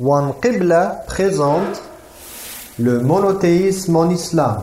One Qibla présente le monothéisme en islam.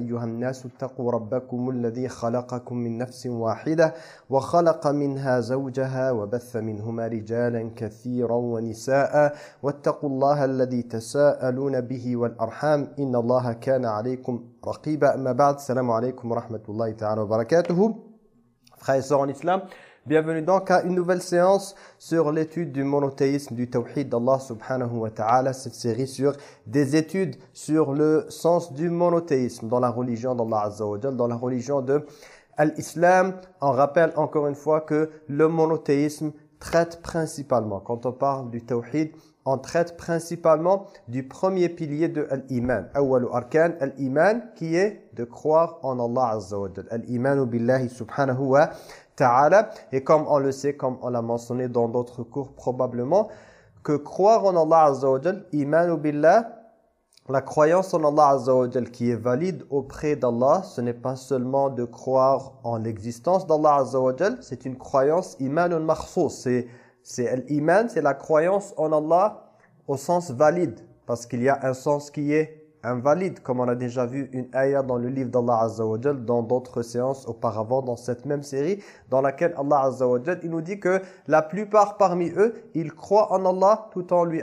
أيها الناس اتقوا ربكم الذي خلقكم من نفس واحدة وخلق منها زوجها وبث منهما رجالا كثيرا ونساء. واتقوا الله الذي تساءلون به والأرحام. إن الله كان عليكم رقيبا. أما بعد السلام عليكم ورحمة الله تعالى وبركاته. Sœurs en islam, Bienvenue donc à une nouvelle séance sur l'étude du monothéisme du tawhid d'Allah subhanahu wa ta'ala, cette série sur des études sur le sens du monothéisme dans la religion d'Allah azza dans la religion de l'islam. On rappelle encore une fois que le monothéisme traite principalement, quand on parle du tawhid, on traite principalement du premier pilier de l'iman. Awalu arkan, l'iman qui est de croire en Allah azza wa billahi subhanahu wa et comme on le sait, comme on l'a mentionné dans d'autres cours probablement, que croire en Allah Azza wa billah, la croyance en Allah Azza qui est valide auprès d'Allah, ce n'est pas seulement de croire en l'existence d'Allah Azza c'est une croyance imanun makhsous. C'est l'iman, c'est la croyance en Allah au sens valide. Parce qu'il y a un sens qui est invalide, comme on a déjà vu une ayah dans le livre d'Allah Azza dans d'autres séances auparavant dans cette même série, dans laquelle Allah Azza il nous dit que la plupart parmi eux, ils croient en Allah tout en lui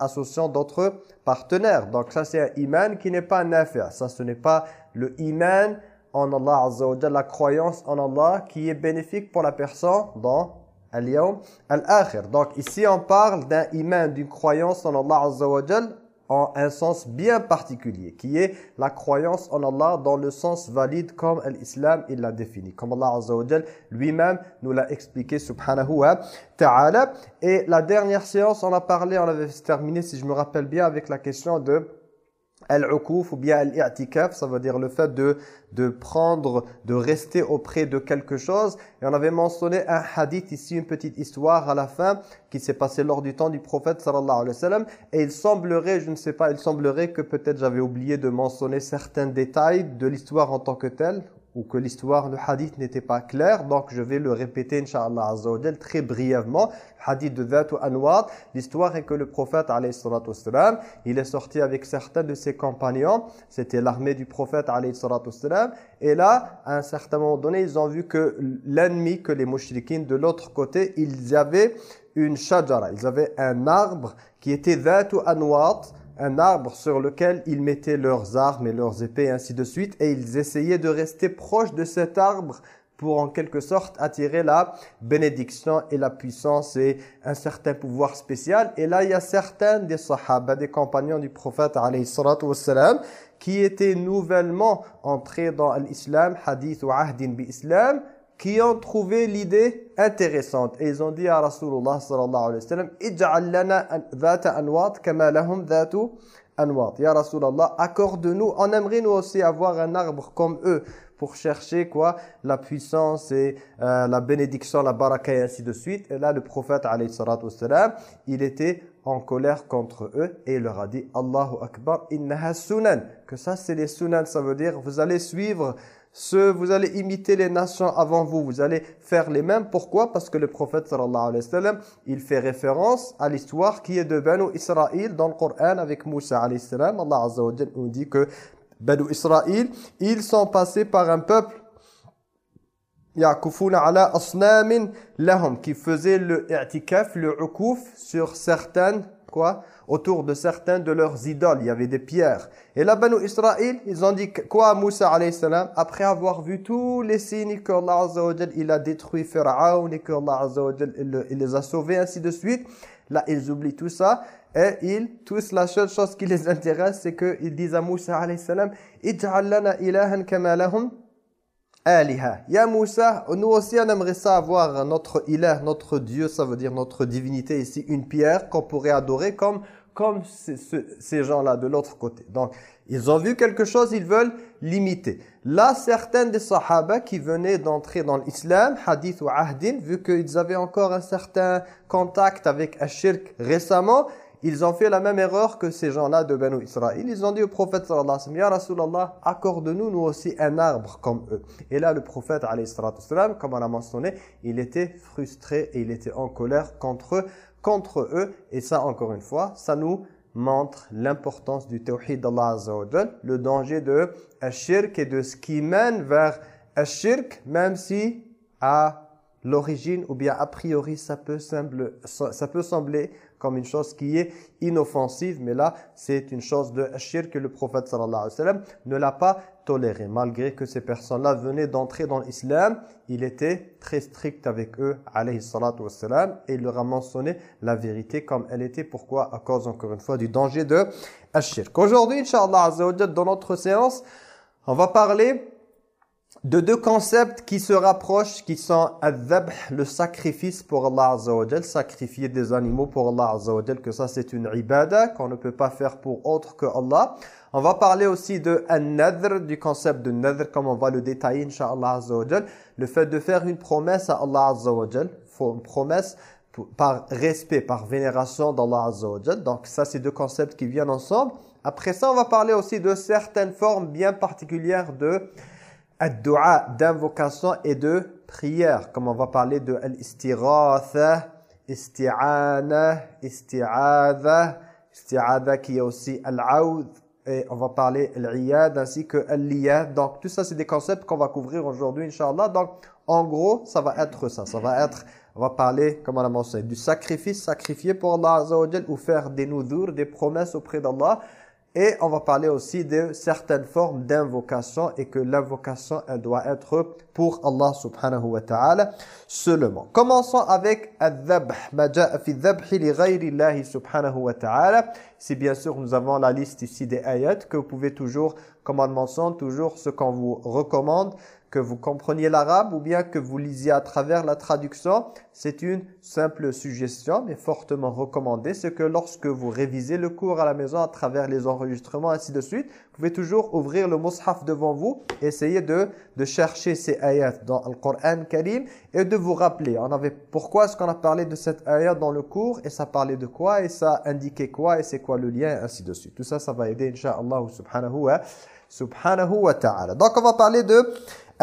associant d'autres partenaires. Donc ça c'est un iman qui n'est pas un affaire. Ça ce n'est pas le iman en Allah Azza la croyance en Allah qui est bénéfique pour la personne dans al-yawm al-akhir. Donc ici on parle d'un iman, d'une croyance en Allah Azza en un sens bien particulier, qui est la croyance en Allah dans le sens valide comme l'islam il l'a défini. Comme Allah Azza lui-même nous l'a expliqué subhanahu wa ta'ala. Et la dernière séance, on a parlé, on avait terminé, si je me rappelle bien, avec la question de Al-ukuf ou bien al-i'tikaf, ça veut dire le fait de, de prendre, de rester auprès de quelque chose. Et on avait mentionné un hadith ici, une petite histoire à la fin qui s'est passé lors du temps du prophète sallallahu alayhi wa sallam. Et il semblerait, je ne sais pas, il semblerait que peut-être j'avais oublié de mentionner certains détails de l'histoire en tant que telle ou que l'histoire, le hadith n'était pas clair. Donc je vais le répéter, Inch'Allah Azza wa très brièvement. Hadith de Dhatu Anwar. L'histoire est que le prophète, alayhi wassalam, il est sorti avec certains de ses compagnons. C'était l'armée du prophète, alayhi wassalam. Et là, à un certain moment donné, ils ont vu que l'ennemi, que les mouchriquines de l'autre côté, ils avaient une shajara. Ils avaient un arbre qui était Dhatu Anwar un arbre sur lequel ils mettaient leurs armes et leurs épées ainsi de suite et ils essayaient de rester proches de cet arbre pour en quelque sorte attirer la bénédiction et la puissance et un certain pouvoir spécial. Et là, il y a certains des sahaba, des compagnons du prophète wassalam, qui étaient nouvellement entrés dans l'islam, hadith ou ahdin bi islam, qui ont trouvé l'idée intéressante. Et ils ont dit à Rasulullah sallallahu alayhi wa sallam, Ij'al lana dhata anwat kama lahum dhatu anwat. Ya Rasulullah, accorde-nous, on aimerait nous aussi avoir un arbre comme eux pour chercher quoi? La puissance et euh, la bénédiction, la baraka et ainsi de suite. Et là, le prophète alayhi salatu wassalam, il était en colère contre eux et il leur a dit Allahu Akbar, innaha sunan. Que ça, c'est les sunan, ça veut dire vous allez suivre ce, vous allez imiter les nations avant vous, vous allez faire les mêmes. Pourquoi? Parce que le prophète sallallahu alayhi wa sallam, il fait référence à l'histoire qui est de Banu Israël dans le Coran avec Moussa alayhi salam. Allah azza wa nous dit que Banu Israël, ils sont passés par un peuple qui faisait le i'tikaf, le ukuf sur certaines quoi? Autour de certains de leurs idoles. Il y avait des pierres. Et là, Banu Israël, ils ont dit quoi à Moussa salam? Après avoir vu tous les signes que Allah Azza wa il a détruit Pharaon et que Allah Azza wa il, les a sauvés, ainsi de suite. Là, ils oublient tout ça. Et ils, tous, la seule chose qui les intéresse, c'est qu'ils disent à Moussa salam, « Ij'al lana ilahan kama lahum aliha. Ya Moussa, nous aussi on aimerait ça avoir notre ilah, notre Dieu, ça veut dire notre divinité ici, une pierre qu'on pourrait adorer comme, comme ces gens-là de l'autre côté. Donc, ils ont vu quelque chose, ils veulent l'imiter. Là, certains des sahaba qui venaient d'entrer dans l'islam, hadith ou ahdin, vu qu'ils avaient encore un certain contact avec Ashirk récemment, ils ont fait la même erreur que ces gens-là de Banu Israël. Ils ont dit au prophète sallallahu alayhi wa sallam, Ya Rasulallah, accorde-nous nous aussi un arbre comme eux. Et là, le prophète alayhi sallam, comme on a mentionné, il était frustré et il était en colère contre eux, contre eux. Et ça, encore une fois, ça nous montre l'importance du tawhid d'Allah Azza le danger de ashirk et de ce qui mène vers ashirk, même si à l'origine ou bien a priori ça peut, ça peut sembler comme une chose qui est inoffensive, mais là, c'est une chose de shirk que le prophète sallallahu alayhi wa sallam ne l'a pas toléré. Malgré que ces personnes-là venaient d'entrer dans l'islam, il était très strict avec eux, alayhi salatu wa sallam, et il leur a mentionné la vérité comme elle était. Pourquoi? À cause, encore une fois, du danger de shirk. Aujourd'hui, Inch'Allah dans notre séance, on va parler de deux concepts qui se rapprochent, qui sont le sacrifice pour Allah Azza sacrifier des animaux pour Allah Azza que ça c'est une ibada qu'on ne peut pas faire pour autre que Allah. On va parler aussi de an-nadr, du concept de nadr, comme on va le détailler, inshallah Azza Le fait de faire une promesse à Allah Azza une promesse par respect, par vénération d'Allah Azza Donc ça c'est deux concepts qui viennent ensemble. Après ça, on va parler aussi de certaines formes bien particulières de ad-du'a d'invocation et de prière. Comme on va parler de al-istiratha, isti'ana, isti'adha, isti'adha qui est aussi al-aoud et on va parler al ainsi que al Donc tout ça c'est des concepts qu'on va couvrir aujourd'hui inchallah. Donc en gros, ça va être ça, ça va être on va parler, comme on a mentionné, du sacrifice, sacrifié pour Allah Azza ou faire des nudurs, des promesses auprès d'Allah. Et on va parler aussi de certaines formes d'invocation et que l'invocation, elle doit être pour Allah subhanahu wa ta'ala seulement. Commençons avec al-dhabh. Ma subhanahu wa ta'ala. Si bien sûr nous avons la liste ici des ayats que vous pouvez toujours, comme on mentionne, toujours ce qu'on vous recommande que vous compreniez l'arabe ou bien que vous lisiez à travers la traduction, c'est une simple suggestion, mais fortement recommandée. C'est que lorsque vous révisez le cours à la maison à travers les enregistrements, ainsi de suite, vous pouvez toujours ouvrir le mushaf devant vous, et essayer de, de chercher ces ayats dans le Coran Karim et de vous rappeler. On avait, pourquoi est-ce qu'on a parlé de cette ayat dans le cours et ça parlait de quoi et ça indiquait quoi et c'est quoi le lien, ainsi de suite. Tout ça, ça va aider, Inch'Allah subhanahu wa, subhanahu wa ta'ala. Donc, on va parler de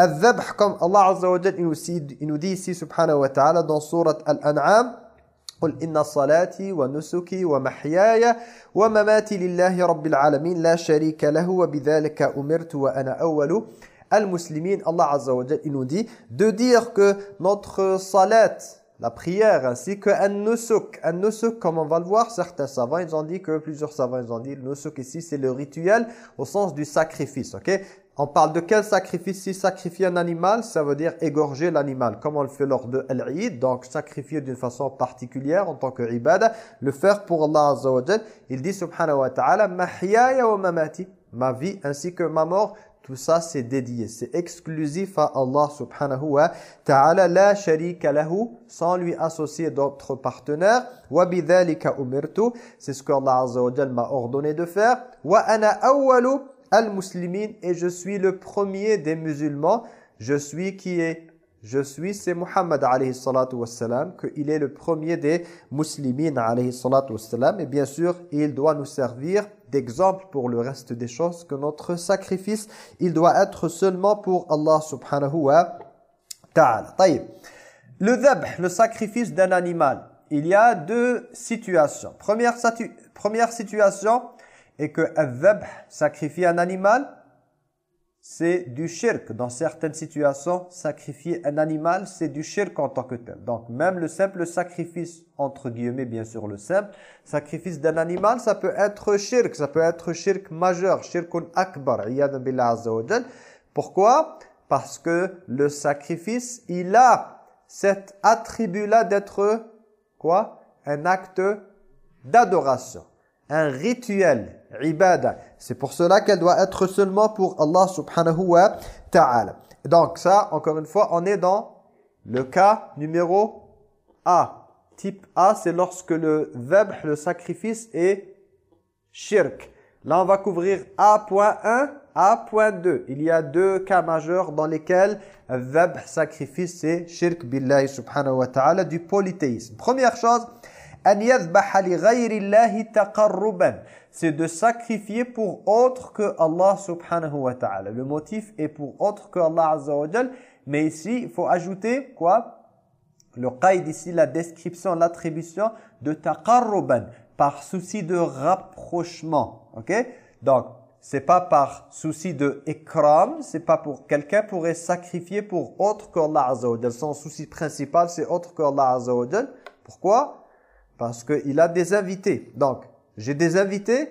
الذبح comme Allah Azza wa Jalla il nous dit ici subhanahu wa ta'ala dans sourate Al-An'am قل إن صلاتي ونسكي ومحياي ومماتي لله رب العالمين لا شريك له وبذلك أمرت وأنا أول المسلمين Allah Azza wa Jalla il nous dit de dire que notre salat la prière ainsi que un nusuk. Un nusuk, comme on va le voir, certains savants, ils ont dit que, plusieurs savants, ils ont dit, le nusuk ici, c'est le rituel au sens du sacrifice, ok on parle de quel sacrifice? Si sacrifier un animal, ça veut dire égorger l'animal, comme on le fait lors de l'Eid, donc sacrifier d'une façon particulière en tant que ibada, le faire pour Allah Azza wa Il dit subhanahu wa ta'ala, wa mamati, ma vie ainsi que ma mort, tout ça c'est dédié, c'est exclusif à Allah subhanahu wa ta'ala, la sharika lahu, sans lui associer d'autres partenaires, wa bidhalika umirtu, c'est ce que Allah Azza wa m'a ordonné de faire, wa ana al-muslimin et je suis le premier des musulmans. Je suis qui est Je suis, c'est Muhammad alayhi salatu wassalam, qu'il est le premier des muslimines alayhi salatu wassalam. Et bien sûr, il doit nous servir d'exemple pour le reste des choses, que notre sacrifice, il doit être seulement pour Allah subhanahu wa ta'ala. Le dhabh, le sacrifice d'un animal. Il y a deux situations. Première, première situation, et que sacrifier un animal, c'est du shirk. Dans certaines situations, sacrifier un animal, c'est du shirk en tant que tel. Donc même le simple sacrifice, entre guillemets bien sûr le simple, sacrifice d'un animal, ça peut être shirk, ça peut être shirk majeur, shirkun akbar, billah Pourquoi? Parce que le sacrifice, il a cet attribut-là d'être quoi? Un acte d'adoration, un rituel C'est pour cela qu'elle doit être seulement pour Allah subhanahu wa ta'ala. Donc ça, encore une fois, on est dans le cas numéro A. Type A, c'est lorsque le verbe, le sacrifice est shirk. Là, on va couvrir A.1, A.2. Il y a deux cas majeurs dans lesquels le verbe sacrifice, c'est shirk billahi subhanahu wa ta'ala, du polythéisme. Première chose, c'est de sacrifier pour autre que Allah subhanahu wa ta'ala. Le motif est pour autre que Allah azza wa mais ici, il faut ajouter quoi? Le qaïd ici, la description, l'attribution de taqarruban, par souci de rapprochement. Ok? Donc, c'est pas par souci de ikram, c'est pas pour quelqu'un pourrait sacrifier pour autre que Allah azza wa Son souci principal, c'est autre que Allah azza wa Pourquoi? Parce qu'il a des invités. Donc, j'ai des invités,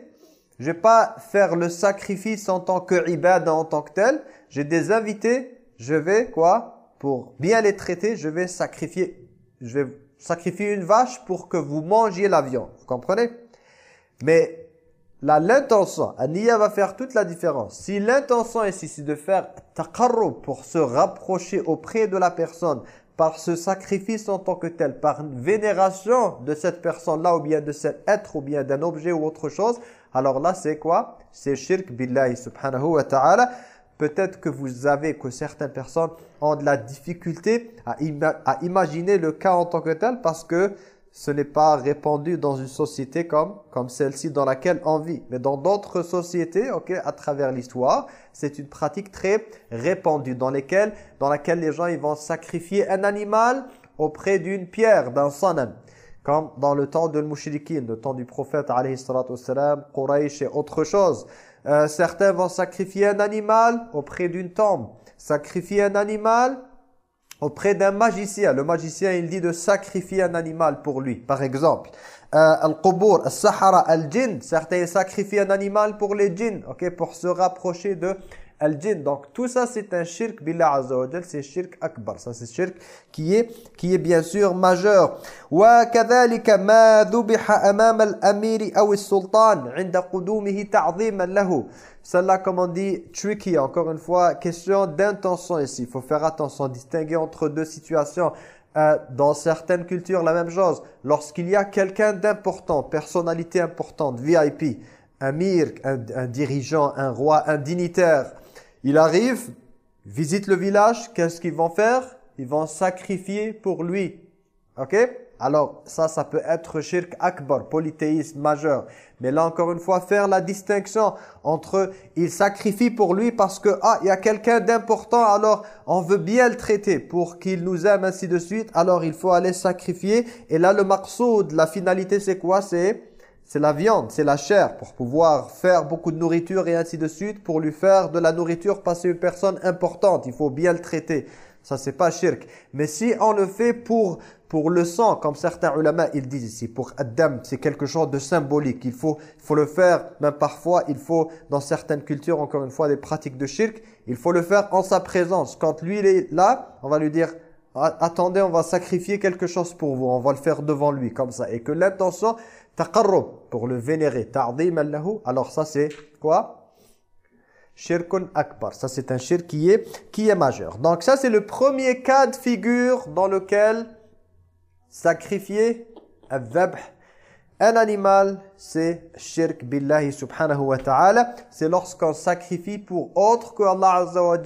je vais pas faire le sacrifice en tant que ibad, en tant que tel. J'ai des invités, je vais, quoi? Pour bien les traiter, je vais sacrifier, je vais sacrifier une vache pour que vous mangiez la viande. Vous comprenez? Mais l'intention, Aniya va faire toute la différence. Si l'intention ici, c'est de faire taqarrub pour se rapprocher auprès de la personne, par ce sacrifice en tant que tel, par une vénération de cette personne-là, ou bien de cet être, ou bien d'un objet ou autre chose, alors là, c'est quoi? C'est shirk billahi subhanahu wa ta'ala. Peut-être que vous avez, que certaines personnes ont de la difficulté à, à imaginer le cas en tant que tel, parce que ce n'est pas répandu dans une société comme, comme celle-ci dans laquelle on vit. Mais dans d'autres sociétés, ok, à travers l'histoire, c'est une pratique très répandue dans, lesquelles, dans laquelle les gens ils vont sacrifier un animal auprès d'une pierre, d'un sanam. Comme dans le temps de l'Mushrikin, le temps du prophète, alayhi Quraysh et autre chose. Euh, certains vont sacrifier un animal auprès d'une tombe. Sacrifier un animal auprès d'un magicien. Le magicien, il dit de sacrifier un animal pour lui, par exemple. Euh, Al-Qubur, Al-Sahara, Al-Jinn, certains sacrifient un animal pour les djinns, ok, pour se rapprocher de al-jinn. Donc tout ça c'est un shirk billah azza wa c'est shirk akbar. Ça c'est shirk qui est qui est bien sûr majeur. Wa kadhalika ma amama al-amir aw al-sultan 'inda qudumihi lahu. Celle-là, comme on dit, tricky, encore une fois, question d'intention ici. Il faut faire attention, distinguer entre deux situations. Euh, dans certaines cultures, la même chose. Lorsqu'il y a quelqu'un d'important, personnalité importante, VIP, un mir, un, dirigeant, un roi, un dignitaire, il arrive, visite le village, qu'est-ce qu'ils vont faire? Ils vont sacrifier pour lui. Ok? Alors, ça, ça peut être shirk akbar, polythéisme majeur. Mais là, encore une fois, faire la distinction entre il sacrifie pour lui parce que, ah, il y a quelqu'un d'important, alors on veut bien le traiter pour qu'il nous aime, ainsi de suite. Alors, il faut aller sacrifier. Et là, le maqsoud, la finalité, c'est quoi? C'est c'est la viande, c'est la chair, pour pouvoir faire beaucoup de nourriture et ainsi de suite, pour lui faire de la nourriture c'est une personne importante, il faut bien le traiter. Ça, c'est pas shirk. Mais si on le fait pour, pour le sang, comme certains ulama, ils disent ici, pour Adam, c'est quelque chose de symbolique. Il faut, faut le faire, même parfois, il faut, dans certaines cultures, encore une fois, des pratiques de shirk, il faut le faire en sa présence. Quand lui, il est là, on va lui dire, attendez, on va sacrifier quelque chose pour vous. On va le faire devant lui, comme ça. Et que l'intention, taqarrub, pour le vénérer, ta'dim lahu, alors ça c'est quoi? Shirkun akbar. Ça c'est un shirk qui est, qui est majeur. Donc ça c'est le premier cas de figure dans lequel sacrifier un animal, c'est shirk billahi subhanahu wa ta'ala. C'est lorsqu'on sacrifie pour autre que Allah azza wa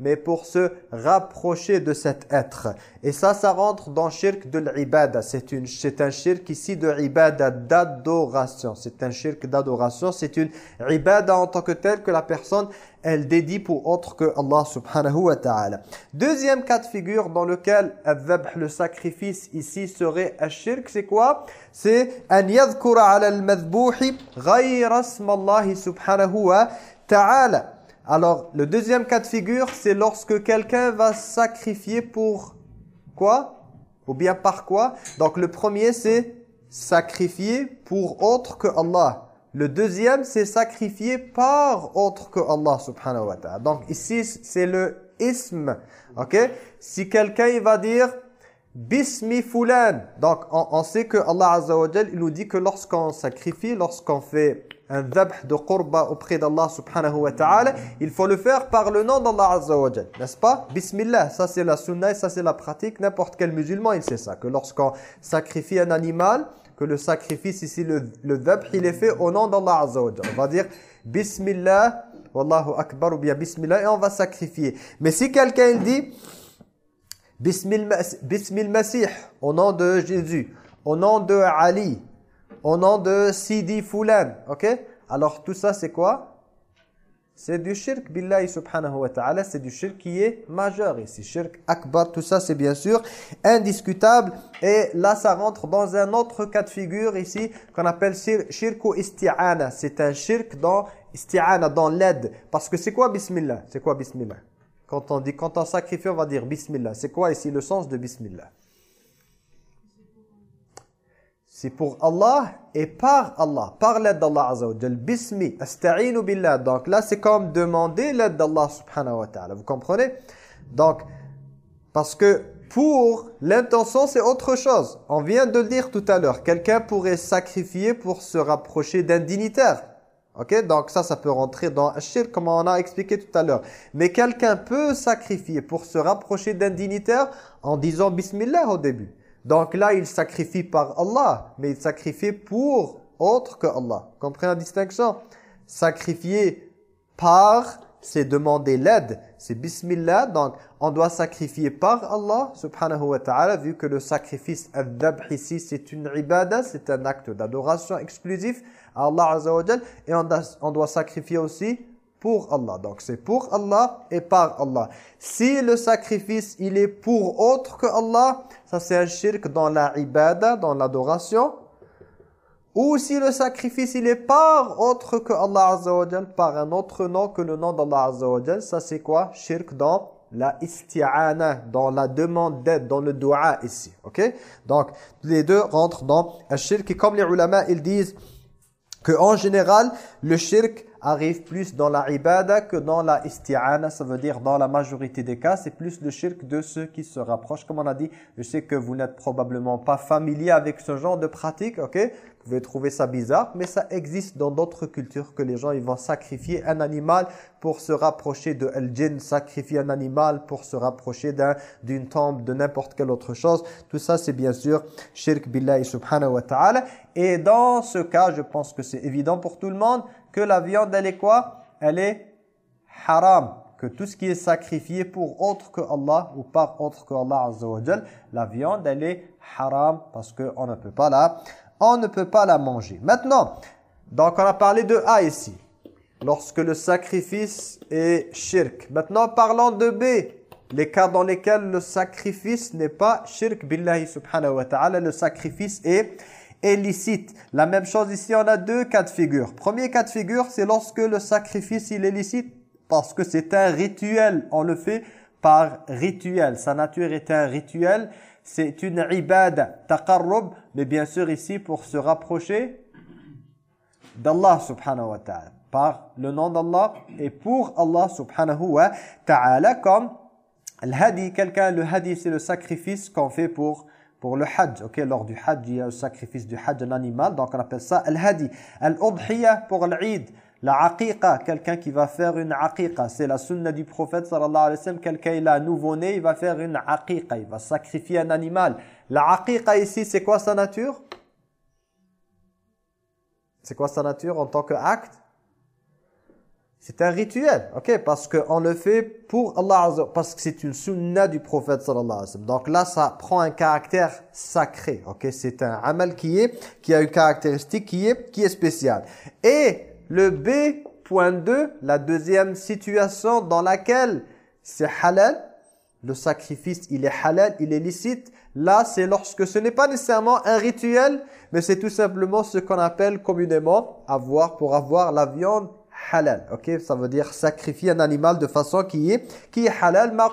mais pour se rapprocher de cet être. Et ça, ça rentre dans shirk de l'ibada. C'est un shirk ici de ibada, d'adoration. C'est un shirk d'adoration. C'est une ibada en tant que telle que la personne, elle dédie pour autre que Allah subhanahu wa ta'ala. Deuxième cas de figure dans lequel le sacrifice ici serait un shirk, c'est quoi? C'est « An yadhkura ala al-madhbuhi ghayra Allah subhanahu wa ta'ala » Alors, le deuxième cas de figure, c'est lorsque quelqu'un va sacrifier pour quoi? Ou bien par quoi? Donc, le premier, c'est sacrifier pour autre que Allah. Le deuxième, c'est sacrifier par autre que Allah subhanahu wa ta'ala. Donc, ici, c'est le ism. Ok? Si quelqu'un va dire, Bismi fulan. Donc, on, sait que Allah Azza il nous dit que lorsqu'on sacrifie, lorsqu'on fait un dhabh de qurba auprès d'Allah subhanahu wa ta'ala, il faut le faire par le nom d'Allah Azza N'est-ce pas? Bismillah, ça c'est la sunna et ça c'est la pratique. N'importe quel musulman, il sait ça. Que lorsqu'on sacrifie un animal, que le sacrifice ici, le, le dhabh, il est fait au nom d'Allah Azza On va dire Bismillah, Wallahu Akbar ou bien Bismillah et on va sacrifier. Mais si quelqu'un dit Bismil Masih, au nom de Jésus, au nom de Ali, au nom de Sidi Fulan, ok? Alors tout ça c'est quoi? C'est du shirk billahi subhanahu wa ta'ala, c'est du shirk qui est majeur ici. Shirk akbar, tout ça c'est bien sûr indiscutable. Et là ça rentre dans un autre cas de figure ici qu'on appelle shirku isti'ana. C'est un shirk dans isti'ana, dans l'aide. Parce que c'est quoi bismillah? C'est quoi bismillah? Quand on dit, quand on sacrifie, on va dire Bismillah. C'est quoi ici le sens de Bismillah? C'est pour Allah et par Allah, par l'aide d'Allah Azza wa Bismi, asta'inu billah. Donc là, c'est comme demander l'aide d'Allah subhanahu wa ta'ala. Vous comprenez? Donc, parce que pour l'intention, c'est autre chose. On vient de le dire tout à l'heure. Quelqu'un pourrait sacrifier pour se rapprocher d'un dignitaire. Ok, donc ça, ça peut rentrer dans shirk comme on a expliqué tout à l'heure. Mais quelqu'un peut sacrifier pour se rapprocher d'un dignitaire en disant Bismillah au début. Donc là, il sacrifie par Allah, mais il sacrifie pour autre que Allah. Comprenez la distinction? Sacrifier par, c'est demander l'aide, c'est Bismillah. Donc, on doit sacrifier par Allah, subhanahu wa ta'ala, vu que le sacrifice al-dabh ici, c'est une ibada, c'est un acte d'adoration exclusif. Allah Azza et on doit, sacrifier aussi pour Allah. Donc c'est pour Allah et par Allah. Si le sacrifice il est pour autre que Allah, ça c'est un shirk dans la ibada, dans l'adoration. Ou si le sacrifice il est par autre que Allah Azza par un autre nom que le nom d'Allah Azza ça c'est quoi? Shirk dans la isti'ana, dans la demande d'aide, dans le dua ici. Ok? Donc les deux rentrent dans un shirk et comme les ulama ils disent que en général, le shirk arrive plus dans la ibada que dans la isti'ana. Ça veut dire dans la majorité des cas, c'est plus le shirk de ceux qui se rapprochent. Comme on a dit, je sais que vous n'êtes probablement pas familier avec ce genre de pratique, ok? Vous pouvez trouver ça bizarre, mais ça existe dans d'autres cultures que les gens ils vont sacrifier un animal pour se rapprocher de El-Jinn, sacrifier un animal pour se rapprocher d'une tombe, de n'importe quelle autre chose. Tout ça, c'est bien sûr shirk billahi subhanahu wa ta'ala. Et dans ce cas, je pense que c'est évident pour tout le monde, que la viande, elle est quoi? Elle est haram. Que tout ce qui est sacrifié pour autre que Allah ou par autre que Allah la viande, elle est haram parce qu'on ne peut pas la, on ne peut pas la manger. Maintenant, donc on a parlé de A ici. Lorsque le sacrifice est shirk. Maintenant, parlons de B. Les cas dans lesquels le sacrifice n'est pas shirk billahi subhanahu wa ta'ala. Le sacrifice est licite. La même chose ici, on a deux cas de figure. Premier cas de figure, c'est lorsque le sacrifice il est licite parce que c'est un rituel. On le fait par rituel. Sa nature est un rituel. C'est une ibada, taqarrub, mais bien sûr ici pour se rapprocher d'Allah subhanahu wa ta'ala. Par le nom d'Allah et pour Allah subhanahu wa ta'ala comme le hadi. Quelqu'un, le hadi c'est le sacrifice qu'on fait pour pour le hajj. Ok, lors du hajj, il y a le sacrifice du hajj d'un animal, donc on appelle ça al-hadi. Al-udhiya pour l'Eid. La aqiqa, quelqu'un qui va faire une aqiqa, c'est la sunna du prophète sallallahu alayhi wa sallam, quelqu'un il a nouveau-né, il va faire une aqiqa, il va sacrifier un animal. La aqiqa ici, c'est quoi sa nature? C'est quoi sa nature en tant qu'acte? C'est un rituel, ok? Parce qu'on le fait pour Allah parce que c'est une sunna du prophète sallallahu alayhi wa. Donc là, ça prend un caractère sacré, ok? C'est un amal qui, est, qui a une caractéristique qui est, qui est spéciale. Et le B.2, la deuxième situation dans laquelle c'est halal, le sacrifice, il est halal, il est licite. Là, c'est lorsque ce n'est pas nécessairement un rituel, mais c'est tout simplement ce qu'on appelle communément avoir pour avoir la viande halal. Ok, ça veut dire sacrifier un animal de façon qui est qui est halal, ma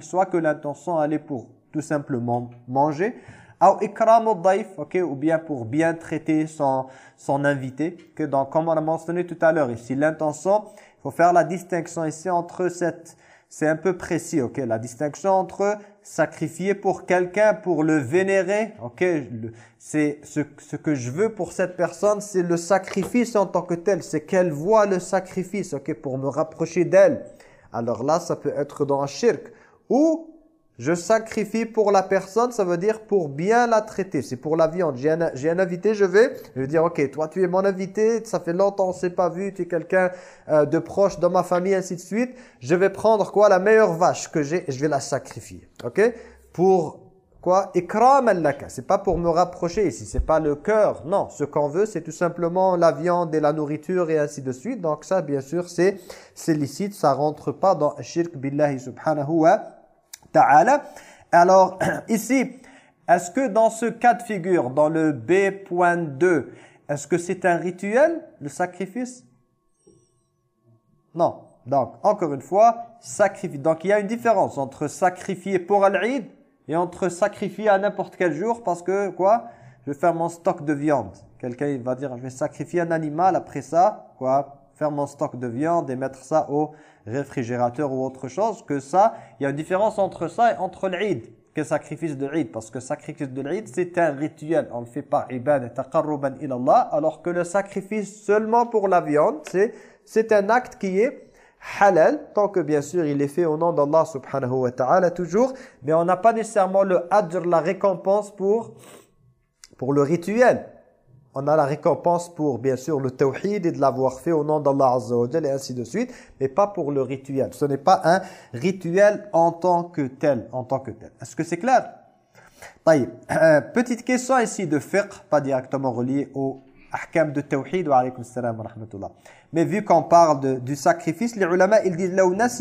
soit que l'intention est pour tout simplement manger, ok, ou bien pour bien traiter son son invité. Que donc comme on a mentionné tout à l'heure ici, l'intention, il faut faire la distinction ici entre cette c'est un peu précis, ok? La distinction entre sacrifier pour quelqu'un, pour le vénérer, ok? C'est ce, que je veux pour cette personne, c'est le sacrifice en tant que tel. C'est qu'elle voit le sacrifice, ok? Pour me rapprocher d'elle. Alors là, ça peut être dans un shirk. Ou je sacrifie pour la personne, ça veut dire pour bien la traiter. C'est pour la viande. J'ai un, invité, je vais, je vais dire, ok, toi tu es mon invité, ça fait longtemps on s'est pas vu, tu es quelqu'un euh, de proche dans ma famille, ainsi de suite. Je vais prendre quoi La meilleure vache que j'ai et je vais la sacrifier. Ok? Pour quoi? Ikram al-laka. C'est pas pour me rapprocher ici, c'est pas le cœur. Non, ce qu'on veut, c'est tout simplement la viande et la nourriture et ainsi de suite. Donc ça, bien sûr, c'est licite, ça rentre pas dans shirk billahi subhanahu wa ta'ala. Alors, ici, est-ce que dans ce cas de figure, dans le B.2, est-ce que c'est un rituel, le sacrifice? Non. Donc, encore une fois, sacrifier. Donc, il y a une différence entre sacrifier pour Al-Eid et entre sacrifier à n'importe quel jour parce que, quoi? Je vais faire mon stock de viande. Quelqu'un va dire, je vais sacrifier un animal, après ça, quoi? Faire mon stock de viande et mettre ça au réfrigérateur ou autre chose, que ça, il y a une différence entre ça et entre l'Eid, que sacrifice de l'Eid. Parce que sacrifice de l'Eid, c'est un rituel. On ne fait pas ibad et taqarruban alors que le sacrifice seulement pour la viande, c'est un acte qui est halal, tant que bien sûr il est fait au nom d'Allah subhanahu wa ta'ala toujours, mais on n'a pas nécessairement le adr, la récompense pour, pour le rituel on a la récompense pour, bien sûr, le tawhid et de l'avoir fait au nom d'Allah Azza et ainsi de suite, mais pas pour le rituel. Ce n'est pas un rituel en tant que tel. En tant que tel. Est-ce que c'est clair? Euh, Petite question ici de fiqh, pas directement reliée au ahkam de tawhid wa alaykum salam wa rahmatullah. Mais vu qu'on parle de, du sacrifice, les ulama, ils disent « an ala »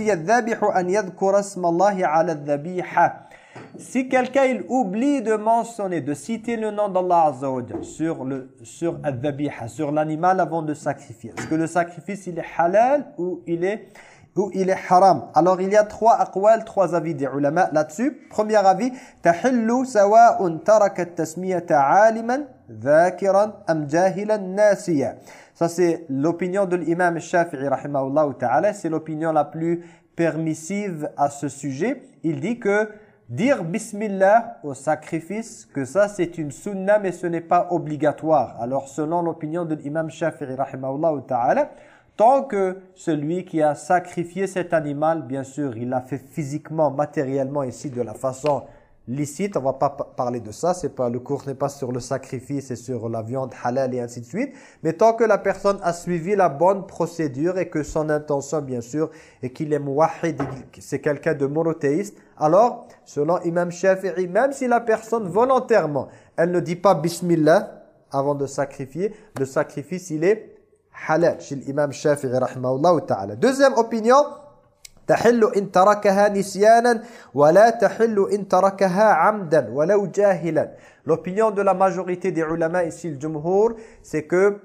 Si quelqu'un il oublie de mentionner, de citer le nom d'Allah Azza sur le sur sur l'animal avant de sacrifier. Est-ce que le sacrifice il est halal ou il est ou il est haram? Alors il y a trois aqwal, trois avis des ulama là-dessus. Premier avis, tahillu sawa'un taraka at-tasmiyata 'aliman dhakiran am jahilan. Ça c'est l'opinion de l'imam Shafi'i rahimahullah ta'ala, c'est l'opinion la plus permissive à ce sujet. Il dit que Dire Bismillah au sacrifice, que ça c'est une sunna mais ce n'est pas obligatoire. Alors selon l'opinion de l'imam Shafi'i ta'ala, tant que celui qui a sacrifié cet animal, bien sûr, il l'a fait physiquement, matériellement ici de la façon licite, on va pas parler de ça, c'est pas le cours n'est pas sur le sacrifice et sur la viande halal et ainsi de suite, mais tant que la personne a suivi la bonne procédure et que son intention bien sûr est qu'il est muwahid, c'est quelqu'un de monothéiste, alors selon Imam Shafi'i, même si la personne volontairement, elle ne dit pas bismillah avant de sacrifier, le sacrifice il est halal chez l'imam Shafi'i rahimahullah ta'ala. Deuxième opinion, تحل إن تركها نسيانا ولا تحل إن تركها عمدا ولو جاهلا L'opinion de la majorité des ulama ici, le jumhur, c'est que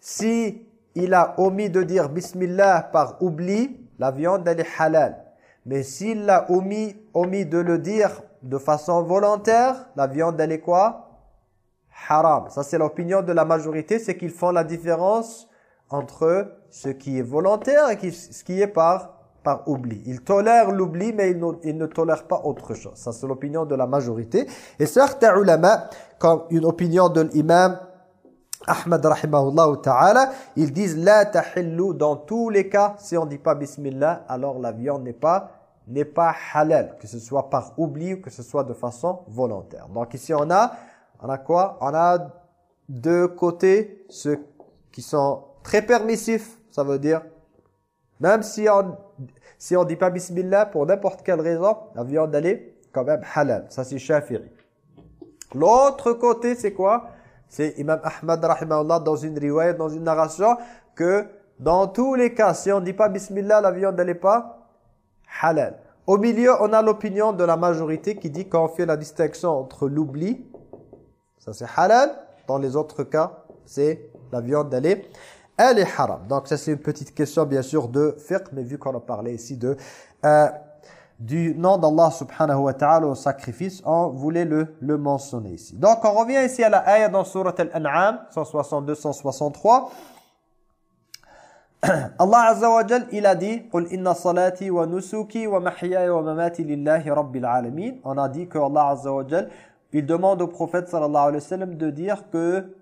si il a omis de dire Bismillah par oubli, la viande elle est halal. Mais s'il a omis, omis de le dire de façon volontaire, la viande elle est quoi Haram. Ça c'est l'opinion de la majorité, c'est qu'ils font la différence entre ce qui est volontaire et ce qui est par par oubli. Il tolère l'oubli, mais il ne, il ne, tolère pas autre chose. Ça, c'est l'opinion de la majorité. Et certains ulama, comme une opinion de l'imam Ahmad rahimahullah ta'ala, ils disent la tahillu dans tous les cas, si on dit pas bismillah, alors la viande n'est pas n'est pas halal, que ce soit par oubli ou que ce soit de façon volontaire. Donc ici on a on a quoi? On a deux côtés ceux qui sont très permissifs, ça veut dire même si on si on dit pas bismillah pour n'importe quelle raison, la viande elle est quand même halal. Ça c'est Shafi'i. L'autre côté c'est quoi? C'est Imam Ahmad rahimahullah dans une riwayat, dans une narration que dans tous les cas, si on dit pas bismillah, la viande elle est pas halal. Au milieu, on a l'opinion de la majorité qui dit qu'on fait la distinction entre l'oubli, ça c'est halal, dans les autres cas, c'est la viande elle elle est haram. Donc ça c'est une petite question bien sûr de fiqh, mais vu qu'on a parlé ici de euh, du nom d'Allah subhanahu wa ta'ala au sacrifice, on voulait le, le mentionner ici. Donc on revient ici à la ayah dans surat al-an'am 162-163. Allah Azza wa Jal, il a dit « wa nusuki wa wa mamati » On a dit que Allah Azza wa Jal, il demande au prophète sallallahu alayhi wa sallam de dire que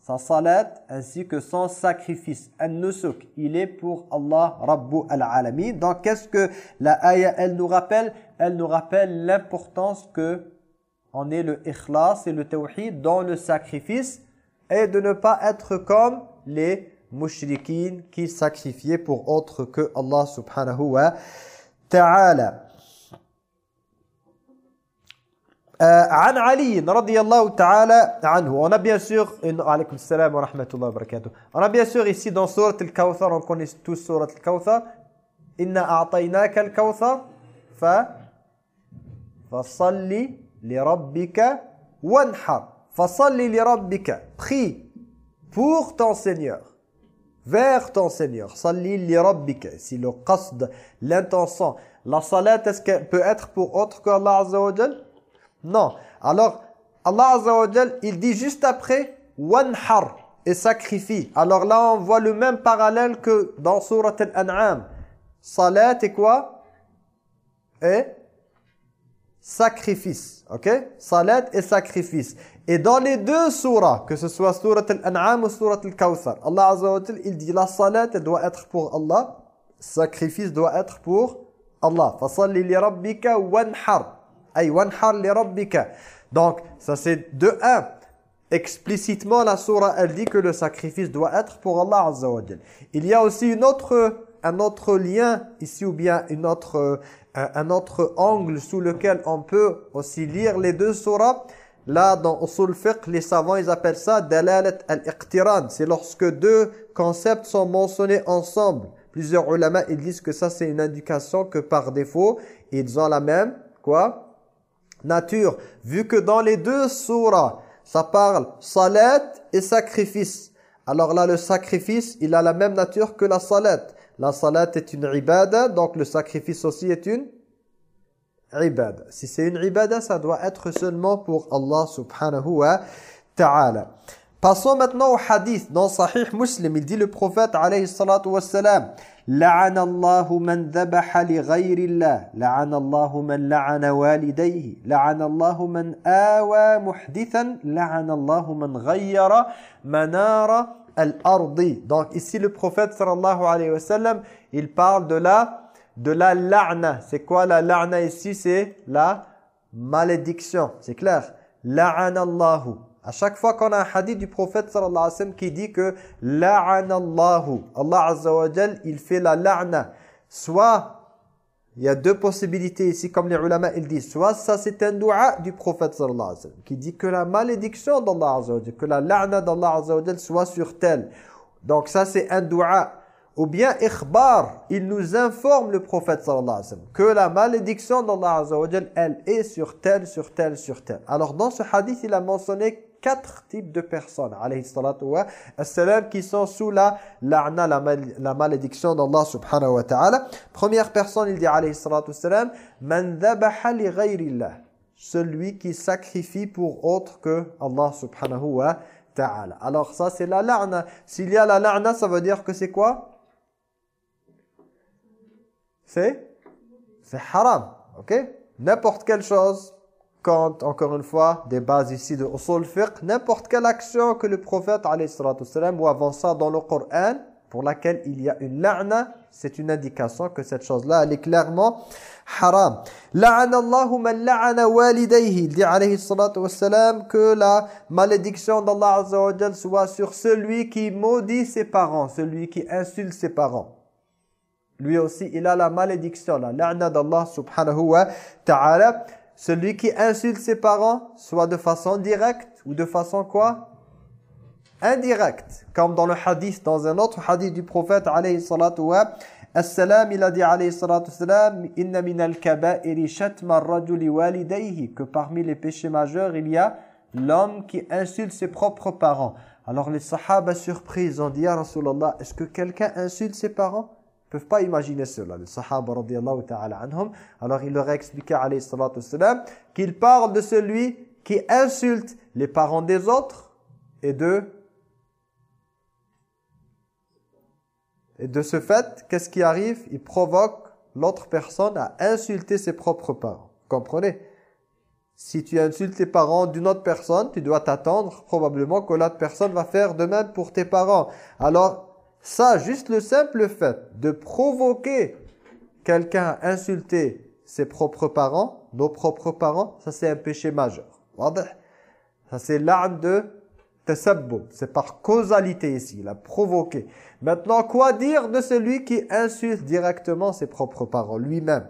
sa salat ainsi que son sacrifice, an-nusuk, il est pour Allah Rabbu al-Alamin. Donc qu'est-ce que la ayah elle nous rappelle? Elle nous rappelle l'importance que on ait le ikhlas et le tawhid dans le sacrifice et de ne pas être comme les mushrikines qui sacrifiaient pour autre que Allah subhanahu wa ta'ala. Euh, عن علي رضي الله تعالى عنه on a bien sûr عليكم السلام ورحمة الله وبركاته on a bien sûr ici dans سورة الكوثر on connaît tous سورة الكوثر إنا أعطيناك الكوثر ف فصل لربك وانحر فصل لربك prie pour ton Seigneur vers ton Seigneur. Salli li rabbika. Si le qasd, l'intention, la salat, est-ce qu'elle peut être pour autre que Allah Azza wa Jal Non. Alors, Allah Azza il dit juste après, wanhar, et sacrifie. Alors là, on voit le même parallèle que dans Surat Al-An'am. Salat et quoi? Et sacrifice. Ok? Salat et sacrifice. Et dans les deux surahs, que ce soit surat al-An'am ou surat al-Kawthar, Allah Azza il dit la salat doit être pour Allah, sacrifice doit être pour Allah. Fasalli li wanhar. Donc, ça c'est de un. Explicitement, la surah, elle dit que le sacrifice doit être pour Allah Azza Il y a aussi une autre, un autre lien ici, ou bien une autre, un autre angle sous lequel on peut aussi lire les deux surahs. Là, dans Usul Fiqh, les savants, ils appellent ça dalalat al-iqtiran. C'est lorsque deux concepts sont mentionnés ensemble. Plusieurs ulama, ils disent que ça, c'est une indication que par défaut, ils ont la même, quoi Nature. Vu que dans les deux surahs, ça parle salat et sacrifice. Alors là, le sacrifice, il a la même nature que la salat. La salat est une ibada, donc le sacrifice aussi est une ibada. Si c'est une ibada, ça doit être seulement pour Allah subhanahu wa ta'ala. Passons maintenant au hadith. Dans Sahih Muslim, il dit le prophète alayhi salatu wassalam لعن الله من ذبح لغير الله لعن الله من لعن والديه لعن الله من آوى محدثا لعن الله من غير منار الأرض donc ici le prophète sallallahu alayhi wa sallam il parle de la de la la'na. C'est quoi la la'na ici C'est la malédiction. C'est clair La'anallahu. à chaque fois qu'on a un hadith du prophète sallallahu alayhi wa sallam qui dit que la'anallahu. Allah azza wa il fait la la'na. Soit il y a deux possibilités ici, comme les ulama ils disent. Soit ça c'est un dua du prophète sallallahu alayhi wa sallam, qui dit que la malédiction d'Allah azza wa que la la'na d'Allah azza wa soit sur tel. Donc ça c'est un dua ou bien ikhbar, il nous informe le prophète sallallahu alayhi wa sallam que la malédiction d'Allah azza wa elle est sur tel, sur tel, sur tel. Alors dans ce hadith, il a mentionné quatre types de personnes, alayhi salatu wa sallam, qui sont sous la la'na, la, malédiction d'Allah subhanahu wa ta'ala. Première personne, il dit alayhi salatu wa sallam, man dhabaha celui qui sacrifie pour autre que Allah subhanahu wa ta'ala. Alors ça c'est la la'na. S'il y a la la'na, ça veut dire que c'est quoi? C'est? C'est haram. OK? N'importe quelle chose, quand, encore une fois, des bases ici de usul fiqh, n'importe quelle action que le prophète, ou avant ça dans le Coran, pour laquelle il y a une la'na, c'est une indication que cette chose-là, elle est clairement haram. La'ana Allahu man la'ana walidayhi. Il dit alayhi salatu wassalam que la malédiction d'Allah azza soit sur celui qui maudit ses parents, celui qui insulte ses parents lui aussi, il a la malédiction, la la'na d'Allah subhanahu wa ta'ala. Celui qui insulte ses parents, soit de façon directe ou de façon quoi? Indirecte. Comme dans le hadith, dans un autre hadith du prophète alayhi salatu wa As-salam, il a dit alayhi salatu salam, que parmi les péchés majeurs, il y a l'homme qui insulte ses propres parents. Alors les sahaba surpris ont dit, ya Rasulallah, est-ce que quelqu'un insulte ses parents? Peuvent pas imaginer cela. Anhum, alors il leur a expliqué alayhi salatu qu'il parle de celui qui insulte les parents des autres et de Et de ce fait, qu'est-ce qui arrive? Il provoque l'autre personne à insulter ses propres parents. Comprenez? Si tu insultes les parents d'une autre personne, tu dois t'attendre probablement que l'autre personne va faire de même pour tes parents. Alors, ça, juste le simple fait de provoquer quelqu'un à insulter ses propres parents, nos propres parents, ça c'est un péché majeur. Ça c'est l'âme de c'est par causalité ici, il a provoqué. Maintenant, quoi dire de celui qui insulte directement ses propres parents, lui-même?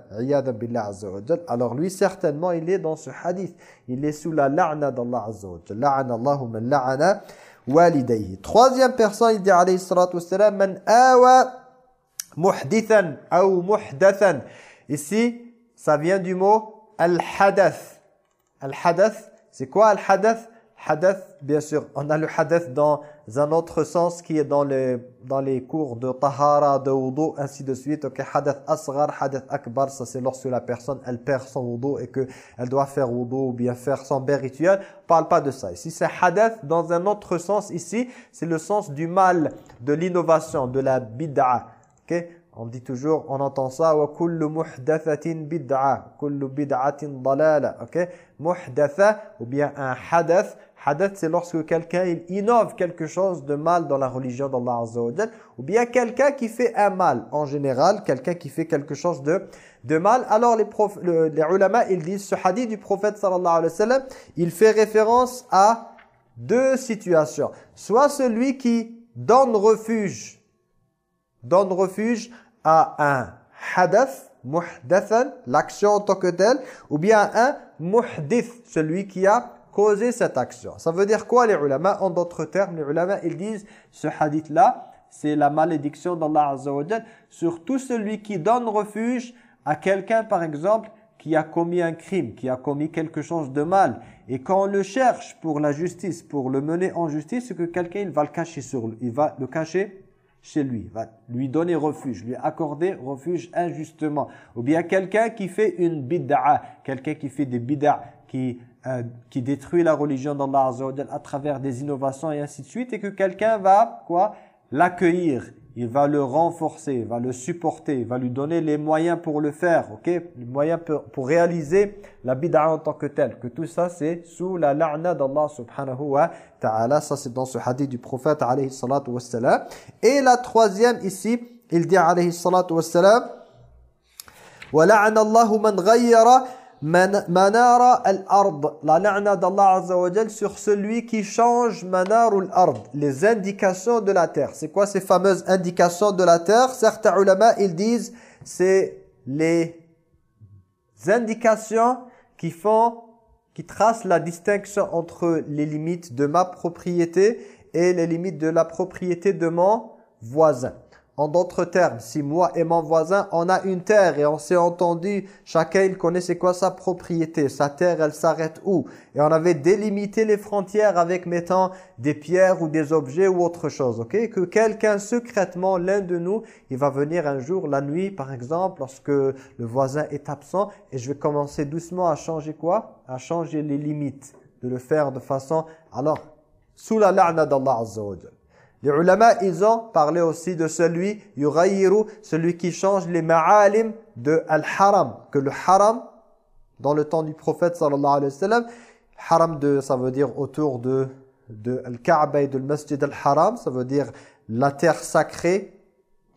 Alors lui, certainement, il est dans ce hadith. Il est sous la la'na d'Allah Azza wa والديه. Troisième personne il dit عليه الصلاة والسلام من آوى محدثا أو محدثا ici ça vient du mot الحدث الحدث c'est quoi الحدث bien sûr, on a le hadath dans un autre sens qui est dans les, dans les cours de tahara, de wudu, ainsi de suite. Ok, hadath asghar, hadath akbar, ça c'est lorsque la personne, elle perd son wudu et qu'elle doit faire wudu ou bien faire son bain rituel. On parle pas de ça. Ici, c'est hadath dans un autre sens. Ici, c'est le sens du mal, de l'innovation, de la bid'a. Ok? On dit toujours, on entend ça, wa kullu muhdathatin bid'a, kullu bid'atin dalala, ok? Muhdatha, ou bien un hadath, Hadath, c'est lorsque quelqu'un il innove quelque chose de mal dans la religion d'Allah Azza ou bien quelqu'un qui fait un mal en général, quelqu'un qui fait quelque chose de, de mal. Alors les, prof, les ulama, ils disent, ce hadith du prophète sallallahu alayhi wa sallam, il fait référence à deux situations. Soit celui qui donne refuge, donne refuge à un hadath, muhdathan, l'action en tant que telle, ou bien un muhdith, celui qui a cette action. Ça veut dire quoi les ulama? En d'autres termes, les ulama, ils disent ce hadith-là, c'est la malédiction d'Allah Azza wa sur tout celui qui donne refuge à quelqu'un, par exemple, qui a commis un crime, qui a commis quelque chose de mal. Et quand on le cherche pour la justice, pour le mener en justice, c'est que quelqu'un il va le cacher sur lui. Il va le cacher chez lui, va lui donner refuge, lui accorder refuge injustement. Ou bien quelqu'un qui fait une bid'a, quelqu'un qui fait des bid'a, qui euh, qui détruit la religion d'Allah Azza à travers des innovations et ainsi de suite, et que quelqu'un va quoi l'accueillir, il va le renforcer, il va le supporter, il va lui donner les moyens pour le faire, ok Les moyens pour, pour réaliser la bid'a en tant que telle. Que tout ça, c'est sous la la'na d'Allah subhanahu wa ta'ala. Ça, c'est dans ce hadith du prophète alayhi salatu wassalam. Et la troisième ici, il dit alayhi salatu wassalam, وَلَعَنَ اللَّهُ مَنْ غَيَّرَ manara al-ard, la d'Allah Azza sur celui qui change manarul ard, les indications de la terre. C'est quoi ces fameuses indications de la terre? Certains ulama, ils disent, c'est les indications qui font, qui tracent la distinction entre les limites de ma propriété et les limites de la propriété de mon voisin. En d'autres termes, si moi et mon voisin, on a une terre et on s'est entendu, chacun il connaît c'est quoi sa propriété, sa terre elle s'arrête où? Et on avait délimité les frontières avec mettant des pierres ou des objets ou autre chose, ok? Que quelqu'un secrètement, l'un de nous, il va venir un jour, la nuit par exemple, lorsque le voisin est absent et je vais commencer doucement à changer quoi? À changer les limites, de le faire de façon... Alors, sous la la'na d'Allah Azza wa les ulama, ils ont parlé aussi de celui, yurayiru, celui qui change les ma'alim de al-haram. Que le haram, dans le temps du prophète sallallahu alayhi wa sallam, haram de, ça veut dire autour de, de al-Kaaba et de masjid al-haram, ça veut dire la terre sacrée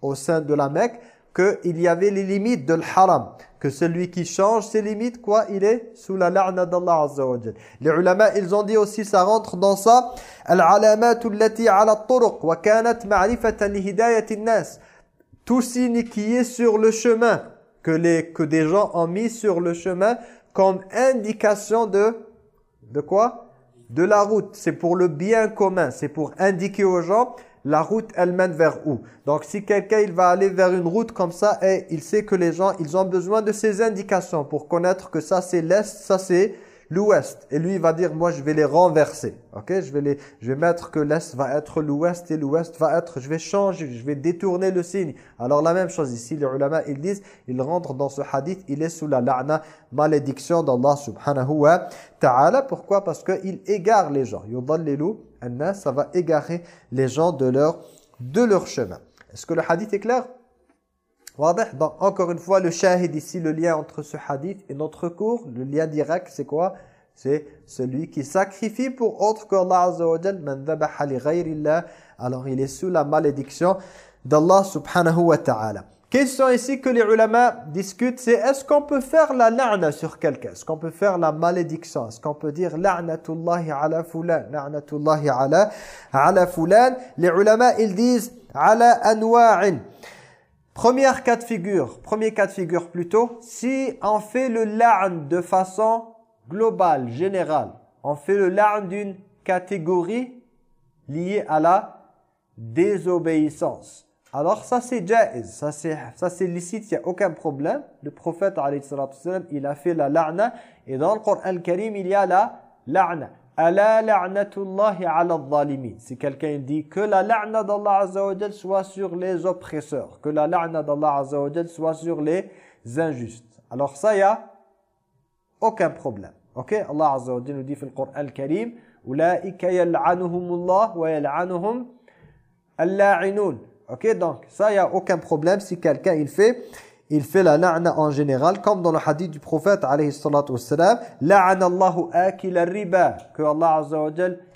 au sein de la Mecque, qu'il y avait les limites de l'haram. Que celui qui change ses limites, quoi, il est sous la la'na d'Allah Azza wa Les ulama, ils ont dit aussi, ça rentre dans ça, al-alamatu nas Tout signe qui est sur le chemin, que, les, que des gens ont mis sur le chemin comme indication de, de quoi? De la route. C'est pour le bien commun, c'est pour indiquer aux gens la route elle mène vers où? Donc si quelqu'un il va aller vers une route comme ça et il sait que les gens ils ont besoin de ces indications pour connaître que ça c'est l'est, ça c'est l'ouest. Et lui, il va dire, moi, je vais les renverser. Ok je vais, les, je vais mettre que l'est va être l'ouest et l'ouest va être... Je vais changer, je vais détourner le signe. Alors, la même chose ici, les ulama, ils disent, il rentre dans ce hadith, il est sous la la'na, malédiction d'Allah subhanahu wa ta'ala. Pourquoi? Parce qu'il égare les gens. Yudallilu ça va égarer les gens de leur, de leur chemin. Est-ce que le hadith est clair? Donc, encore une fois, le shahid ici, le lien entre ce hadith et notre cours, le lien direct, c'est quoi? C'est celui qui sacrifie pour autre que Allah Azza wa alors il est sous la malédiction d'Allah subhanahu wa ta'ala. Question ici que les ulama discutent, c'est est-ce qu'on peut faire la la'na sur quelqu'un? Est-ce qu'on peut faire la malédiction? Est-ce qu'on peut dire la'natullahi ala fulan? La'natullahi ala, ala fulan. Les ulama, ils disent ala anwa'in. Première cas de figure, premier cas de figure plutôt, si on fait le la'n de façon globale, générale, on fait le la'n d'une catégorie liée à la désobéissance. Alors ça c'est jaiz, ça c'est ça c'est licite, il n'y a aucun problème. Le prophète il a fait la la'na et dans le Coran Karim il y a la la'na. Ala la'natullahi ala zalimin. Si quelqu'un dit que la la'na d'Allah azza wa soit sur les oppresseurs, que la la'na d'Allah azza wa soit sur les injustes. Alors ça il y a aucun problème. OK Allah azza wa nous dit dans le Coran Karim, ulaika yal'anuhumullah wa yal'anuhum al-la'inun. Ok, donc ça, il n'y a aucun problème si quelqu'un il fait il fait la la'na en général, comme dans le hadith du prophète, alayhi salatu wassalam, la'ana Allahu akil riba que Allah azza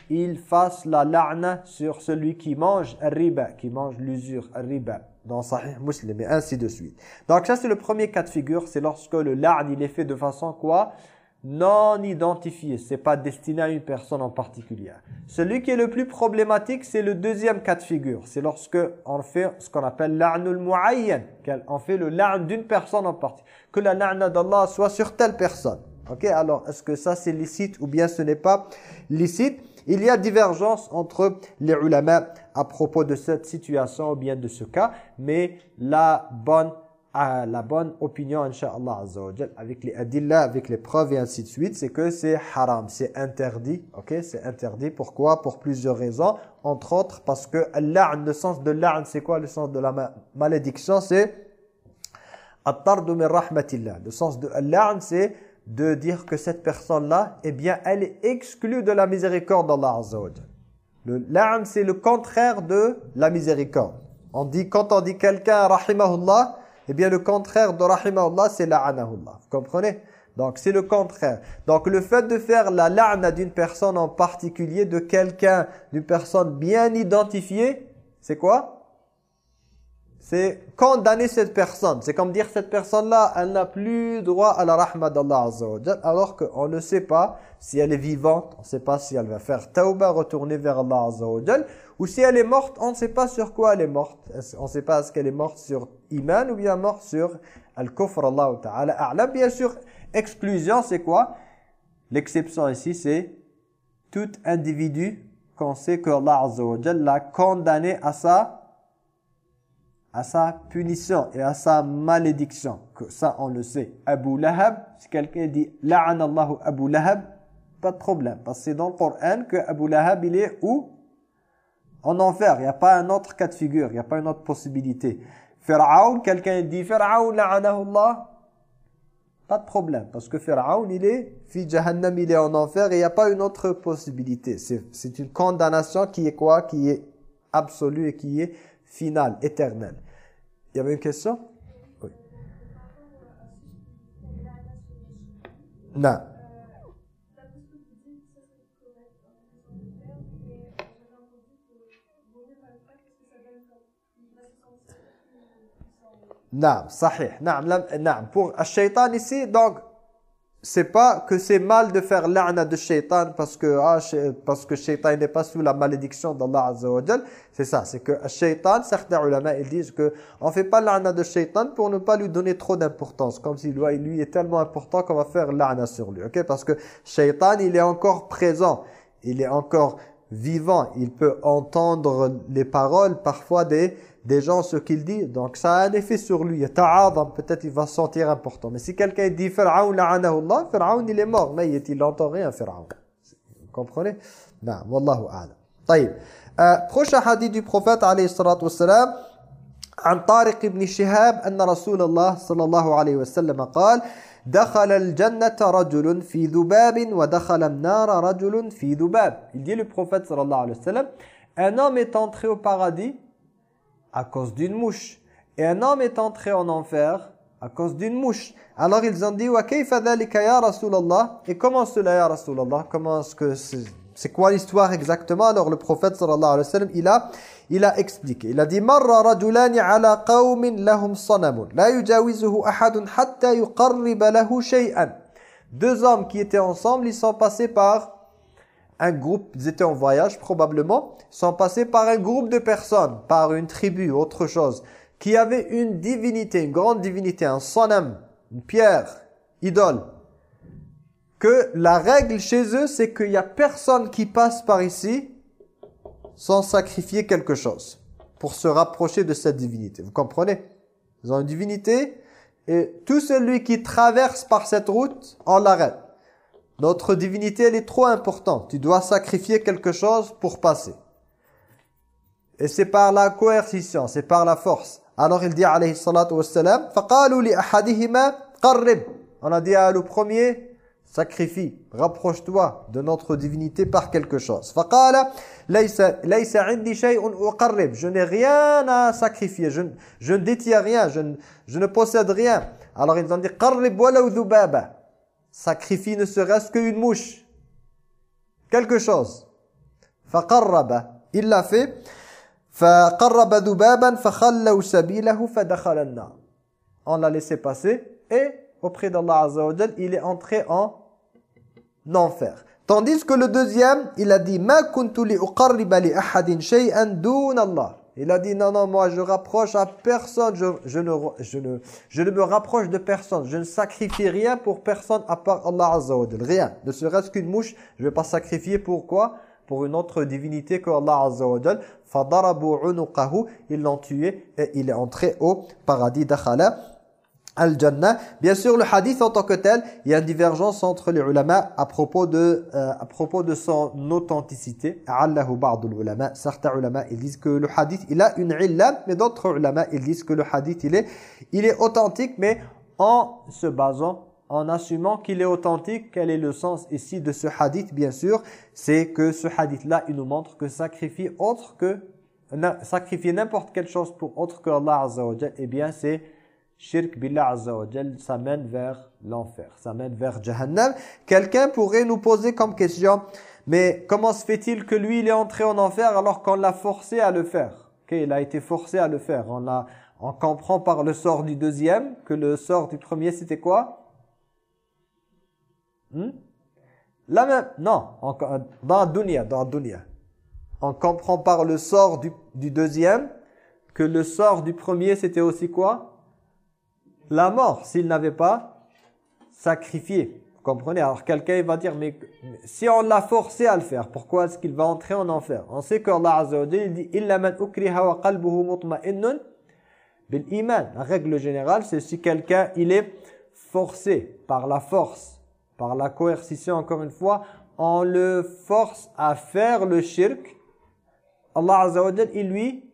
il fasse la la'na sur celui qui mange riba, qui mange l'usure, riba, dans Sahih Muslim, et ainsi de suite. Donc ça, c'est le premier cas de figure, c'est lorsque le la'n, il est fait de façon quoi? Non identifié, c'est pas destiné à une personne en particulier. Celui qui est le plus problématique, c'est le deuxième cas de figure. C'est lorsque on fait ce qu'on appelle la'nul mu'ayyan, on fait le la'n d'une personne en particulier. Que la la'na d'Allah soit sur telle personne. Ok, alors est-ce que ça c'est licite ou bien ce n'est pas licite? Il y a divergence entre les ulama à propos de cette situation ou bien de ce cas, mais la bonne à la bonne opinion, Inch'Allah avec les adillah, avec les preuves et ainsi de suite, c'est que c'est haram, c'est interdit, ok? C'est interdit, pourquoi? Pour plusieurs raisons, entre autres parce que le sens de l'a'n, c'est quoi? Le sens de la malédiction C'est. Le sens de l'a'n, c'est de dire que cette personne-là, eh bien, elle est exclue de la miséricorde d'Allah Azza Le l'a'n, c'est le contraire de la miséricorde. On dit, quand on dit quelqu'un, rahimahullah, eh bien, le contraire de rahimahullah, c'est la'anahullah. Vous comprenez? Donc, c'est le contraire. Donc, le fait de faire la la'na d'une personne en particulier, de quelqu'un, d'une personne bien identifiée, c'est quoi? C'est condamner cette personne. C'est comme dire cette personne-là, elle n'a plus droit à la rahma d'Allah Azza alors qu'on ne sait pas si elle est vivante, on ne sait pas si elle va faire tauba, retourner vers Allah Azza ou si elle est morte, on ne sait pas sur quoi elle est morte. On ne sait pas est-ce qu'elle est morte sur iman ou bien morte sur al-kufr, Allah Ta'ala. Bien sûr, exclusion, c'est quoi? L'exception ici, c'est tout individu qu'on sait que Allah Azza l'a condamné à sa à sa punition et à sa malédiction. Que ça, on le sait. Abu Lahab, si quelqu'un dit « La'an Allahu Abu Lahab », pas de problème. Parce que c'est dans le Coran que Abu Lahab, il est où? En enfer. Il n'y a pas un autre cas de figure. Il n'y a pas une autre possibilité. Pharaon, quelqu'un dit « Pharaon, la'anahu Allah », pas de problème. Parce que Pharaon, il est « Fi Jahannam », il est en enfer et il n'y a pas une autre possibilité. C'est une condamnation qui est quoi? Qui est absolue et qui est finale, éternelle. Il y avait une question Oui. Non. Non, sahih. Non, non. Pour le shaitan ici, donc, c'est pas que c'est mal de faire la'na de shaitan parce que ah, parce que shaitan n'est pas sous la malédiction d'Allah Azza C'est ça, c'est que shaitan, certains ulama, ils disent que on fait pas la'na de shaitan pour ne pas lui donner trop d'importance. Comme si lui, lui est tellement important qu'on va faire la'na sur lui. ok? Parce que shaitan, il est encore présent. Il est encore vivant. Il peut entendre les paroles parfois des des gens ce qu'il dit. Donc ça a un effet sur lui. Peut-être il va se sentir important. Mais si quelqu'un dit Pharaon la'anahullah, Pharaon il est mort. Mais il n'entend rien Pharaon. Vous comprenez Non, wallahu a'lam. طيب. prochain hadith du prophète عليه الصلاة والسلام عن طارق بن شهاب أن رسول الله صلى الله عليه وسلم قال دخل الجنة رجل في ذباب ودخل النار رجل في ذباب. Il dit le prophète صلى الله عليه وسلم un homme est entré au paradis à cause d'une mouche. Et un homme est entré en enfer à cause d'une mouche. Alors ils ont dit, Et comment cela, ya Rasulallah? Comment est-ce que c'est quoi l'histoire exactement? Alors le prophète sallallahu alayhi wa sallam, il a, il a expliqué. Il a dit, Marra rajulani ala qawmin lahum sanamun. La yujawizuhu ahadun hatta yuqarriba lahu. Deux hommes qui étaient ensemble, ils sont passés par un groupe, ils étaient en voyage probablement, sont passés par un groupe de personnes, par une tribu, autre chose, qui avait une divinité, une grande divinité, un sonam, une pierre, idole. Que la règle chez eux, c'est qu'il n'y a personne qui passe par ici sans sacrifier quelque chose pour se rapprocher de cette divinité. Vous comprenez? Ils ont une divinité et tout celui qui traverse par cette route, on l'arrête. Notre divinité, elle est trop importante. Tu dois sacrifier quelque chose pour passer. Et c'est par la coercition, c'est par la force. Alors il dit, alayhi salatu wassalam, On a dit à le premier, sacrifie, rapproche-toi de notre divinité par quelque chose. Je n'ai rien à sacrifier, je, je ne détiens rien, je, je ne possède rien. Alors ils ont dit, Sacrifie ne serait-ce qu'une mouche. Quelque chose. فَقَرَّبَ Il l'a fait. فقرب ذبابا فخلوا سبيله فدخل النار on l'a laissé passer et auprès d'Allah Azza wa il est entré en enfer tandis que le deuxième il a dit ma kuntu li uqarriba li ahadin shay'an dun Allah il a dit non non moi je rapproche à personne. Je, je, ne, je, ne, je ne me rapproche de personne. Je ne sacrifie rien pour personne à part Allah Azza rien. Ne serait-ce qu'une mouche je ne vais pas sacrifier pourquoi pour une autre divinité que Allah Azza wa. Ils l'ont tué et il est entré au paradis d'Akhala. Al-Jannah. Bien sûr, le hadith en tant que tel, il y a une divergence entre les ulama à propos de, euh, à propos de son authenticité. Certains ulama, ils disent que le hadith, il a une illa, mais d'autres ulama, ils disent que le hadith, il est, il est authentique, mais en se basant en assumant qu'il est authentique. Quel est le sens ici de ce hadith? Bien sûr, c'est que ce hadith-là, il nous montre que sacrifier autre que sacrifier n'importe quelle chose pour autre que Allah Azza eh bien c'est shirk billah Azza wa ça mène vers l'enfer, ça mène vers Jahannam. Quelqu'un pourrait nous poser comme question, mais comment se fait-il que lui il est entré en enfer alors qu'on l'a forcé à le faire? Il a été forcé à le faire. On, a, on comprend par le sort du deuxième que le sort du premier c'était quoi? Hmm? La même, non, dans dunya, dans dunya. On comprend par le sort du deuxième que le sort du premier c'était aussi quoi? La mort, s'il n'avait pas sacrifié. Vous comprenez? Alors quelqu'un va dire, mais si on l'a forcé à le faire, pourquoi est-ce qu'il va entrer en enfer? On sait qu'Allah Azza wa il dit « Illa man ukriha wa qalbuhu mutma'innun bil iman ». La règle générale, c'est si quelqu'un, il est forcé par la force par la coercition encore une fois, on le force à faire le shirk, Allah Azza wa il lui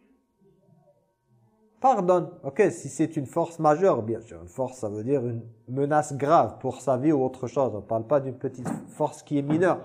pardonne. Ok, si c'est une force majeure, bien sûr, une force ça veut dire une menace grave pour sa vie ou autre chose. On ne parle pas d'une petite force qui est mineure.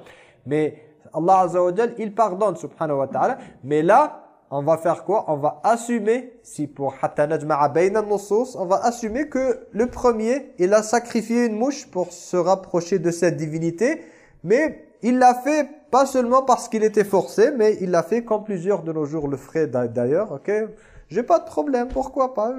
Mais Allah Azza wa il pardonne subhanahu wa ta'ala. Mais là, on va faire quoi? On va assumer, si pour on va assumer que le premier, il a sacrifié une mouche pour se rapprocher de cette divinité, mais il l'a fait pas seulement parce qu'il était forcé, mais il l'a fait comme plusieurs de nos jours le feraient d'ailleurs, ok? J'ai pas de problème, pourquoi pas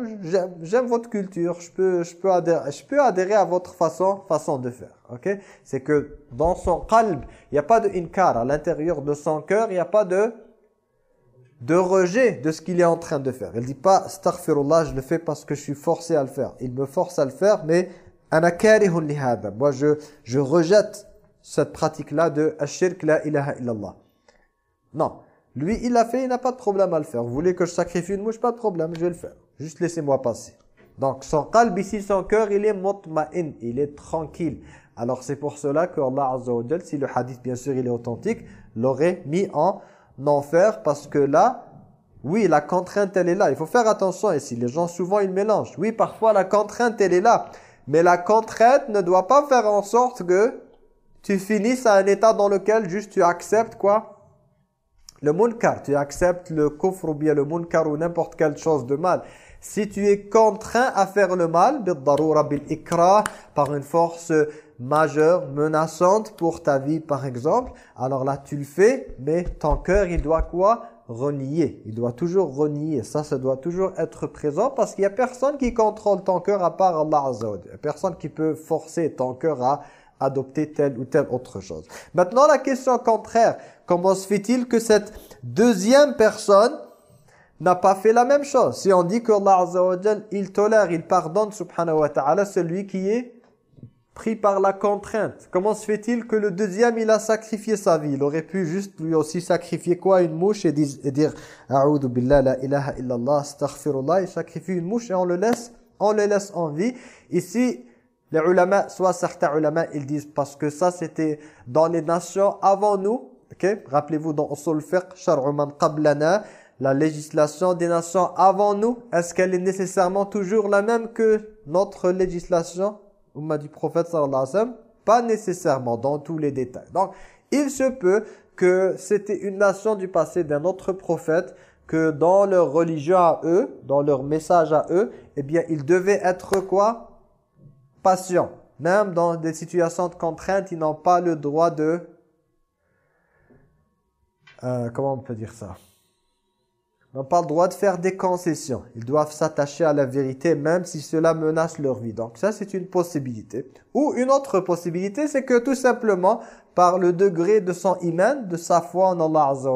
J'aime votre culture, je peux, je, peux adhérer, je peux adhérer à votre façon, façon de faire, ok? C'est que dans son qalb, il n'y a pas de inkar, à l'intérieur de son cœur, il n'y a pas de de rejet de ce qu'il est en train de faire. Il dit pas astaghfirullah, je le fais parce que je suis forcé à le faire. Il me force à le faire, mais ana karihun li Moi je je rejette cette pratique là de ashirk la ilaha illallah. Non, lui il l'a fait, il n'a pas de problème à le faire. Vous voulez que je sacrifie une mouche, pas de problème, je vais le faire. Juste laissez-moi passer. Donc son qalb ici, son cœur, il est mutma'in, il est tranquille. Alors c'est pour cela que Allah Azza si le hadith bien sûr il est authentique, l'aurait mis en enfer parce que là, oui, la contrainte, elle est là. Il faut faire attention ici. Les gens, souvent, ils mélangent. Oui, parfois, la contrainte, elle est là. Mais la contrainte ne doit pas faire en sorte que tu finisses à un état dans lequel juste tu acceptes quoi le munkar, tu acceptes le kufr ou bien le munkar ou n'importe quelle chose de mal. Si tu es contraint à faire le mal, par une force majeure, menaçante pour ta vie par exemple, alors là tu le fais, mais ton cœur il doit quoi? Renier. Il doit toujours renier. Ça, ça doit toujours être présent parce qu'il n'y a personne qui contrôle ton cœur à part Allah personne qui peut forcer ton cœur à adopter telle ou telle autre chose. Maintenant, la question contraire. Comment se fait-il que cette deuxième personne n'a pas fait la même chose? Si on dit que Allah Azza il tolère, il pardonne, subhanahu wa ta'ala, celui qui est pris par la contrainte. Comment se fait-il que le deuxième, il a sacrifié sa vie? Il aurait pu juste lui aussi sacrifier quoi? Une mouche et, dire « A'udhu billah la ilaha illallah, astaghfirullah » Il sacrifie une mouche et on le laisse, on le laisse en vie. Ici, les ulama, soit certains ulama, ils disent parce que ça c'était dans les nations avant nous. Rappelez-vous dans Usul Fiqh, Shar'uman qablana, la législation des nations avant nous, est-ce qu'elle est nécessairement toujours la même que notre législation? Umma du prophète sallallahu alayhi wa sallam? Pas nécessairement dans tous les détails. Donc, il se peut que c'était une nation du passé d'un autre prophète que dans leur religion à eux, dans leur message à eux, eh bien, ils devaient être quoi? Patients. Même dans des situations de contrainte, ils n'ont pas le droit de... Euh, comment on peut dire ça? N'ont pas le droit de faire des concessions. Ils doivent s'attacher à la vérité même si cela menace leur vie. Donc ça, c'est une possibilité. Ou une autre possibilité, c'est que tout simplement, par le degré de son iman, de sa foi en Allah Azza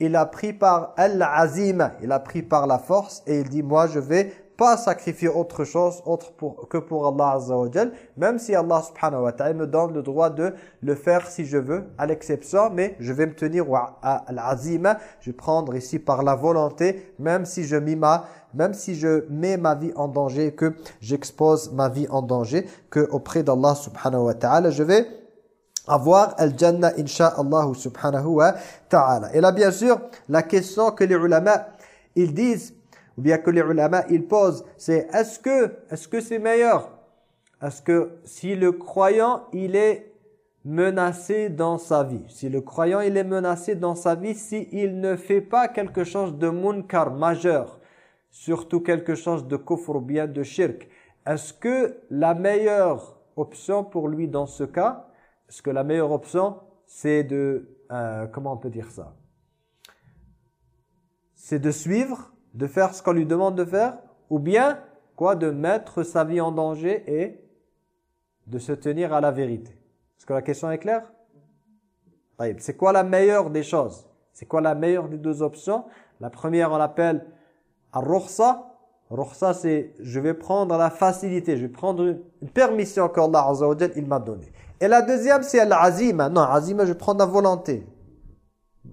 il a pris par al-azima, il a pris par la force et il dit, moi je vais pas sacrifier autre chose autre pour, que pour Allah Azza wa même si Allah subhanahu wa ta'ala me donne le droit de le faire si je veux, à l'exception, mais je vais me tenir à l'azima, je vais prendre ici par la volonté, même si je ma, même si je mets ma vie en danger, que j'expose ma vie en danger, que auprès d'Allah subhanahu wa ta'ala, je vais avoir al-jannah insha'Allah subhanahu wa ta'ala. Et là bien sûr, la question que les ulama, ils disent, ou bien que les ulama ils posent, c'est est-ce que est-ce que c'est meilleur? Est-ce que si le croyant il est menacé dans sa vie, si le croyant il est menacé dans sa vie, si il ne fait pas quelque chose de munkar majeur, surtout quelque chose de kufr ou bien de shirk, est-ce que la meilleure option pour lui dans ce cas, est-ce que la meilleure option c'est de, euh, comment on peut dire ça? C'est de suivre de faire ce qu'on lui demande de faire, ou bien quoi de mettre sa vie en danger et de se tenir à la vérité. Est-ce que la question est claire? C'est quoi la meilleure des choses? C'est quoi la meilleure des deux options? La première, on l'appelle ar-rukhsa. Rukhsa, c'est je vais prendre la facilité, je vais prendre une permission qu'Allah Azza il m'a donnée. Et la deuxième, c'est al-azima. Non, azima, je prends la volonté.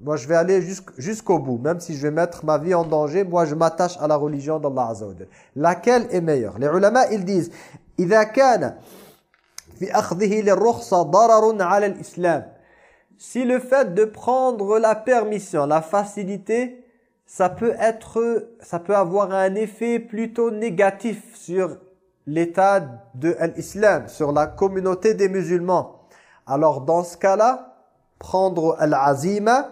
Moi, je vais aller jusqu'au bout. Même si je vais mettre ma vie en danger, moi, je m'attache à la religion d'Allah Azza wa Laquelle est meilleure Les ulama, ils disent إذا كان في أخذه للرخصة ضرر على الإسلام Si le fait de prendre la permission, la facilité, ça peut être, ça peut avoir un effet plutôt négatif sur l'état de l'islam, sur la communauté des musulmans. Alors dans ce cas-là, prendre al-azima,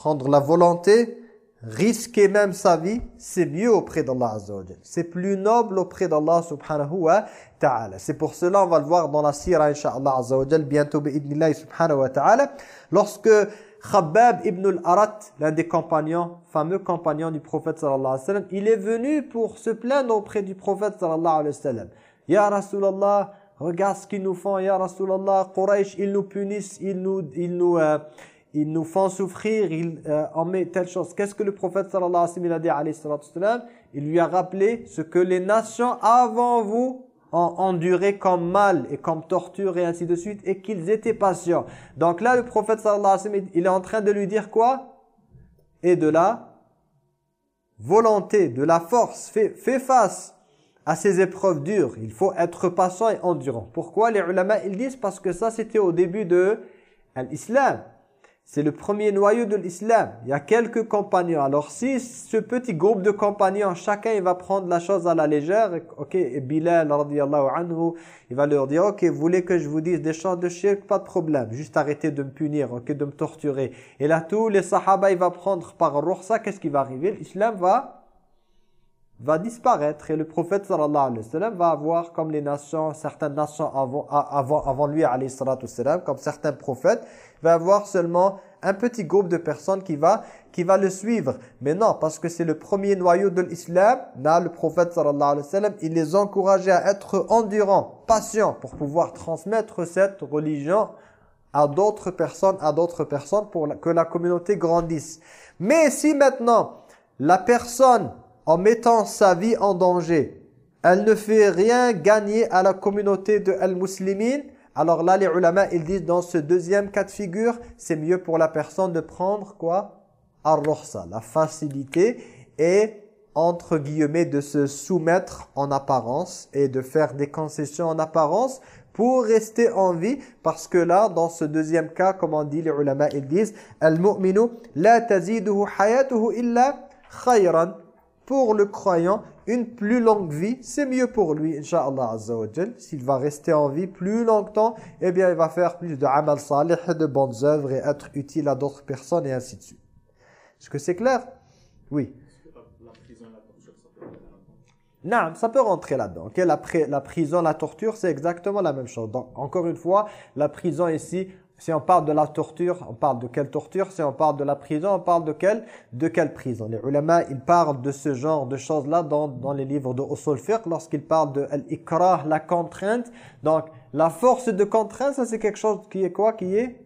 prendre la volonté, risquer même sa vie, c'est mieux auprès d'Allah Azza C'est plus noble auprès d'Allah subhanahu wa ta'ala. C'est pour cela, on va le voir dans la sira, inshallah Azza wa bientôt bi'idnillahi subhanahu wa ta'ala, lorsque Khabbab ibn al-Arat, l'un des compagnons, fameux compagnons du prophète sallallahu alayhi wa sallam, il est venu pour se plaindre auprès du prophète sallallahu alayhi wa sallam. Ya Rasulallah, regarde ce qu'ils nous font, Ya Rasulallah, Quraysh, ils nous punissent, ils nous, ils nous, euh, ils nous font souffrir, ils euh, en mettent telle chose. Qu'est-ce que le prophète sallallahu alayhi wa sallam a dit Il lui a rappelé ce que les nations avant vous ont enduré comme mal et comme torture et ainsi de suite et qu'ils étaient patients. Donc là, le prophète sallallahu alayhi wa sallam, il est en train de lui dire quoi? Et de la volonté, de la force. Fais, fais face à ces épreuves dures. Il faut être patient et endurant. Pourquoi les ulama ils disent? Parce que ça, c'était au début de l'islam. C'est le premier noyau de l'islam. Il y a quelques compagnons. Alors si ce petit groupe de compagnons, chacun il va prendre la chose à la légère, ok, et Bilal anhu, il va leur dire, ok, vous voulez que je vous dise des choses de shirk, pas de problème, juste arrêtez de me punir, ok, de me torturer. Et là, tous les sahaba, il va prendre par ruhsa, qu'est-ce qui va arriver? L'islam va va disparaître et le prophète sallallahu alayhi wa sallam va avoir comme les nations, certaines nations avant, avant, avant lui alayhi sallam, comme certains prophètes, va avoir seulement un petit groupe de personnes qui va, qui va le suivre. Mais non, parce que c'est le premier noyau de l'islam, là le prophète sallallahu alayhi wa sallam, il les encourageait à être endurants, patients pour pouvoir transmettre cette religion à d'autres personnes, à d'autres personnes pour que la communauté grandisse. Mais si maintenant la personne en mettant sa vie en danger, elle ne fait rien gagner à la communauté de al-muslimin, alors là les ulama ils disent dans ce deuxième cas de figure, c'est mieux pour la personne de prendre quoi? Ar la facilité et entre guillemets de se soumettre en apparence et de faire des concessions en apparence pour rester en vie. Parce que là dans ce deuxième cas comme on dit les ulama ils disent al-mu'minu la taziduhu hayatuhu illa khayran pour le croyant, une plus longue vie, c'est mieux pour lui, Inch'Allah Azza S'il va rester en vie plus longtemps, eh bien, il va faire plus de amal salih, de bonnes œuvres et être utile à d'autres personnes et ainsi de suite. Est-ce que c'est clair? Oui. Non, ça peut rentrer là-dedans. La, la prison, la torture, c'est exactement la même chose. Donc, encore une fois, la prison ici, si on parle de la torture, on parle de quelle torture? Si on parle de la prison, on parle de quelle, de quelle prison? Les ulama, ils parlent de ce genre de choses-là dans, dans les livres de Usul Fiqh lorsqu'ils parlent de l'ikrah, la contrainte. Donc, la force de contrainte, ça c'est quelque chose qui est quoi? Qui est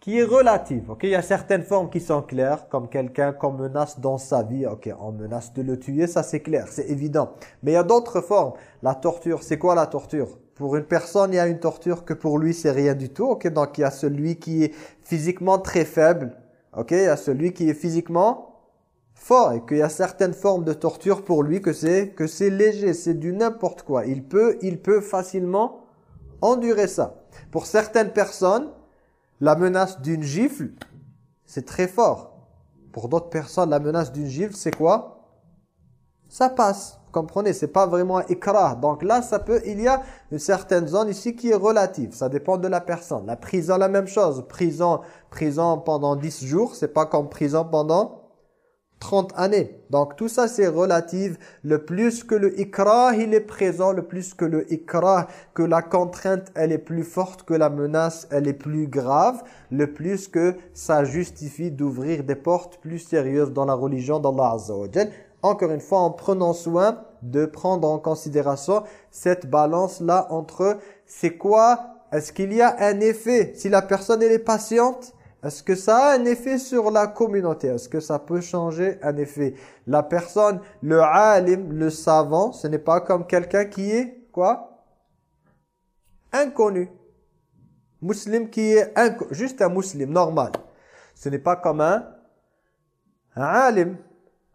qui est relative. Ok, il y a certaines formes qui sont claires, comme quelqu'un qu'on menace dans sa vie. Ok, on menace de le tuer, ça c'est clair, c'est évident. Mais il y a d'autres formes. La torture, c'est quoi la torture? Pour une personne, il y a une torture que pour lui, c'est rien du tout. Ok, donc il y a celui qui est physiquement très faible. Ok, il y a celui qui est physiquement fort et qu'il y a certaines formes de torture pour lui que c'est que c'est léger, c'est du n'importe quoi. Il peut, il peut facilement endurer ça. Pour certaines personnes, la menace d'une gifle, c'est très fort. Pour d'autres personnes, la menace d'une gifle, c'est quoi? Ça passe comprenez, c'est pas vraiment un Donc là, ça peut, il y a une certaine zone ici qui est relative. Ça dépend de la personne. La prison, la même chose. Prison, prison pendant 10 jours, c'est pas comme prison pendant 30 années. Donc tout ça, c'est relatif. Le plus que le ikrah, il est présent, le plus que le ikrah, que la contrainte, elle est plus forte, que la menace, elle est plus grave, le plus que ça justifie d'ouvrir des portes plus sérieuses dans la religion d'Allah Azza encore une fois en prenant soin de prendre en considération cette balance-là entre c'est quoi, est-ce qu'il y a un effet, si la personne elle est patiente, est-ce que ça a un effet sur la communauté? Est-ce que ça peut changer un effet? La personne, le alim, le savant, ce n'est pas comme quelqu'un qui est, quoi? Inconnu. Musulman qui est juste un musulman, normal. Ce n'est pas comme un, un alim,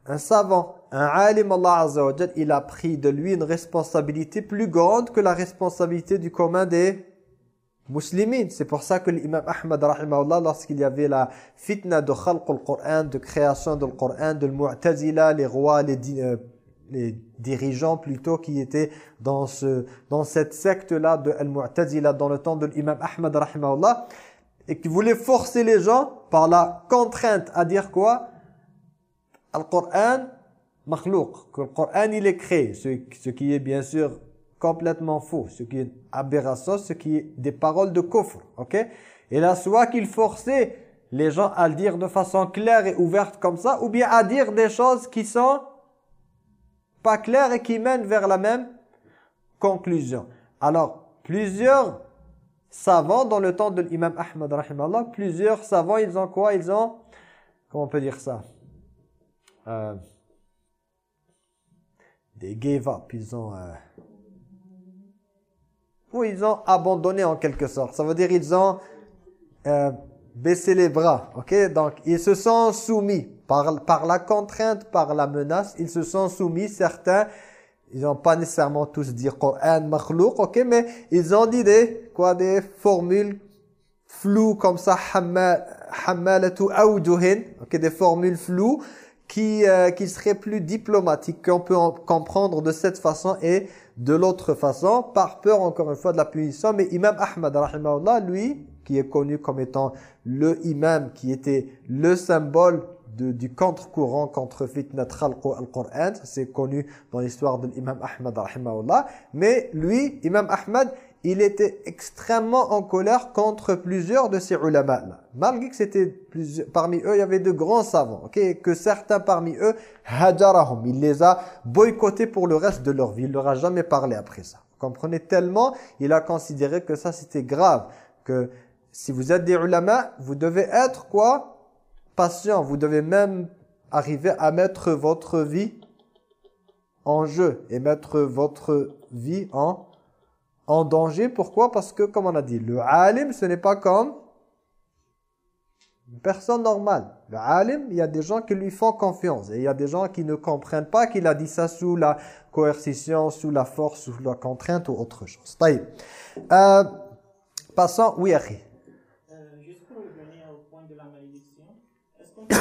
un savant, un alim Allah Azza wa il a pris de lui une responsabilité plus grande que la responsabilité du commun des musulmans. C'est pour ça que l'imam Ahmad rahimahullah lorsqu'il y avait la fitna de khalq al-Qur'an, de création du Qur'an, de mu'tazila, les rois, les, euh, les dirigeants plutôt qui étaient dans ce dans cette secte là de al-mu'tazila dans le temps de l'imam Ahmad rahimahullah et qui voulait forcer les gens par la contrainte à dire quoi? Al-Qur'an, makhlouk, que le Qur'an il est créé, ce, qui est bien sûr complètement faux, ce qui est aberration, ce qui est des paroles de kufr, ok? Et là, soit qu'il forçait les gens à le dire de façon claire et ouverte comme ça, ou bien à dire des choses qui sont pas claires et qui mènent vers la même conclusion. Alors, plusieurs savants, dans le temps de l'imam Ahmad, plusieurs savants, ils ont quoi? Ils ont, comment on peut dire ça? Euh, gave up, ils ont... Euh, ils ont abandonné en quelque sorte. Ça veut dire ils ont euh, baissé les bras. ok? Donc, ils se sont soumis. Par, la contrainte, par la menace. Ils se sont soumis, certains... Ils n'ont pas nécessairement tous dit Coran, makhlouk, ok, mais ils ont dit des, quoi, des formules floues comme ça, hammalatu ok, des formules floues qui, euh, qui seraient plus diplomatiques, qu'on peut comprendre de cette façon et de l'autre façon, par peur encore une fois de la punition. Mais Imam Ahmad, lui, qui est connu comme étant le imam qui était le symbole de, du contre-courant contre fitnat al-Qur'an. C'est connu dans l'histoire de l'imam Ahmad, Mais lui, Imam Ahmad, il était extrêmement en colère contre plusieurs de ces ulama -là. Malgré que c'était parmi eux, il y avait de grands savants, ok, que certains parmi eux, hajarahum, il les a boycottés pour le reste de leur vie. Il leur a jamais parlé après ça. Vous comprenez tellement, il a considéré que ça c'était grave, que si vous êtes des ulama, vous devez être quoi? Patient. Vous devez même arriver à mettre votre vie en jeu et mettre votre vie en en danger. Pourquoi? Parce que, comme on a dit, le alim, ce n'est pas comme une personne normale. Le alim, il y a des gens qui lui font confiance. Et il y a des gens qui ne comprennent pas qu'il a dit ça sous la coercition, sous la force, sous la contrainte ou autre chose. Euh, passons, oui, Akhi. Euh, juste pour revenir au point de la malédiction, est-ce qu'on peut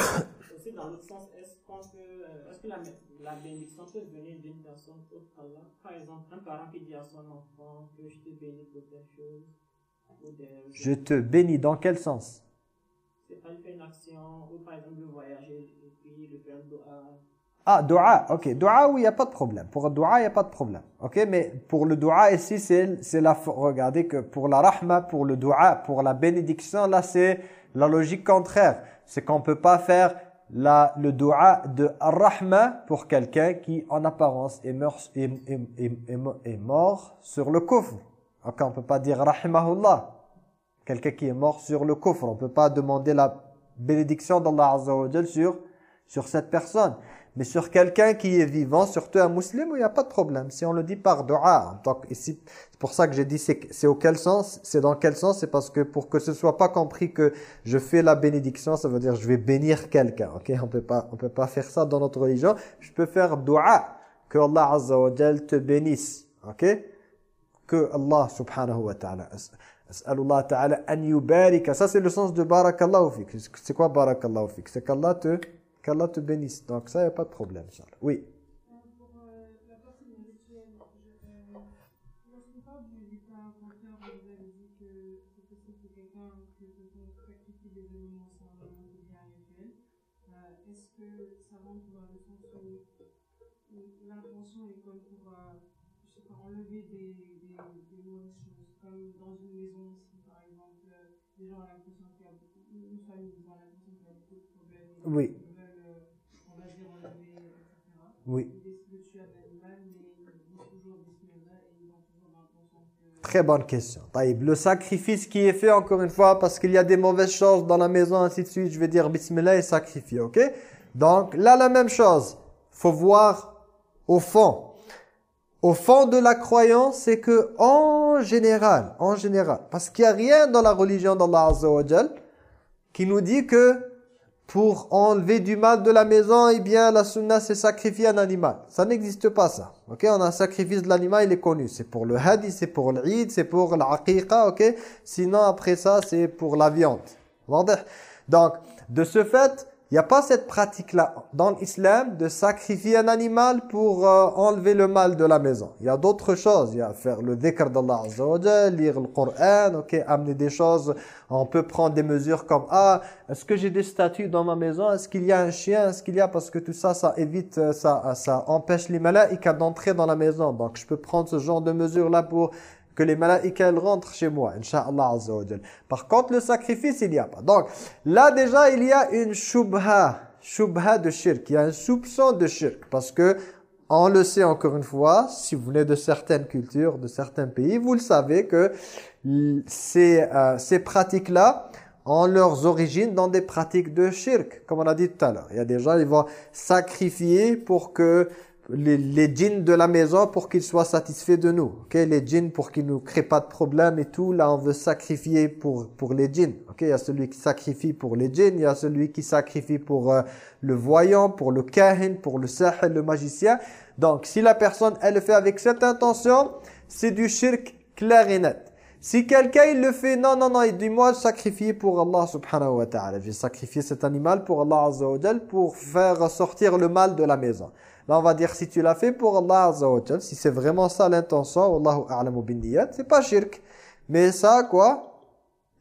aussi dans l'autre sens, euh, est-ce que la, la bénédiction peut venir d'une personne autre qu'Allah? Par exemple, un parent qui dit à son enfant que je te bénis pour telle chose. Je te bénis dans quel sens? C'est pas une action, ou par exemple de voyager et puis de faire doua. Ah, dua, ok. Dua, oui, il n'y a pas de problème. Pour le dua, il n'y a pas de problème. Ok, mais pour le dua ici, c'est la... Regardez que pour la rahma, pour le dua, pour la bénédiction, là, c'est la logique contraire. C'est qu'on ne peut pas faire le dua de rahma pour quelqu'un qui, en apparence, est mort, sur le. Ok, on ne peut pas dire rahimahullah. Quelqu'un qui est mort sur le kufr. On ne peut pas demander la bénédiction d'Allah sur cette personne. Mais sur quelqu'un qui est vivant, surtout un musulman, il n'y a pas de problème. Si on le dit par dua, donc c'est pour ça que j'ai dit c'est au quel sens, c'est dans quel sens, c'est parce que pour que ce soit pas compris que je fais la bénédiction, ça veut dire je vais bénir quelqu'un. OK, on peut pas on peut pas faire ça dans notre religion. Je peux faire dua que Allah Azza wa te bénisse. OK? Que Allah subhanahu wa ta'ala As'alullah ta'ala an yubarika. Ça c'est le sens de barakallahu fik. C'est quoi barakallahu fik? C'est qu'Allah te Qu'Allah te bénisse. Donc ça, il n'y a pas de problème. Oui. l'intention est comme pour, euh, je sais pas, enlever des, des, des mauvaises choses, comme dans une maison ici, par exemple, euh, les gens ont l'impression qu'il y a beaucoup, une famille, ils ont l'impression qu'il y a beaucoup de problèmes. Oui. Oui. Très bonne question. Le sacrifice qui est fait, encore une fois, parce qu'il y a des mauvaises choses dans la maison, ainsi de suite, je vais dire Bismillah et sacrifier, ok? Donc, là, la même chose. faut voir au fond. Au fond de la croyance, c'est que en général, en général, parce qu'il n'y a rien dans la religion d'Allah Azza wa qui nous dit que pour enlever du mal de la maison, eh bien, la sunna, c'est sacrifier un animal. Ça n'existe pas, ça. Ok, on a un sacrifice de l'animal, il est connu. C'est pour le hadi, c'est pour l'id, c'est pour l'aqiqa, ok? Sinon, après ça, c'est pour la viande. Donc, de ce fait, il n'y a pas cette pratique-là dans l'islam de sacrifier un animal pour euh, enlever le mal de la maison. Il y a d'autres choses. Il y a faire le dhikr d'Allah Azza lire le Coran, ok, amener des choses. On peut prendre des mesures comme ah, est-ce que j'ai des statues dans ma maison? Est-ce qu'il y a un chien? Est-ce qu'il y a? Parce que tout ça, ça évite, euh, ça, ça empêche les malaïkas d'entrer dans la maison. Donc je peux prendre ce genre de mesures là pour que les malaïkas rentrent chez moi, Inch'Allah Azza Par contre, le sacrifice, il n'y a pas. Donc, là déjà, il y a une shubha, shubha de shirk, il y a un soupçon de shirk, parce que, on le sait encore une fois, si vous venez de certaines cultures, de certains pays, vous le savez que ces, euh, ces pratiques-là ont leurs origines dans des pratiques de shirk, comme on a dit tout à l'heure. Il y a des gens, ils vont sacrifier pour que les, les djinns de la maison pour qu'ils soient satisfaits de nous. ok? Les djinns pour qu'ils ne créent pas de problème et tout. Là, on veut sacrifier pour, pour les djinns. ok? Il y a celui qui sacrifie pour les djinns. Il y a celui qui sacrifie pour euh, le voyant, pour le kahin, pour le sahel, le magicien. Donc, si la personne, elle le fait avec cette intention, c'est du shirk clair et net. Si quelqu'un il le fait, non, non, non, il dit moi sacrifier pour Allah subhanahu wa ta'ala. J'ai sacrifié cet animal pour Allah azza wa pour faire sortir le mal de la maison. Là on va dire si tu l'as fait pour Allah azza si c'est vraiment ça l'intention, Allahu a'lamu bin c'est pas shirk. Mais ça quoi?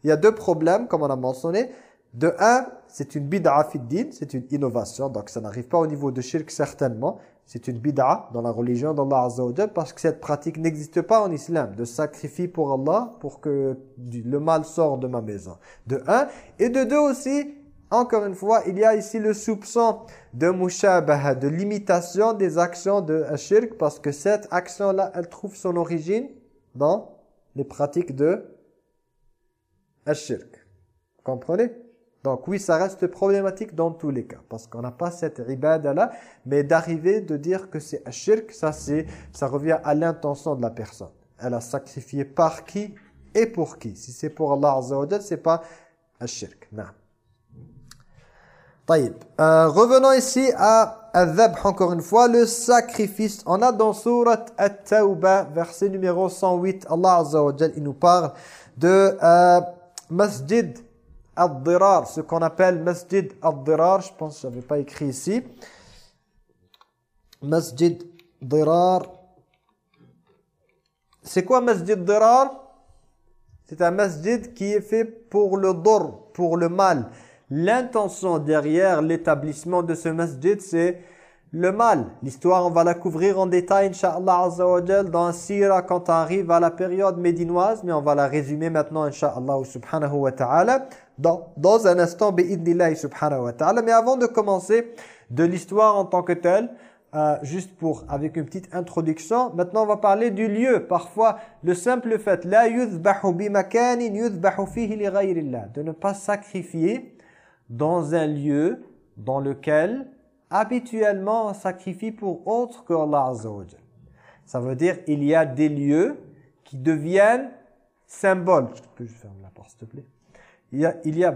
Il y a deux problèmes comme on a mentionné. De un, c'est une bid'a din, c'est une innovation, donc ça n'arrive pas au niveau de shirk certainement. C'est une bid'a dans la religion d'Allah Azza parce que cette pratique n'existe pas en islam, de sacrifier pour Allah pour que le mal sorte de ma maison. De un. Et de deux aussi, encore une fois, il y a ici le soupçon de mushabaha, de limitation des actions de shirk parce que cette action-là, elle trouve son origine dans les pratiques de shirk. Comprenez? Donc oui, ça reste problématique dans tous les cas, parce qu'on n'a pas cette ibada-là, mais d'arriver de dire que c'est shirk, ça, ça revient à l'intention de la personne. Elle a sacrifié par qui et pour qui. Si c'est pour Allah Azza wa c'est pas shirk. Non. Euh, revenons ici à Adhab, encore une fois, le sacrifice. On a dans Surat At-Tawbah, verset numéro 108, Allah Azza wa nous parle de euh, Masjid Ad-Dirar, ce qu'on appelle Masjid Ad-Dirar, je pense que je n'avais pas écrit ici. Masjid Dirar. C'est quoi Masjid Dirar? C'est un masjid qui est fait pour le dor, pour le mal. L'intention derrière l'établissement de ce masjid, c'est le mal. L'histoire, on va la couvrir en détail, Inch'Allah Azza wa dans Sira quand on arrive à la période médinoise, mais on va la résumer maintenant, Inch'Allah subhanahu wa ta'ala, dans, dans un instant, bi'idnillahi subhanahu wa ta'ala. Mais avant de commencer de l'histoire en tant que telle, euh, juste pour, avec une petite introduction, maintenant on va parler du lieu. Parfois, le simple fait, la yuzbahu bimakanin yuzbahu fihi li de ne pas sacrifier dans un lieu dans lequel habituellement on sacrifie pour autre que Allah Azza Ça veut dire il y a des lieux qui deviennent symboles. Je peux fermer la porte s'il te plaît il y a, il y a,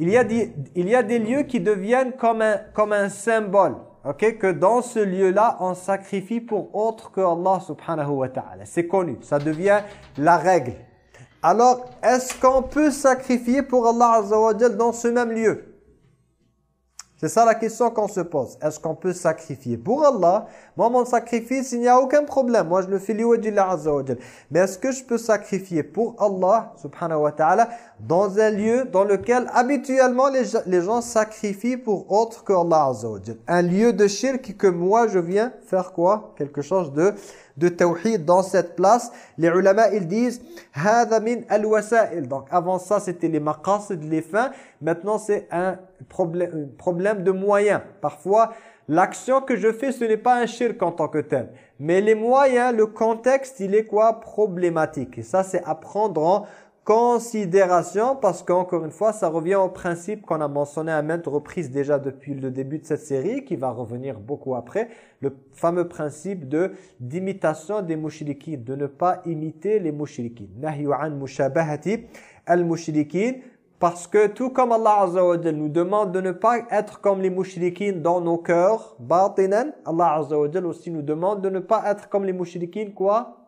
il y a, des, il y a des lieux qui deviennent comme un, comme un symbole. ok? Que dans ce lieu-là, on sacrifie pour autre que Allah subhanahu wa ta'ala. C'est connu, ça devient la règle. Alors, est-ce qu'on peut sacrifier pour Allah azza dans ce même lieu? C'est ça la question qu'on se pose. Est-ce qu'on peut sacrifier pour Allah? Moi, mon sacrifice, il n'y a aucun problème. Moi, je le fais liwajillah azza wa Mais est-ce que je peux sacrifier pour Allah, subhanahu wa ta'ala, dans un lieu dans lequel habituellement les, gens sacrifient pour autre que Allah azza Un lieu de shirk que moi, je viens faire quoi? Quelque chose de de tawhid dans cette place. Les ulama, ils disent « Hada min al-wasa'il ». Donc avant ça, c'était les maqasid, les fins. Maintenant, c'est un problème, un problème de moyens. Parfois, l'action que je fais, ce n'est pas un shirk en tant que tel. Mais les moyens, le contexte, il est quoi? Problématique. Et ça, c'est à prendre en considération parce qu'encore une fois, ça revient au principe qu'on a mentionné à maintes reprises déjà depuis le début de cette série, qui va revenir beaucoup après, le fameux principe de d'imitation des mouchriquins, de ne pas imiter les mouchriquins. Nahyu an mushabahati al-mushrikin, parce que tout comme Allah Azza wa nous demande de ne pas être comme les mouchriquins dans nos cœurs, batinan, Allah Azza wa aussi nous demande de ne pas être comme les mouchriquins, quoi?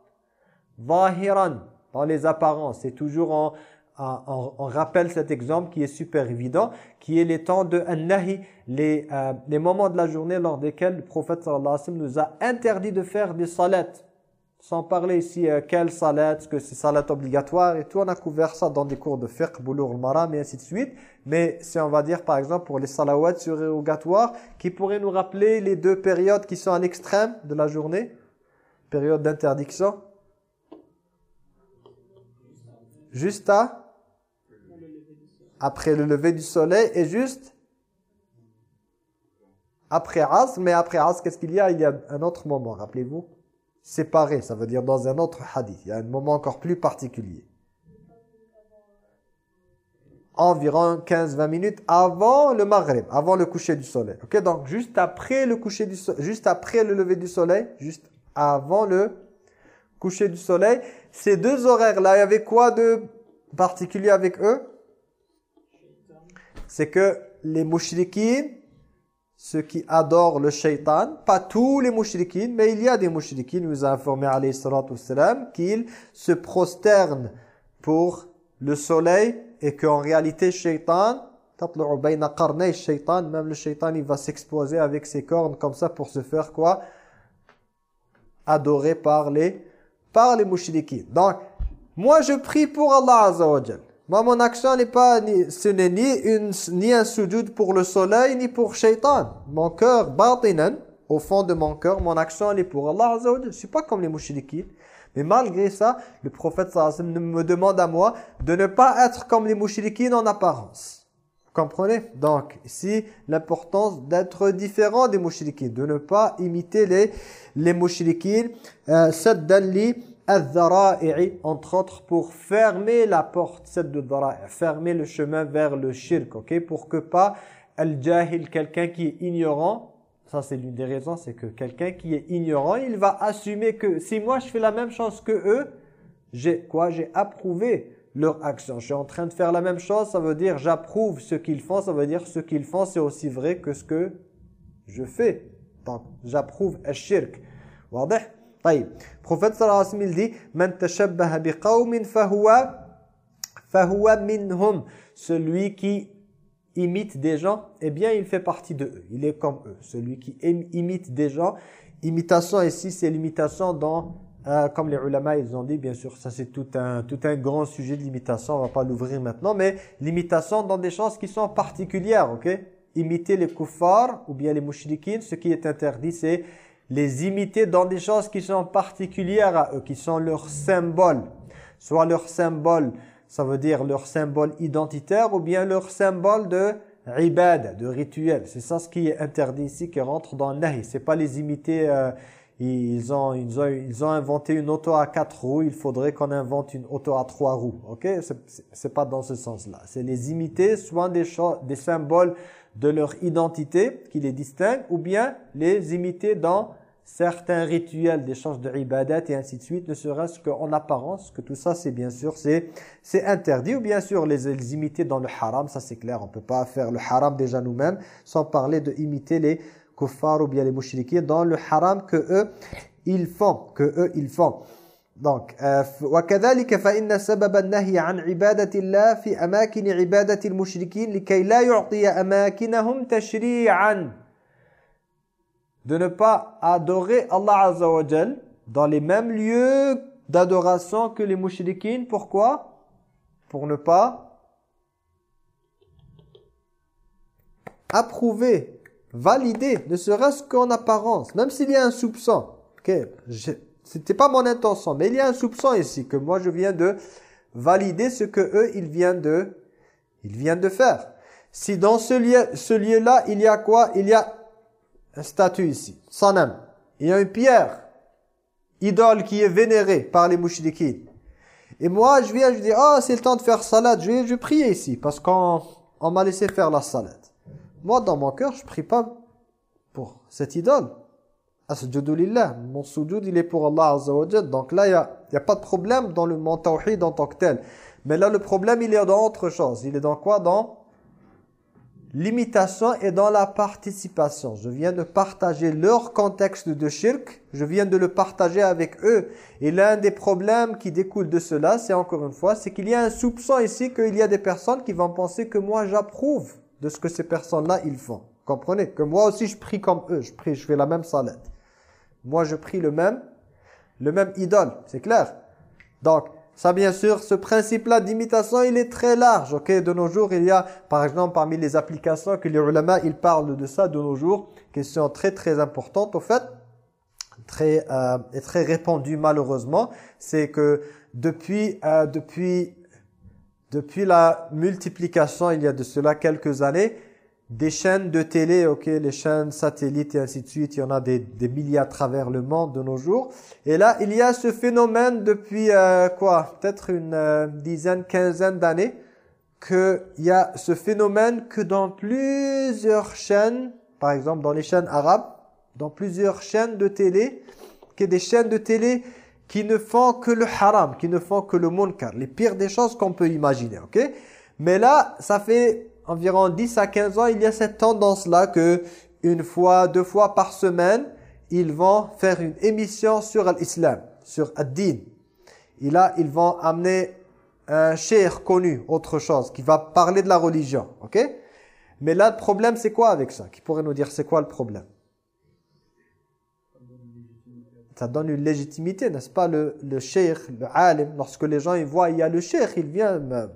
Zahiran, dans les apparences. C'est toujours en, on rappelle cet exemple qui est super évident, qui est les temps de nahi, les, euh, les moments de la journée lors desquels le prophète sallallahu alayhi wa sallam nous a interdit de faire des salats. Sans parler ici euh, quelle salat, que c'est salat obligatoire et tout, on a couvert ça dans des cours de fiqh, boulour al-maram et ainsi de suite. Mais si on va dire par exemple pour les salawats surérogatoires, qui pourraient nous rappeler les deux périodes qui sont à l'extrême de la journée, période d'interdiction, juste à après le lever du soleil et juste après Asr. Mais après Asr, qu'est-ce qu'il y a? Il y a un autre moment, rappelez-vous. Séparé, ça veut dire dans un autre hadith. Il y a un moment encore plus particulier. Environ 15-20 minutes avant le maghrib, avant le coucher du soleil. Ok, donc juste après le coucher du juste après le lever du soleil, juste avant le coucher du soleil. Ces deux horaires-là, il y avait quoi de particulier avec eux? C'est que les mouchriquines ceux qui adorent le shaitan, pas tous les mouchriquines, mais il y a des mouchriquines, nous a informé alayhi qu'ils se prosternent pour le soleil et qu'en réalité shaitan, même le shaitan il va s'exposer avec ses cornes comme ça pour se faire quoi? Adorer par les, par les mouchriquines. Donc, moi je prie pour Allah Azza wa moi, mon action n'est pas, ce n'est ni, une, ni un sujoud pour le soleil, ni pour shaitan. Mon cœur, batinan, au fond de mon cœur, mon action elle est pour Allah Azza wa Je ne suis pas comme les mouchriquines. Mais malgré ça, le prophète sallallahu me demande à moi de ne pas être comme les mouchriquines en apparence. Comprenez? Donc, ici, l'importance d'être différent des mouchriquines, de ne pas imiter les, les mouchriquines. Euh, entre autres pour fermer la porte fermer le chemin vers le shirk ok? Pour que pas al-jahil quelqu'un qui est ignorant ça c'est l'une des raisons c'est que quelqu'un qui est ignorant il va assumer que si moi je fais la même chose que eux j'ai quoi? J'ai approuvé leur action je suis en train de faire la même chose ça veut dire j'approuve ce qu'ils font ça veut dire ce qu'ils font c'est aussi vrai que ce que je fais donc j'approuve al-shirk طيب prophète sallallahu alayhi wa sallam dit man tashabbaha biqawmin fahuwa fahuwa minhum celui qui imite des gens eh bien il fait partie de eux il est comme eux celui qui imite des gens imitation ici c'est l'imitation dans euh, comme les ulama ils ont dit bien sûr ça c'est tout un tout un grand sujet de l'imitation on va pas l'ouvrir maintenant mais l'imitation dans des choses qui sont particulières OK? Imiter les kuffars ou bien les mouchriquines ce qui est interdit c'est les imiter dans des choses qui sont particulières à eux, qui sont leurs symboles. Soit leur symbole, ça veut dire leur symbole identitaire, ou bien leur symbole de ibad, de rituel. C'est ça ce qui est interdit ici, qui rentre dans nahi. C'est pas les imiter... Euh, ils ont, ils, ont, ils ont inventé une auto à quatre roues, il faudrait qu'on invente une auto à trois roues. Ok? C'est pas dans ce sens-là. C'est les imiter, soit des, des symboles de leur identité qui les distingue ou bien les imiter dans certains rituels, des choses de ibadat et ainsi de suite, ne serait-ce qu'en apparence, que tout ça c'est bien sûr c'est interdit ou bien sûr les, les, imiter dans le haram, ça c'est clair, on peut pas faire le haram déjà nous-mêmes sans parler de imiter les kuffars ou bien les mouchriquins dans le haram que eux ils font, que eux ils font. Donc, وكذلك فإن سبب النهي عن عبادة الله في أماكن عبادة المشركين لكي لا يعطي أماكنهم تشريعا de ne pas adorer Allah Azza wa Jal dans les mêmes lieux d'adoration que les mouchriquines. Pourquoi Pour ne pas approuver, valider, ne serait-ce qu'en apparence, même s'il y a un soupçon. Ok, c'était pas mon intention, mais il y a un soupçon ici que moi je viens de valider ce que eux ils viennent de ils viennent de faire. Si dans ce lieu ce lieu là, il y a quoi? Il y a un statue ici, sanam. Il y a une pierre idole qui est vénérée par les mouchidikines. Et moi je viens je dis "Ah, oh, c'est le temps de faire salade, je vais je prie ici parce qu'on on, m'a laissé faire la salade." Moi dans mon cœur, je prie pas pour cette idole. Mon sujoud il est pour Allah Azza wa Donc là il y a, a pas de problème dans le mon tawhid en tant que tel. Mais là le problème il est dans autre chose. Il est dans quoi? Dans l'imitation et dans la participation. Je viens de partager leur contexte de shirk, je viens de le partager avec eux. Et l'un des problèmes qui découle de cela, c'est encore une fois, c'est qu'il y a un soupçon ici qu'il y a des personnes qui vont penser que moi j'approuve de ce que ces personnes-là ils font. Comprenez? Que moi aussi je prie comme eux, je prie, je fais la même salade. Moi, je prie le même, le même idole, c'est clair? Donc, ça bien sûr, ce principe-là d'imitation, il est très large. ok? De nos jours, il y a, par exemple, parmi les applications que les ulama, ils parlent de ça de nos jours, question très très importante au fait, très, euh, et très répandue malheureusement, c'est que depuis, euh, depuis, depuis la multiplication, il y a de cela quelques années, des chaînes de télé, ok, les chaînes satellites et ainsi de suite, il y en a des, milliers à travers le monde de nos jours. Et là, il y a ce phénomène depuis euh, quoi Peut-être une euh, dizaine, quinzaine d'années, qu'il y a ce phénomène que dans plusieurs chaînes, par exemple dans les chaînes arabes, dans plusieurs chaînes de télé, que des chaînes de télé qui ne font que le haram, qui ne font que le munkar, les pires des choses qu'on peut imaginer, ok? Mais là, ça fait environ 10 à 15 ans, il y a cette tendance-là que une fois, deux fois par semaine, ils vont faire une émission sur l'islam, sur ad-din. Et là, ils vont amener un cheikh connu, autre chose, qui va parler de la religion. ok? Mais là, le problème, c'est quoi avec ça? Qui pourrait nous dire c'est quoi le problème? Ça donne une légitimité, n'est-ce pas, le, le cheikh, le alim, lorsque les gens ils voient, il y a le cheikh, il vient, euh,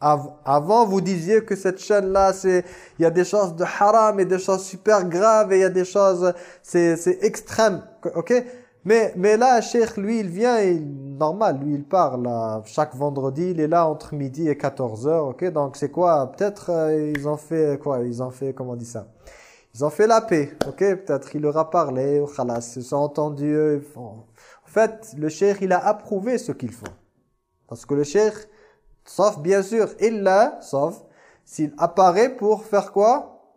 avant vous disiez que cette chaîne-là, c'est il y a des choses de haram et des choses super graves et il y a des choses, c'est extrême, ok? Mais, mais là, cheikh, lui, il vient, et normal, lui, il parle chaque vendredi, il est là entre midi et 14h, ok? Donc c'est quoi? Peut-être euh, ils ont fait, quoi? Ils ont fait, comment on dit ça? Ils ont fait la paix, ok? Peut-être il leur a parlé, ils se sont entendus. En fait, le cheikh, il a approuvé ce qu'ils font. Parce que le cheikh, sauf bien sûr, il l'a, sauf s'il apparaît pour faire quoi?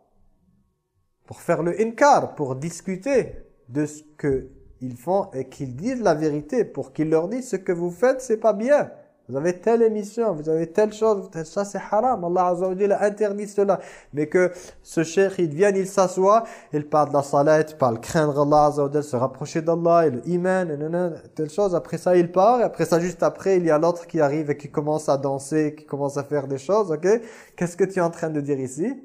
Pour faire le inkar, pour discuter de ce qu'ils font et qu'ils disent la vérité, pour qu'ils leur disent ce que vous faites, c'est pas bien. Vous avez telle émission, vous avez telle chose, ça c'est haram. Allah Azza wa a interdit cela. Mais que ce cheikh, il vient, il s'assoit, il parle de la salat, il parle craindre Allah Azza wa se rapprocher d'Allah, le iman, telle chose. Après ça, il part, et après ça, juste après, il y a l'autre qui arrive et qui commence à danser, qui commence à faire des choses, ok? Qu'est-ce que tu es en train de dire ici?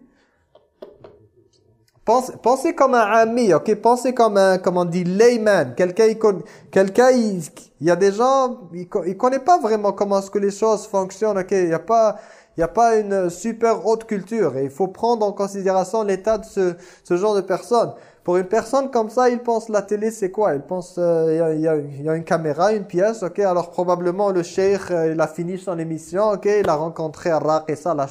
Pensez, comme un ami, ok? Pensez comme un, comme on dit, layman. Quelqu'un, quelqu'un, il, il, y a des gens, il, il connaît pas vraiment comment ce que les choses fonctionnent, ok? Il y a pas, il a pas une super haute culture. Et il faut prendre en considération l'état de ce, ce genre de personnes. Pour une personne comme ça, il pense la télé c'est quoi? Il pense euh, il, y a, il, y a, une caméra, une pièce, ok? Alors probablement le cheikh, euh, il a fini son émission, ok? Il a rencontré et ça, la,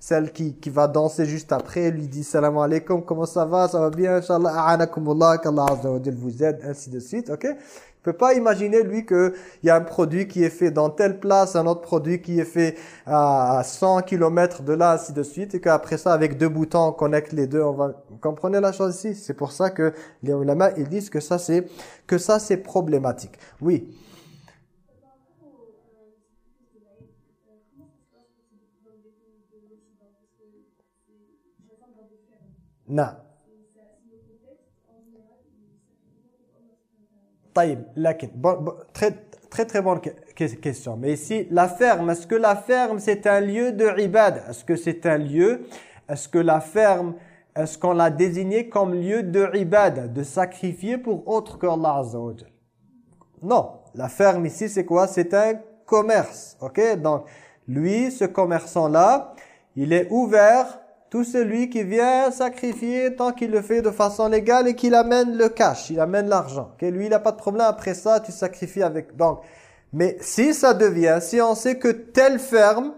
celle qui, qui va danser juste après, lui dit salam alaikum, comment ça va? Ça va bien, inshallah, a'anakumullah, qu'Allah vous aide, ainsi de suite, ok? Ne peut pas imaginer, lui, qu'il y a un produit qui est fait dans telle place, un autre produit qui est fait à 100 km de là, ainsi de suite, et qu'après ça, avec deux boutons, on connecte les deux. On va... Vous comprenez la chose ici? C'est pour ça que les ulama, ils disent que ça, c'est que ça c'est problématique. Oui Non. Très, très très bonne question. Mais ici, la ferme, est-ce que la ferme c'est un lieu de ibad? Est-ce que c'est un lieu? Est-ce que la ferme, est-ce qu'on l'a désigné comme lieu de ibad, de sacrifier pour autre que Allah Non, la ferme ici c'est quoi? C'est un commerce, ok? Donc, lui, ce commerçant-là, il est ouvert tout celui qui vient sacrifier tant qu'il le fait de façon légale et qu'il amène le cash, il amène l'argent. Lui, il n'a pas de problème. Après ça, tu sacrifies avec... Donc, mais si ça devient, si on sait que telle ferme,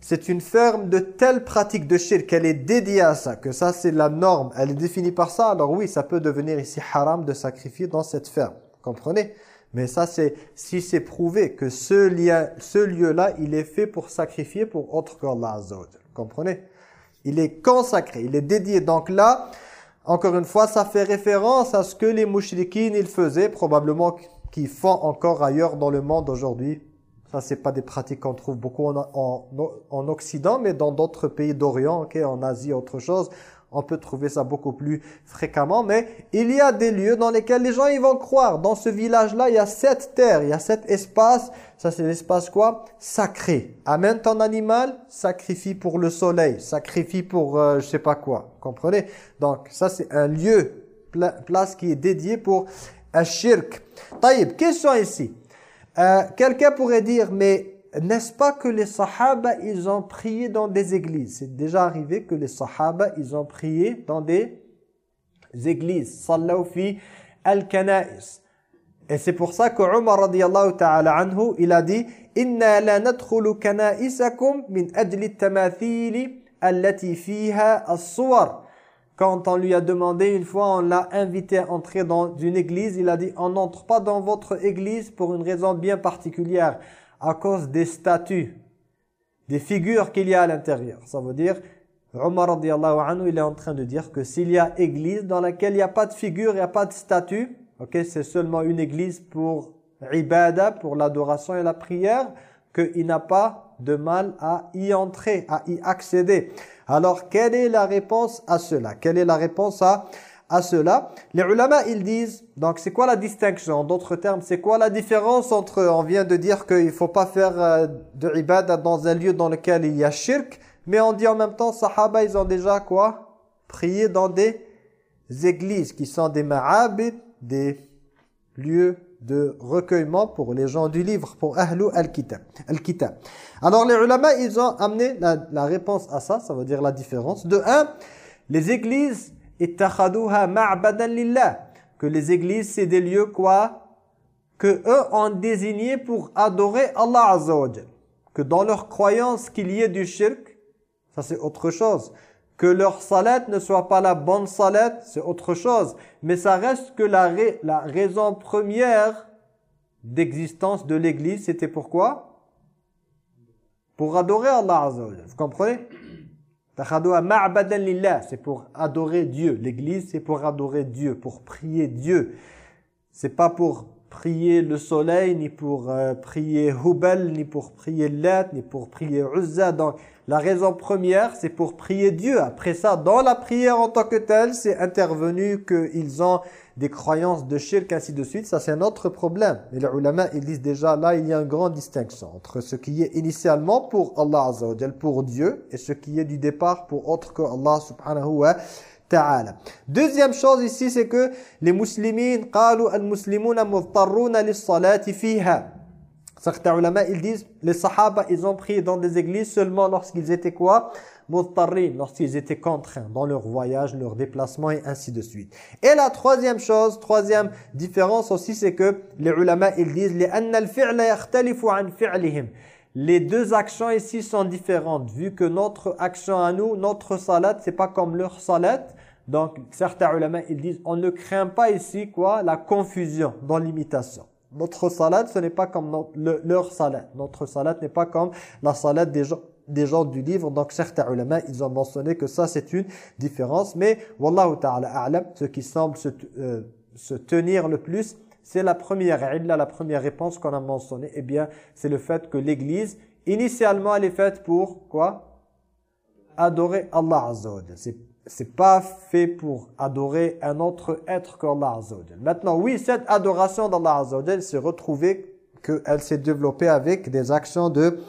c'est une ferme de telle pratique de shirk, qu'elle est dédiée à ça, que ça c'est la norme, elle est définie par ça, alors oui, ça peut devenir ici haram de sacrifier dans cette ferme. Comprenez? Mais ça, c'est si c'est prouvé que ce, ce lieu-là, il est fait pour sacrifier pour autre qu'Allah Azza Comprenez? Il est consacré, il est dédié. Donc là, encore une fois, ça fait référence à ce que les mouchriquines, ils faisaient, probablement qu'ils font encore ailleurs dans le monde aujourd'hui. Ça, c'est pas des pratiques qu'on trouve beaucoup en, en, en Occident, mais dans d'autres pays d'Orient, ok, en Asie, autre chose on peut trouver ça beaucoup plus fréquemment, mais il y a des lieux dans lesquels les gens ils vont croire. Dans ce village-là, il y a sept terres, il y a sept espaces. Ça, c'est l'espace quoi? Sacré. Amène ton animal, sacrifie pour le soleil, sacrifie pour euh, je sais pas quoi. Comprenez? Donc, ça, c'est un lieu, place qui est dédiée pour un shirk. Taïb, question ici. Euh, quelqu'un pourrait dire, mais n'est-ce pas que les sahaba, ils ont prié dans des églises? C'est déjà arrivé que les sahaba, ils ont prié dans des églises. Sallaw fi al-kana'is. Et c'est pour ça que Umar radiyallahu ta'ala anhu, il a dit Inna la nadkhulu kana'isakum min ajli tamathili allati fiha as-suwar. Quand on lui a demandé une fois, on l'a invité à entrer dans une église, il a dit on n'entre pas dans votre église pour une raison bien particulière à cause des statues, des figures qu'il y a à l'intérieur. Ça veut dire, Omar radiallahu anhu, il est en train de dire que s'il y a église dans laquelle il n'y a pas de figure, il n'y a pas de statue, ok, c'est seulement une église pour ibada, pour l'adoration et la prière, qu'il n'a pas de mal à y entrer, à y accéder. Alors, quelle est la réponse à cela? Quelle est la réponse à, à cela Les ulama, ils disent, donc c'est quoi la distinction? En d'autres termes, c'est quoi la différence entre, on vient de dire qu'il ne faut pas faire euh, de ibadah dans un lieu dans lequel il y a shirk, mais on dit en même temps, sahaba, ils ont déjà quoi? Prié dans des églises qui sont des ma'abid, des lieux de recueillement pour les gens du livre, pour Ahlu al-Kitab. Al Alors les ulama, ils ont amené la, réponse à ça, ça veut dire la différence. De un, les églises. Que les églises, c'est des lieux quoi? Que eux ont désigné pour adorer Allah Azza Que dans leur croyance qu'il y ait du shirk, ça c'est autre chose. Que leur salat ne soit pas la bonne salat, c'est autre chose. Mais ça reste que la, raison première d'existence de l'église, c'était pourquoi? Pour adorer Allah Azza Vous comprenez? C'est pour adorer Dieu. L'église, c'est pour adorer Dieu, pour prier Dieu. C'est pas pour prier le soleil, ni pour euh, prier Hubal, ni pour prier Lat, ni pour prier Uzza. Donc, la raison première, c'est pour prier Dieu. Après ça, dans la prière en tant que telle, c'est intervenu qu'ils ont des croyances de shirk, ainsi de suite. Ça, c'est un autre problème. Mais les ulama, ils disent déjà, là, il y a une grande distinction entre ce qui est initialement pour Allah Azza wa pour Dieu, et ce qui est du départ pour autre que Allah subhanahu wa ta'ala. Deuxième chose ici, c'est que les musulmans, قالوا المسلمون مضطرون للصلاة فيها. Certains ulama, ils disent, les sahaba, ils ont prié dans des églises seulement lorsqu'ils étaient quoi Lorsqu'ils étaient contraints dans leur voyage, leur déplacement et ainsi de suite. Et la troisième chose, troisième différence aussi, c'est que les ulama, ils disent, les deux actions ici sont différentes, vu que notre action à nous, notre salat, c'est pas comme leur salat. Donc, certains ulama, ils disent, on ne craint pas ici, quoi, la confusion dans l'imitation. Notre salade, ce n'est pas comme leur salade. Notre salade n'est pas comme la salade des gens, des gens du livre. Donc certains ulama, ils ont mentionné que ça c'est une différence. Mais Wallahu ta'ala a'lam, ce qui semble se, euh, se tenir le plus, c'est la première illa, la première réponse qu'on a mentionnée. Eh bien, c'est le fait que l'église, initialement, elle est faite pour quoi? Adorer Allah Azza wa c'est pas fait pour adorer un autre être qu'Allah Azza Maintenant, oui, cette adoration d'Allah Azza s'est retrouvée qu'elle s'est développée avec des actions de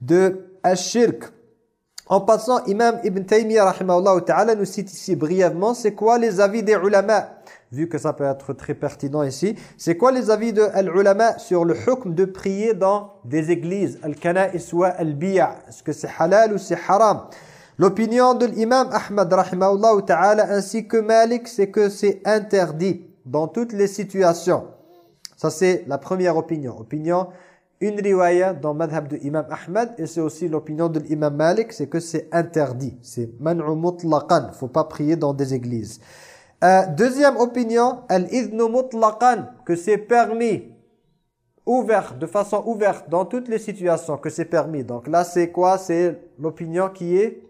de ashirk. En passant, Imam Ibn Taymiyyah ta'ala nous cite ici brièvement c'est quoi les avis des ulama vu que ça peut être très pertinent ici. C'est quoi les avis de l'ulama sur le hukm de prier dans des églises Al-Kana'is wa al-Bi'a Est-ce que c'est halal ou c'est haram? L'opinion de l'imam Ahmad rahimahullah ta'ala ainsi que Malik, c'est que c'est interdit dans toutes les situations. Ça c'est la première opinion. Opinion, une riwaya dans madhab de l'imam Ahmad et c'est aussi l'opinion de l'imam Malik, c'est que c'est interdit. C'est man'u mutlaqan, faut pas prier dans des églises. Euh, deuxième opinion, al-idhnu mutlaqan, que c'est permis ouvert, de façon ouverte, dans toutes les situations, que c'est permis. Donc là, c'est quoi? C'est l'opinion qui est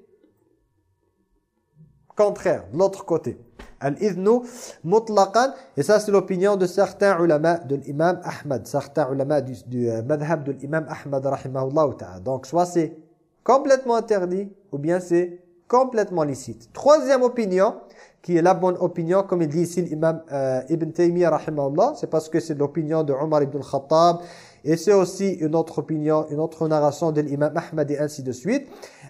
contraire, de l'autre côté. Al-idhnu mutlaqan, et ça c'est l'opinion de certains ulama de l'imam Ahmad, certains ulama du, du euh, madhab de l'imam Ahmad rahimahullah ta'ala. Donc soit c'est complètement interdit, ou bien c'est complètement licite. Troisième opinion, qui est la bonne opinion, comme il dit ici l'imam euh, Ibn Taymiyyah rahimahullah, c'est parce que c'est l'opinion de Omar ibn al-Khattab, et c'est aussi une autre opinion, une autre narration de l'imam Ahmad et ainsi de suite.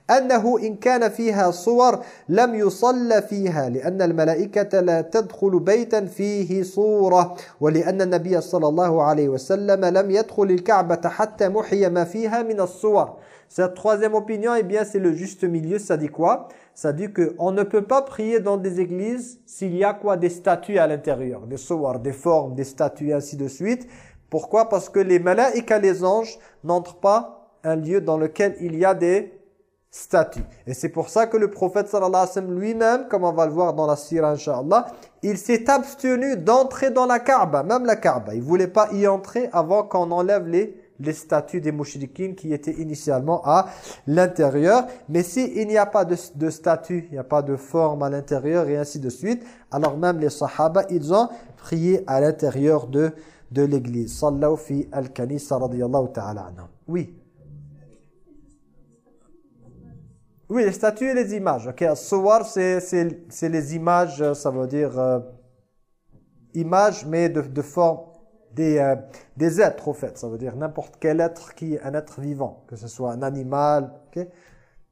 أنه إن كان فيها صور لم يصلى فيها لأن الملائكة لا تدخل بيتا فيه صورة ولأن النبي صلى الله عليه وسلم لم يدخل الكعبة حتى محي ما فيها من الصور Cette troisième opinion, eh bien, c'est le juste milieu. Ça dit quoi Ça dit qu'on ne peut pas prier dans des églises s'il y a quoi Des statues à l'intérieur, des soirs, des formes, des statues, ainsi de suite. Pourquoi Parce que les malaïkas, les anges, n'entrent pas un lieu dans lequel il y a des statut. Et c'est pour ça que le prophète sallallahu alayhi wa sallam lui-même, comme on va le voir dans la sira inshallah, il s'est abstenu d'entrer dans la Kaaba, même la Kaaba. Il voulait pas y entrer avant qu'on enlève les les statues des mouchriquines qui étaient initialement à l'intérieur. Mais s'il n'y a pas de, de statue, il n'y a pas de forme à l'intérieur et ainsi de suite, alors même les sahaba, ils ont prié à l'intérieur de, de l'église. Oui. Oui, les statues et les images. Ok, c'est- c'est les images, euh, ça veut dire euh, images, mais de, de forme des, euh, des êtres, au fait. Ça veut dire n'importe quel être qui est un être vivant, que ce soit un animal. Ok,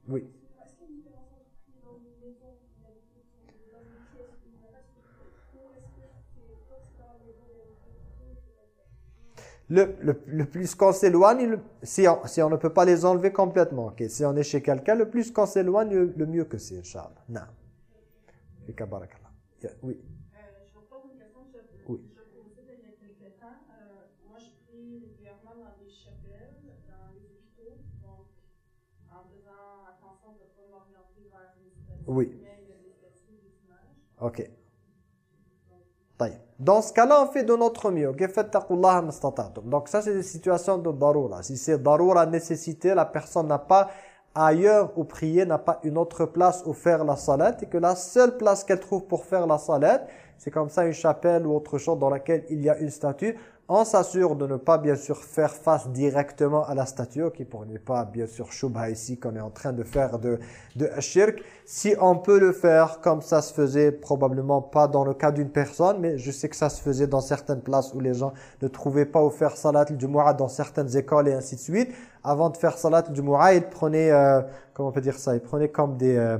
oui. Le, le, le plus qu'on s'éloigne, si on, si on ne peut pas les enlever complètement, ok, si on est chez quelqu'un, le plus qu'on s'éloigne, le, le mieux que c'est, Inch'Allah. Non. Oui. Euh, Oui. Euh, Oui. mais dans ce cas-là, on fait de notre mieux. Donc ça, c'est des situations de daroura. Si c'est daroura nécessité, la personne n'a pas ailleurs où prier, n'a pas une autre place où faire la salat, et que la seule place qu'elle trouve pour faire la salat, c'est comme ça une chapelle ou autre chose dans laquelle il y a une statue, on s'assure de ne pas bien sûr faire face directement à la statue, ok, pour ne pas bien sûr shubha ici qu'on est en train de faire de, de shirk. Si on peut le faire comme ça se faisait, probablement pas dans le cas d'une personne, mais je sais que ça se faisait dans certaines places où les gens ne trouvaient pas où faire salat al-jumu'ah dans certaines écoles et ainsi de suite. Avant de faire salat al-jumu'ah, ils prenaient, euh, comment on peut dire ça, ils prenaient comme des... euh,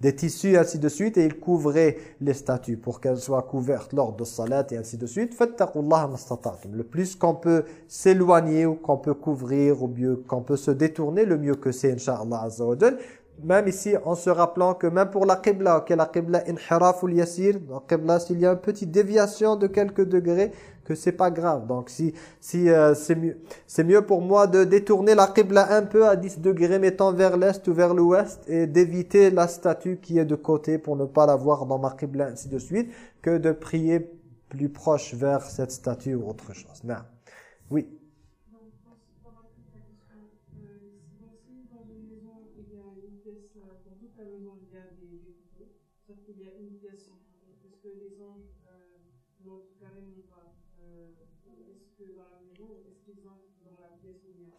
des tissus ainsi de suite et ils couvraient les statues pour qu'elles soient couvertes lors de salat et ainsi de suite. Le plus qu'on peut s'éloigner ou qu'on peut couvrir ou mieux qu'on peut se détourner, le mieux que c'est Inch'Allah Azza. Même ici, en se rappelant que même pour la qibla, ok, la qibla inhiraful yasir, la qibla, s'il y a une petite déviation de quelques degrés, que c'est pas grave. Donc si si euh, c'est mieux c'est mieux pour moi de détourner la qibla un peu à 10 degrés mettant vers l'est ou vers l'ouest et d'éviter la statue qui est de côté pour ne pas la voir dans ma qibla ainsi de suite que de prier plus proche vers cette statue ou autre chose. Non. Oui.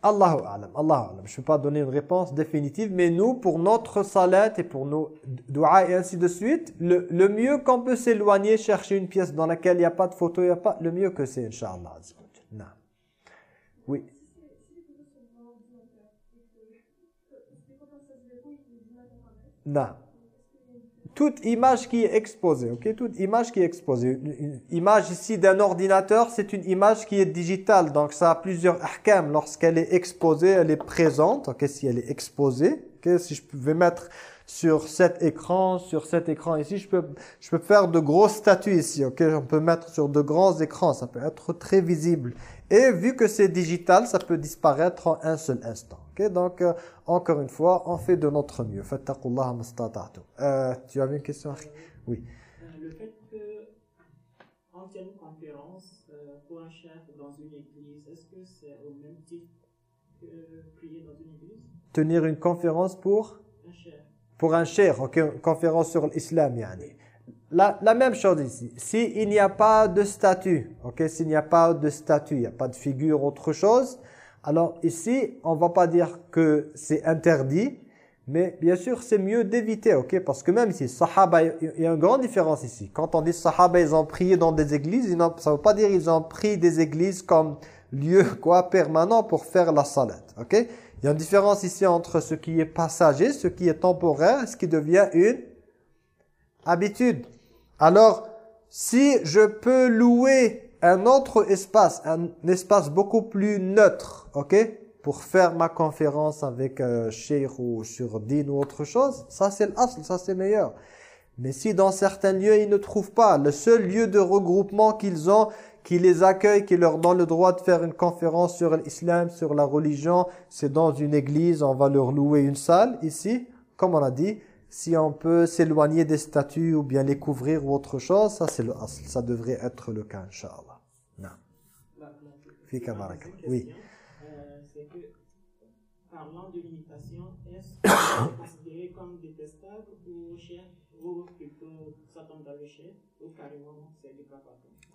Allahu alam, Allahu alam. Je ne peux pas donner une réponse définitive, mais nous, pour notre salat et pour nos doigts et ainsi de suite, le, mieux qu'on peut s'éloigner, chercher une pièce dans laquelle il n'y a pas de photo, il n'y a pas, le mieux que c'est, Inch'Allah. Oui. Non. Toute image qui est exposée, ok Toute image qui est exposée. Une, image ici d'un ordinateur, c'est une image qui est digitale. Donc ça a plusieurs ahkam. Lorsqu'elle est exposée, elle est présente. Ok, si elle est exposée, ok Si je pouvais mettre sur cet écran, sur cet écran ici, je peux, je peux faire de grosses statues ici. Ok, on peut mettre sur de grands écrans. Ça peut être très visible. Et vu que c'est digital, ça peut disparaître en un seul instant. Ok Donc, euh, encore une fois, on fait de notre mieux. Euh, tu avais une question Oui. Euh, le fait qu'on tienne une conférence euh, pour un chef dans une église, est-ce que c'est au même titre que prier dans une église? Tenir une conférence pour? Un chef. pour un cher, ok, une conférence sur l'islam, yani. La, la même chose ici. S'il n'y a pas de statut, ok, s'il n'y a pas de statut, il n'y a pas de figure, autre chose, alors ici, on va pas dire que c'est interdit, mais bien sûr, c'est mieux d'éviter, ok, parce que même ici, sahaba, il y a une grande différence ici. Quand on dit sahaba, ils ont prié dans des églises, ils ça ne veut pas dire qu'ils ont pris des églises comme lieu, quoi, permanent pour faire la salat, ok? Il y a une différence ici entre ce qui est passager, ce qui est temporaire, ce qui devient une habitude. Alors, si je peux louer un autre espace, un espace beaucoup plus neutre, ok, pour faire ma conférence avec euh, ou sur Din ou autre chose, ça c'est l'asl, ça c'est meilleur. Mais si dans certains lieux, ils ne trouvent pas, le seul lieu de regroupement qu'ils ont, qui les accueille, qui leur donne le droit de faire une conférence sur l'islam, sur la religion, c'est dans une église, on va leur louer une salle ici, comme on a dit, si on peut s'éloigner des statues ou bien les couvrir ou autre chose, ça c'est le asl, ça devrait être le cas, Inch'Allah. Fika baraka. Oui. euh, c'est que, parlant de l'imitation, est-ce que c'est considéré comme détestable ou cher, ou plutôt ça tombe dans le cher, ou carrément c'est du cas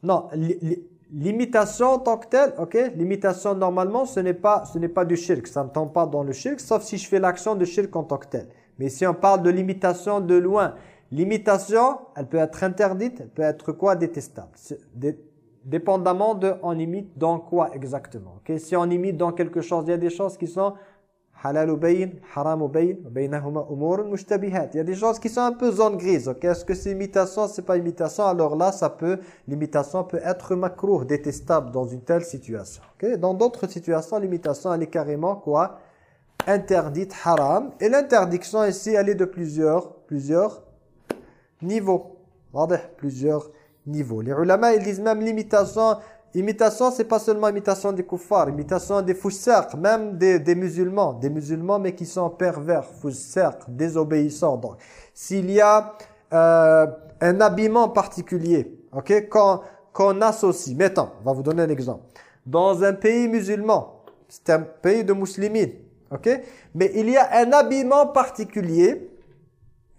Non, li- li- l'imitation en tant que telle, ok, l'imitation normalement ce n'est pas ce pas du shirk, ça ne tombe pas dans le shirk, sauf si je fais l'action de shirk en tant que tel. Mais si on parle de l'imitation de loin, l'imitation, elle peut être interdite, elle peut être quoi? Détestable. Dépendamment de on imite dans quoi exactement. Okay? Si on imite dans quelque chose, il y a des choses qui sont halal ou bayn, haram ou bayn, baynahuma umur mushtabihat. Il y a des choses qui sont un peu zone grise. Okay? Est-ce que c'est imitation, c'est pas imitation? Alors là, ça peut l'imitation peut être makruh, détestable dans une telle situation. Okay? Dans d'autres situations, l'imitation elle est carrément quoi? Interdite, haram. Et l'interdiction ici, elle est de plusieurs plusieurs niveaux. Plusieurs niveaux. Les ulama, ils disent même l'imitation. Imitation, c'est pas seulement imitation des kuffars, imitation des foussards, même des, des, musulmans, des musulmans mais qui sont pervers, foussards, désobéissants. Donc, s'il y a euh, un habillement particulier, ok, qu'on associe, mettons, on va vous donner un exemple, dans un pays musulman, c'est un pays de musulmans, ok, mais il y a un habillement particulier,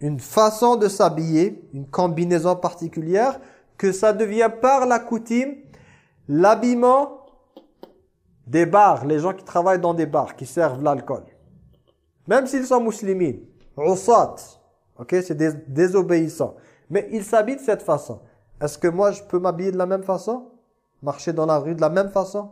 une façon de s'habiller, une combinaison particulière, que ça devient par la coutume l'habillement des bars, les gens qui travaillent dans des bars, qui servent l'alcool. Même s'ils sont musulmans, usat, ok, c'est des désobéissants. Mais ils s'habillent de cette façon. Est-ce que moi, je peux m'habiller de la même façon? Marcher dans la rue de la même façon?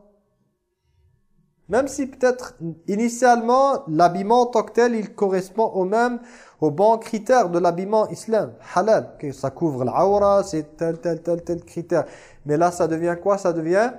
Même si peut-être, initialement, l'habillement en tant que tel, il correspond au même, au bon critère de l'habillement islam, halal. que ça couvre l'aura, c'est tel, tel, tel, tel critère. Mais là, ça devient quoi? Ça devient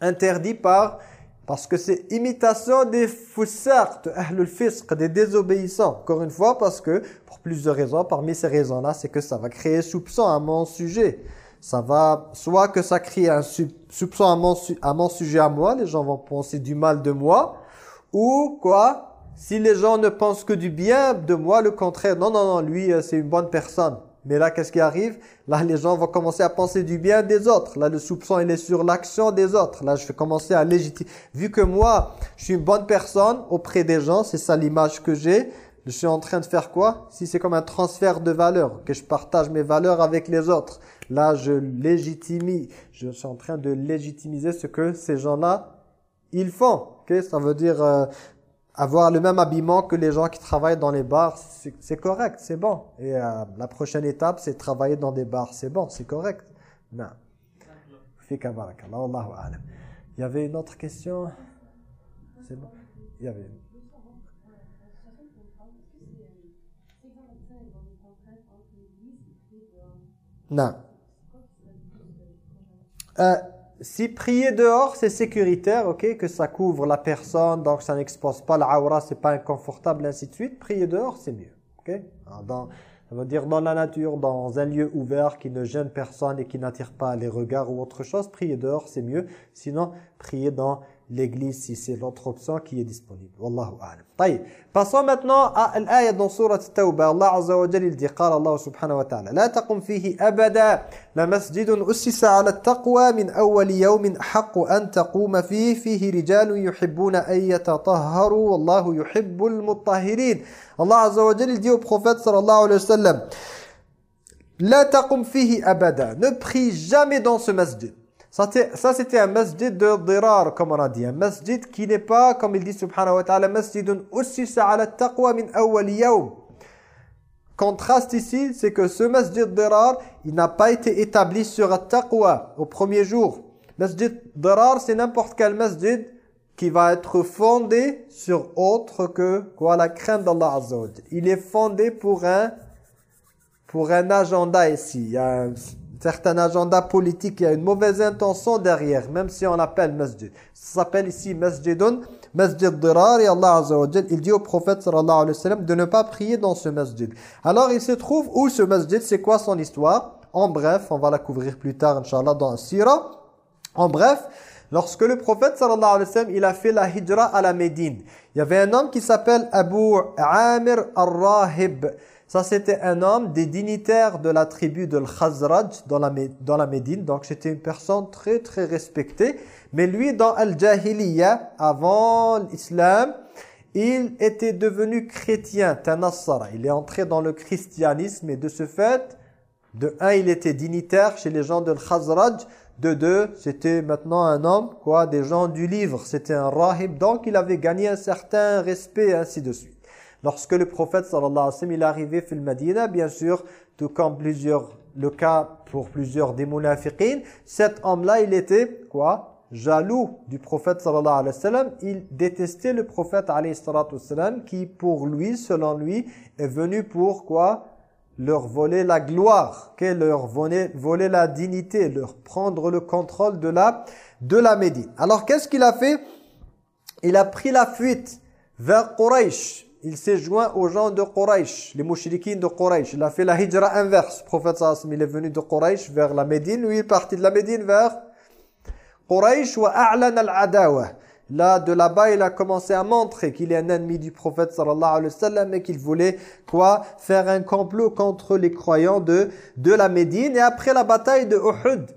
interdit par... Parce que c'est imitation des foussards, ahlul fisq, des désobéissants. Encore une fois, parce que, pour plusieurs raisons, parmi ces raisons-là, c'est que ça va créer soupçon à mon sujet. Ça va, soit que ça crée un soupçon à mon, à mon sujet à moi, les gens vont penser du mal de moi, ou quoi? Si les gens ne pensent que du bien de moi, le contraire, non, non, non, lui, euh, c'est une bonne personne. Mais là, qu'est-ce qui arrive? Là, les gens vont commencer à penser du bien des autres. Là, le soupçon, il est sur l'action des autres. Là, je vais commencer à légitimer. Vu que moi, je suis une bonne personne auprès des gens, c'est ça l'image que j'ai, je suis en train de faire quoi? Si c'est comme un transfert de valeurs, que je partage mes valeurs avec les autres. Là, je légitimise, je suis en train de légitimiser ce que ces gens-là, ils font. Okay ça veut dire, euh, avoir le même habillement que les gens qui travaillent dans les bars, c'est correct, c'est bon. Et euh, la prochaine étape, c'est travailler dans des bars, c'est bon, c'est correct. Non. Il y avait une autre question? C'est bon Il y avait Non. Euh, si prier dehors, c'est sécuritaire, ok, que ça couvre la personne, donc ça n'expose pas l'aura, c'est pas inconfortable, ainsi de suite. Prier dehors, c'est mieux, ok. Dans, ça veut dire dans la nature, dans un lieu ouvert qui ne gêne personne et qui n'attire pas les regards ou autre chose, prier dehors, c'est mieux. Sinon, prier dans l'église si c'est l'autre option qui est disponible. Wallahu a'lam. طيب. Passons maintenant à l'ayah dans surat Tawbah. Allah Azza wa Jalla dit قال الله سبحانه وتعالى لا تقم فيه أبدا لمسجد أسس على التقوى من أول يوم حق أن تقوم فيه فيه رجال يحبون أن يتطهروا والله يحب المطهرين. Allah Azza wa Jalla dit au prophète sallallahu alayhi wa sallam لا تقم فيه أبدا. Ne prie jamais dans ce masjid. Ça, c'était un masjid de dirar, comme on a dit. Un masjid qui n'est pas, comme il dit subhanahu wa ta'ala, masjidun ussisa ala taqwa min awwal yawm. Contraste ici, c'est que ce masjid dirar, il n'a pas été établi sur la taqwa au premier jour. Masjid dirar, c'est n'importe quel masjid qui va être fondé sur autre que quoi la crainte d'Allah Azza Il est fondé pour un pour un agenda ici. Il y a certain agenda politique, il y a une mauvaise intention derrière, même si on l'appelle masjid. Ça s'appelle ici masjidun, masjid dirar, et Allah Azza wa il dit au prophète sallallahu alayhi de ne pas prier dans ce masjid. Alors il se trouve où ce masjid, c'est quoi son histoire? En bref, on va la couvrir plus tard, inshallah, dans Sira. En bref, lorsque le prophète sallallahu alayhi il a fait la hijra à la Médine, il y avait un homme qui s'appelle Abu Amir al-Rahib, ça, c'était un homme des dignitaires de la tribu de Khazraj dans la, Médine. Donc, c'était une personne très, très respectée. Mais lui, dans Al-Jahiliya, avant l'islam, il était devenu chrétien, Tanassara. Il est entré dans le christianisme et de ce fait, de un, il était dignitaire chez les gens de Khazraj. De deux, c'était maintenant un homme, quoi, des gens du livre. C'était un rahib, donc il avait gagné un certain respect, ainsi de suite. Lorsque le prophète sallallahu alayhi wa sallam il est arrivé fil Medina, bien sûr, tout comme plusieurs, le cas pour plusieurs des munafiqin, cet homme-là, il était quoi Jaloux du prophète sallallahu alayhi wa sallam. Il détestait le prophète alayhi wa sallam qui pour lui, selon lui, est venu pour quoi leur voler la gloire, leur voler, voler la dignité, leur prendre le contrôle de la, de la Médine. Alors qu'est-ce qu'il a fait? Il a pris la fuite vers Quraysh. Il s'est joint aux gens de Quraysh, les mouchriquins de Quraysh. Il a fait la hijra inverse. Le prophète sallam, il est venu de Quraysh vers la Médine. Lui, il est parti de la Médine vers Quraysh al-adawa. Là, de là-bas, il a commencé à montrer qu'il est un ennemi du prophète sallallahu alayhi wa sallam et qu'il voulait quoi Faire un complot contre les croyants de, de la Médine. Et après la bataille de Uhud,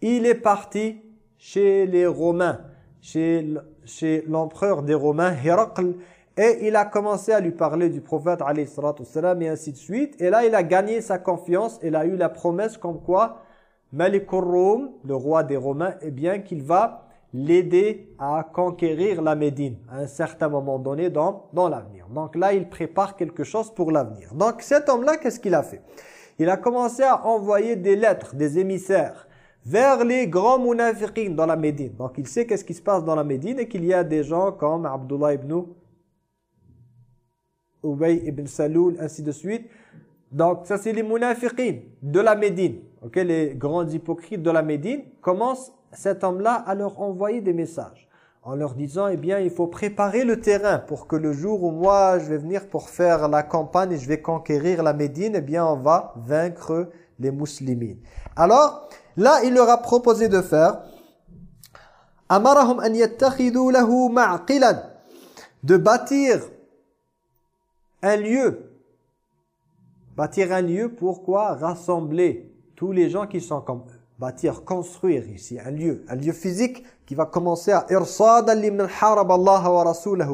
il est parti chez les Romains, chez, chez l'empereur des Romains, Héracl, et il a commencé à lui parler du prophète alayhi et ainsi de suite. Et là, il a gagné sa confiance, il a eu la promesse comme quoi Malik le roi des Romains, eh bien qu'il va l'aider à conquérir la Médine à un certain moment donné dans, dans l'avenir. Donc là, il prépare quelque chose pour l'avenir. Donc cet homme-là, qu'est-ce qu'il a fait? Il a commencé à envoyer des lettres, des émissaires vers les grands munafiqins dans la Médine. Donc il sait qu'est-ce qui se passe dans la Médine et qu'il y a des gens comme Abdullah ibn Ubay ibn Saloul, ainsi de suite. Donc ça c'est les munafiqins de la Médine. ok les grands hypocrites de la Médine commencent cet homme-là à leur envoyer des messages en leur disant, eh bien, il faut préparer le terrain pour que le jour où moi, je vais venir pour faire la campagne et je vais conquérir la Médine, eh bien, on va vaincre les musulmans. Alors, là, il leur a proposé de faire de bâtir un lieu. Bâtir un lieu, pourquoi Rassembler tous les gens qui sont comme eux bâtir, construire ici un lieu, un lieu physique qui va commencer à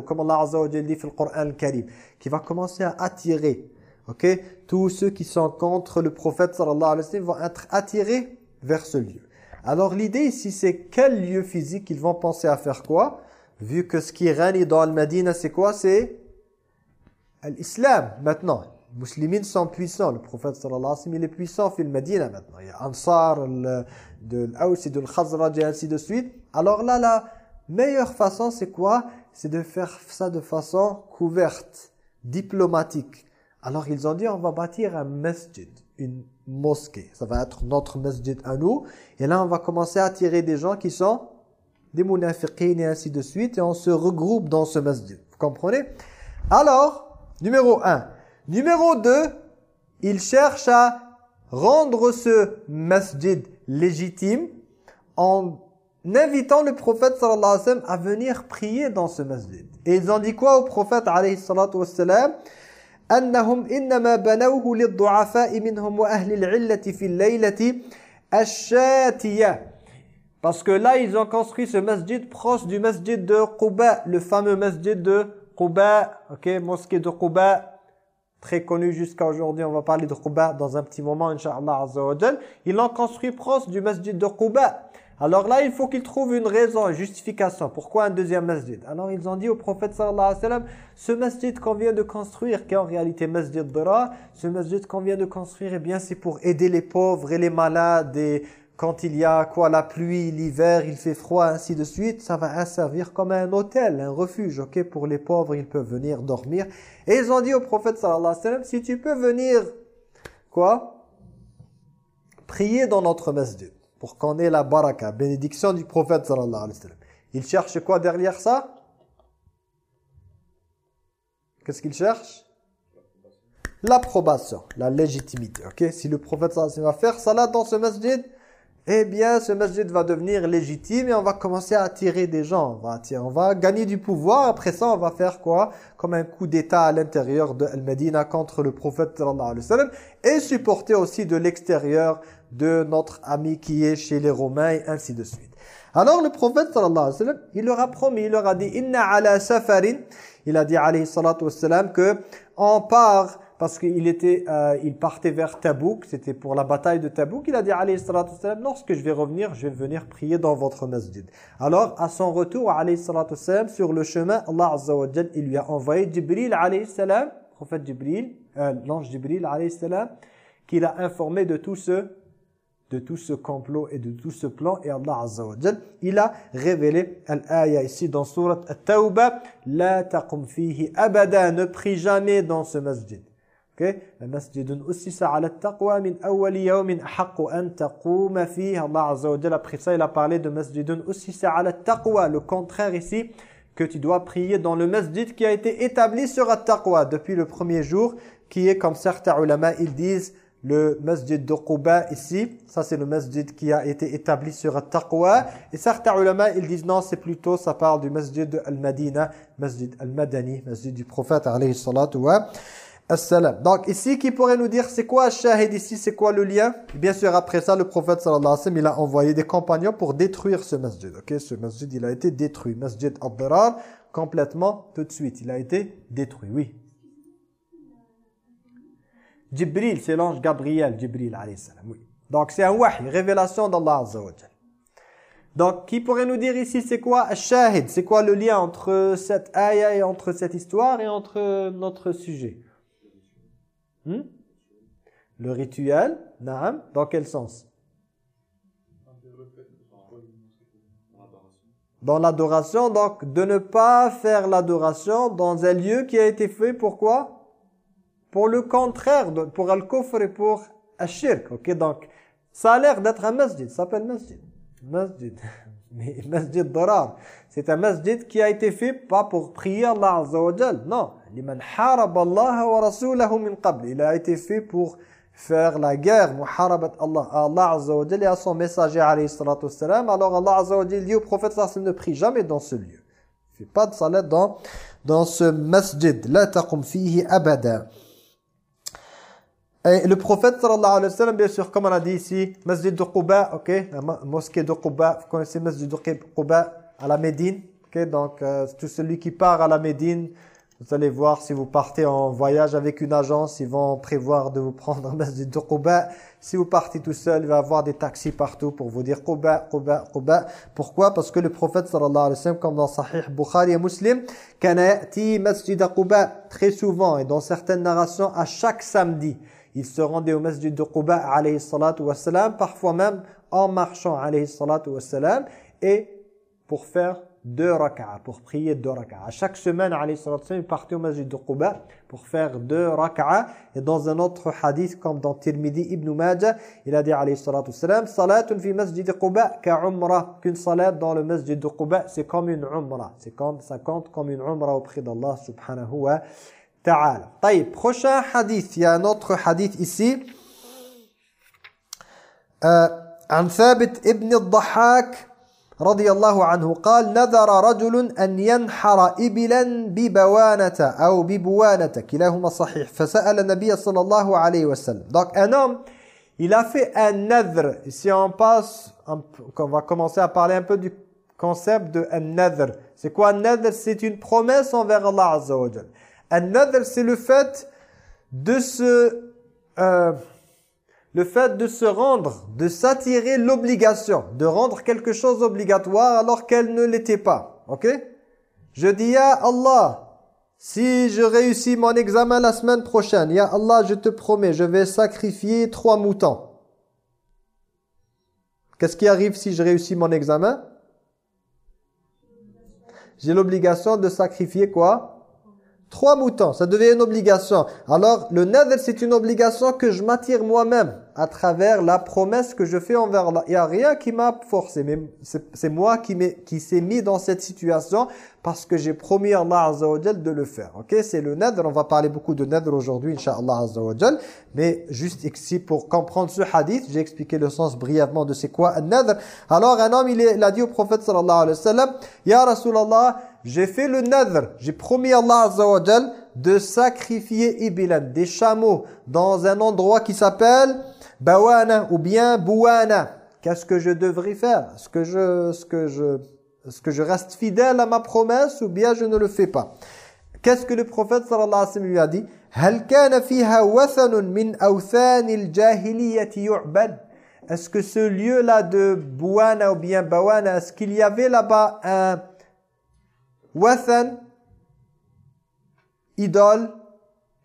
comme Allah Azza wa dit dans le Coran Karim qui va commencer à attirer OK? Tous ceux qui sont contre le prophète sallallahu alayhi wa sallam vont être attirés vers ce lieu. Alors l'idée ici c'est quel lieu physique ils vont penser à faire quoi? Vu que ce qui règne dans le Medina c'est quoi? C'est l'islam maintenant les musulmans sont puissants. Le prophète sallallahu alayhi wa sallam, il est puissant le Medina maintenant. Il y a Ansar, de l'Aus et de l'Khazraj ainsi de suite. Alors là, la meilleure façon, c'est quoi? C'est de faire ça de façon couverte, diplomatique. Alors ils ont dit, on va bâtir un masjid, une mosquée. Ça va être notre masjid à nous. Et là, on va commencer à attirer des gens qui sont des munafiqin et ainsi de suite. Et on se regroupe dans ce masjid. Vous comprenez? Alors, numéro 1, Numéro 2, il cherche à rendre ce masjid légitime en invitant le prophète sallallahu alayhi wa sallam à venir prier dans ce masjid. Et ils ont dit quoi au prophète alayhi salatu wa sallam أنهم إنما بنوه للضعفاء منهم وأهل العلة في الليلة الشاتية Parce que là, ils ont construit ce masjid proche du masjid de Quba, le fameux masjid de Ok, mosquée de Quba, très connu jusqu'à aujourd'hui. On va parler de Quba dans un petit moment, Inch'Allah Azza wa Ils l'ont construit proche du masjid de Quba. Alors là, il faut qu'ils trouvent une raison, une justification. Pourquoi un deuxième masjid? Alors ils ont dit au prophète sallallahu alayhi wa sallam, ce masjid qu'on vient de construire, qui est en réalité masjid Dara, ce masjid qu'on vient de construire, eh bien c'est pour aider les pauvres et les malades et quand il y a quoi la pluie, l'hiver, il fait froid, ainsi de suite, ça va servir comme un hôtel, un refuge, ok Pour les pauvres, ils peuvent venir dormir. Et ils ont dit au prophète alayhi si tu peux venir, quoi Prier dans notre masjid, pour qu'on ait la baraka, bénédiction du prophète sallallahu alayhi wa sallam. Il cherche quoi derrière ça? Qu'est-ce qu'il cherche? L'approbation, la légitimité, ok? Si le prophète sallallahu alayhi wa sallam va faire salat dans ce masjid, eh bien ce masjid va devenir légitime et on va commencer à attirer des gens. On va, on va gagner du pouvoir. Après ça, on va faire quoi? Comme un coup d'état à l'intérieur de Al-Medina contre le prophète sallallahu alayhi wa sallam et supporter aussi de l'extérieur de notre ami qui est chez les Romains et ainsi de suite. Alors le prophète sallallahu alayhi wa sallam, il leur a promis, il leur a dit « Inna ala safarin » Il a dit alayhi salatu wa sallam que on part parce qu'il était, euh, il partait vers Tabouk, c'était pour la bataille de Tabouk, il a dit alayhi salatu wassalam, lorsque je vais revenir, je vais venir prier dans votre masjid. Alors, à son retour, alayhi salatu wassalam, sur le chemin, Allah azza wa jal, il lui a envoyé Jibril alayhi salam, prophète Jibril, euh, l'ange Jibril alayhi salam, qui l'a informé de tout ce de tout ce complot et de tout ce plan et Allah Azza wa Jal, il a révélé l'aya ici dans surat At-Tawbah la taqum fihi abada ne prie jamais dans ce masjid OK masjidun ussisa ala taqwa min Allah Azza wa Jal après ça il a parlé de masjidun taqwa le contraire ici que tu dois prier dans le masjid qui a été établi sur At-Taqwa depuis le premier jour qui est comme certains ulama ils disent le masjid de Quba ici. Ça, c'est le masjid qui a été établi sur Al-Taqwa. Et certains ulama, ils disent non, c'est plutôt, ça parle du masjid de Al-Madina, masjid Al-Madani, masjid du prophète, alayhi salatu wa Donc ici, qui pourrait nous dire, c'est quoi Shahid ici, c'est quoi le lien? Bien sûr, après ça, le prophète, sallallahu alayhi wa sallam, il a envoyé des compagnons pour détruire ce masjid. Ok, Ce masjid, il a été détruit. Masjid complètement, tout de suite, il a été détruit. Oui. Jibril, c'est l'ange Gabriel, Jibril alayhi salam, oui. Donc c'est un wahy, révélation d'Allah Donc qui pourrait nous dire ici c'est quoi shahid? C'est quoi le lien entre cette ayah et entre cette histoire et entre notre sujet? Hmm? Le rituel, naam, dans quel sens? Dans l'adoration, donc de ne pas faire l'adoration dans un lieu qui a été fait, pourquoi pour le contraire, pour al-kufr et pour al-shirk. Ok, donc ça a l'air d'être un masjid, ça s'appelle masjid. Masjid. Mais masjid darar. C'est un masjid qui a été fait pas pour prier Allah Azza. Non. Liman harab Allah wa rasulahu min qabl. Il a été fait pour faire la guerre, muharabat Allah, Allah Azza wa Jal et à son messager alayhi salatu wassalam. Alors Allah Azza wa Jal dit au prophète sallallahu ne prie jamais dans ce lieu. Il fait pas de salat dans, dans ce masjid. La taqum fihi abada. Et le prophète sallallahu alayhi wa sallam, bien sûr, comme on a dit ici, Masjid de Quba, ok, la mosquée de Quba, vous connaissez Masjid de Quba à la Médine, ok, donc euh, tout celui qui part à la Médine, vous allez voir si vous partez en voyage avec une agence, ils vont prévoir de vous prendre un Masjid de Quba. Si vous partez tout seul, il va y avoir des taxis partout pour vous dire Quba, Quba, Quba. Pourquoi? Parce que le prophète sallallahu alayhi wa sallam, comme dans Sahih Bukhari et Muslim, kana'ti Masjid Quba, très souvent, et dans certaines narrations, à chaque samedi il se rendait au masjid de Quba alayhi salatu wassalam, parfois même en marchant alayhi salatu wassalam, et pour faire deux rak'ah, pour prier deux rak'ah. À chaque semaine, alayhi salatu wassalam, il partait au masjid de Quba pour faire deux rak'ah. Et dans un autre hadith, comme dans Tirmidhi ibn Majah, il a dit alayhi salatu wassalam, salatun fi masjid Quba ka umrah. Qu'une salat dans le masjid de Quba, c'est comme une umrah. C'est comme, ça compte comme une umrah auprès d'Allah subhanahu wa تعالى طيب prochain hadith il y a un autre hadith ici آه عن ثابت ابن الضحاك رضي الله عنه قال نذر رجل أن ينحر إبلا ببوانة أو ببوانة كلاهما صحيح فسأل النبي صلى الله عليه وسلم donc un homme il a fait un nadr ici on passe on va commencer à parler un peu du concept de un nadr c'est quoi un nadr c'est une promesse envers Allah Azza wa Jalla Un c'est le fait de se euh, le fait de se rendre, de s'attirer l'obligation, de rendre quelque chose obligatoire alors qu'elle ne l'était pas. OK? Je dis ya Allah, si je réussis mon examen la semaine prochaine, ya Allah, je te promets, je vais sacrifier trois moutons. Qu'est-ce qui arrive si je réussis mon examen? J'ai l'obligation de sacrifier quoi? Trois moutons, ça devient une obligation. Alors, le nadr, c'est une obligation que je m'attire moi-même à travers la promesse que je fais envers Allah. Il n'y a rien qui m'a forcé, mais c'est moi qui, qui s'est mis dans cette situation parce que j'ai promis à Allah Azza wa de le faire. Ok, C'est le nadr, on va parler beaucoup de nadr aujourd'hui, Inch'Allah Azza wa Mais juste ici, pour comprendre ce hadith, j'ai expliqué le sens brièvement de c'est quoi un nadr. Alors un homme, il, a dit au prophète sallallahu alayhi wa sallam, « Ya Rasulallah, j'ai fait le nadr, j'ai promis à Allah Azza wa de sacrifier ibilan, des chameaux, dans un endroit qui s'appelle bawana ou bien bouana. Qu'est-ce que je devrais faire Est-ce que je, ce que je, est-ce que je reste fidèle à ma promesse ou bien je ne le fais pas Qu'est-ce que le prophète sallallahu alayhi wa sallam lui a dit هل كان فيها وثن من أوثان الجاهلية يعبد Est-ce que ce lieu-là de Bouana ou bien Bawana, est-ce qu'il y avait là-bas un wathan, idole,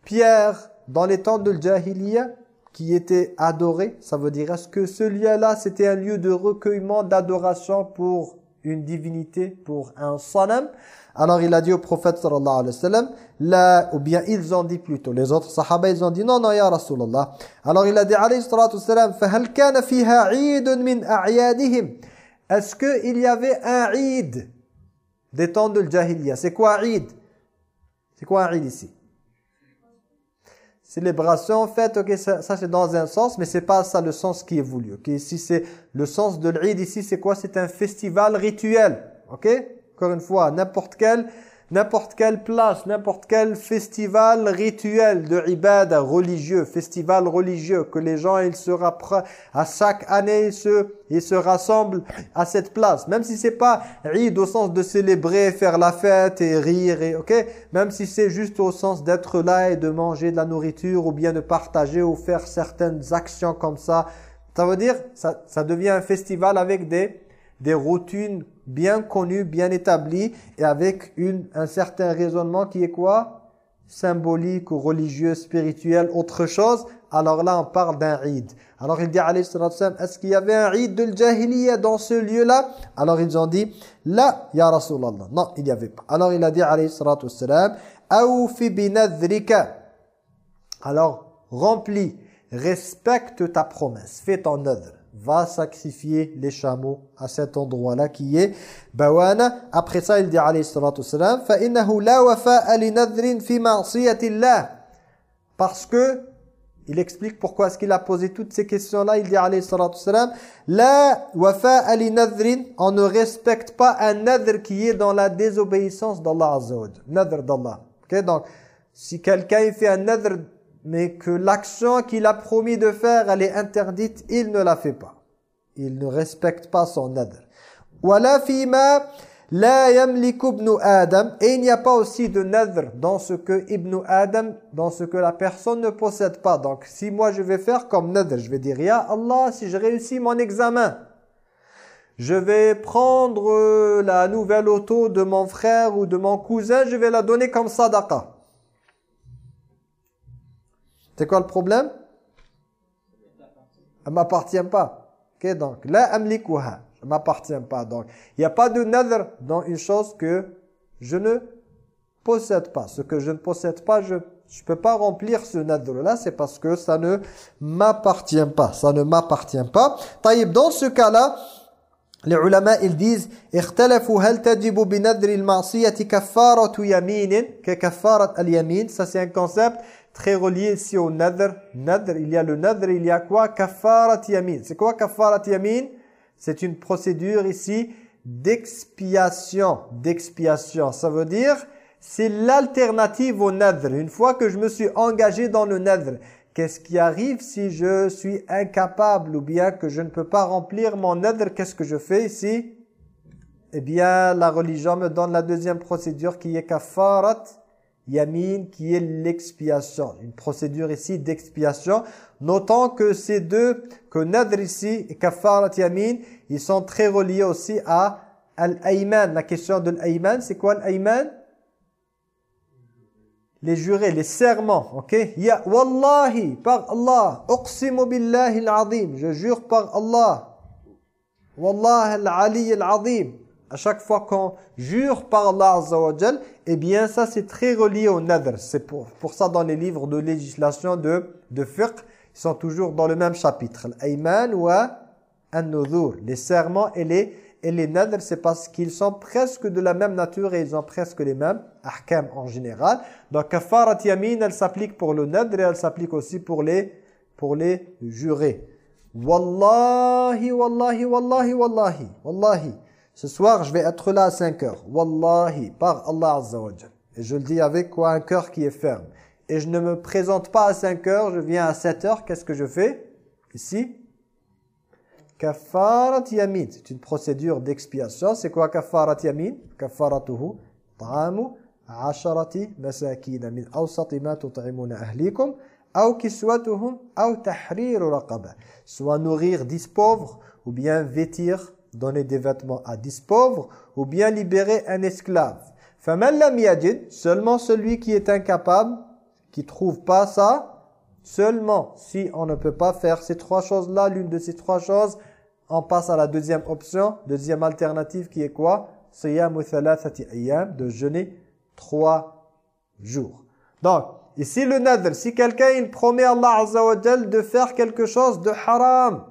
pierre, dans les temps de Jahiliya qui était adoré Ça veut dire, est-ce que ce lieu-là, c'était un lieu de recueillement, d'adoration pour une divinité, pour un sanam alors il a dit au prophète sallallahu alayhi wa sallam, là, ou bien ils ont dit plutôt, les autres sahaba ils ont dit non, non, ya Rasulallah. Alors il a dit alayhi salatu wa sallam, فَهَلْ كَانَ فِيهَا عِيدٌ مِنْ أَعْيَادِهِمْ Est-ce qu'il y avait un Eid des temps de l'Jahiliya C'est quoi Eid C'est quoi un Eid ici Célébration, fait, ok, ça, ça c'est dans un sens, mais c'est pas ça le sens qui est voulu. Ok, ici c'est le sens de l'Eid ici, c'est quoi? C'est un festival rituel. Ok? Encore une fois, n'importe quelle, n'importe quelle place, n'importe quel festival rituel de ibada religieux, festival religieux, que les gens, ils se à chaque année, ils se, ils se rassemblent à cette place. Même si c'est pas Eid au sens de célébrer, faire la fête et rire, et, ok? Même si c'est juste au sens d'être là et de manger de la nourriture ou bien de partager ou faire certaines actions comme ça. Ça veut dire, ça, ça devient un festival avec des, des routines bien connu, bien établi et avec une, un certain raisonnement qui est quoi? Symbolique religieux, spirituel, autre chose. Alors là, on parle d'un Eid. Alors il dit, est-ce qu'il y avait un Eid de Jahiliya dans ce lieu-là? Alors ils ont dit, là, ya Rasulallah. Non, il n'y avait pas. Alors il a dit, Alors, remplis, respecte ta promesse, fais ton œuvre va sacrifier les chameaux à cet endroit-là qui est Bawana. Après ça, il dit alayhi salatu wassalam فَإِنَّهُ لَا وَفَاءَ لِنَذْرٍ فِي مَعْصِيَةِ اللَّهِ Parce que, il explique pourquoi est-ce qu'il a posé toutes ces questions-là. Il dit alayhi salatu wassalam لَا وَفَاءَ لِنَذْرٍ On ne respecte pas un nadr qui est dans la désobéissance d'Allah Azza wa Nadr d'Allah. Okay? Donc, si quelqu'un fait un nadr mais que l'action qu'il a promis de faire, elle est interdite, il ne la fait pas. Il ne respecte pas son nadr. Wala fima la yamliku ibn Adam. Et il n'y a pas aussi de nadr dans ce que ibn Adam, dans ce que la personne ne possède pas. Donc si moi je vais faire comme nadr, je vais dire, Ya Allah, si je réussis mon examen, je vais prendre la nouvelle auto de mon frère ou de mon cousin, je vais la donner comme sadaqa. C'est quoi le problème? Elle m'appartient pas. Ok, donc, la amlikuha, elle m'appartient pas. Donc, il n'y a pas de nadr dans une chose que je ne possède pas. Ce que je ne possède pas, je je ne peux pas remplir ce nadr-là, c'est parce que ça ne m'appartient pas. Ça ne m'appartient pas. Taïb, dans ce cas-là, les ulama, ils disent « Ikhtalafu hal tajibu binadri al-ma'siyati kaffaratu yaminin » que kaffarat al-yamin, ça c'est un concept très relié ici au nadr. Nadr, il y a le nadr, il y a quoi? Kafarat yamin. C'est quoi kafarat yamin? C'est une procédure ici d'expiation. D'expiation, ça veut dire c'est l'alternative au nadr. Une fois que je me suis engagé dans le nadr, qu'est-ce qui arrive si je suis incapable ou bien que je ne peux pas remplir mon nadr? Qu'est-ce que je fais ici? Eh bien, la religion me donne la deuxième procédure qui est kafarat yamin qui est l'expiation. Une procédure ici d'expiation. Notons que ces deux, que nadr ici et kafarat yamin, ils sont très reliés aussi à al-ayman. La question de l'ayman, c'est quoi l'ayman Les jurés, les serments, ok? Ya wallahi, par Allah, uqsimu billahi al-azim, je jure par Allah. Wallah al-ali al-azim à chaque fois qu'on jure par Allah Azza wa eh bien ça c'est très relié au nadr. C'est pour, pour ça dans les livres de législation de, de fiqh, ils sont toujours dans le même chapitre. L'ayman ou an-nudhur, les serments et les, et les nadr, c'est parce qu'ils sont presque de la même nature et ils ont presque les mêmes ahkam en général. Donc kafarat yamin, elle s'applique pour le nadr et elle s'applique aussi pour les, pour les jurés. Wallahi, wallahi, wallahi, wallahi, wallahi. Ce soir, je vais être là à 5 heures. Wallahi, par Allah Azza wa Et je le dis avec quoi un cœur qui est ferme. Et je ne me présente pas à 5 heures, je viens à 7 heures. Qu'est-ce que je fais Ici? Kafarat yamin. C'est une procédure d'expiation. C'est quoi kafarat yamin? Kafaratuhu ta'amu asharati masakina min awsati ma tut'imuna ahlikum ou Soit nourrir 10 pauvres ou bien vêtir donner des vêtements à 10 pauvres ou bien libérer un esclave فمن لم يجد seulement celui qui est incapable qui trouve pas ça seulement si on ne peut pas faire ces trois choses là l'une de ces trois choses on passe à la deuxième option deuxième alternative qui est quoi صيام ثلاثة أيام de jeûner trois jours donc ici le nadr si quelqu'un il promet à Allah Azza wa Jal de faire quelque chose de haram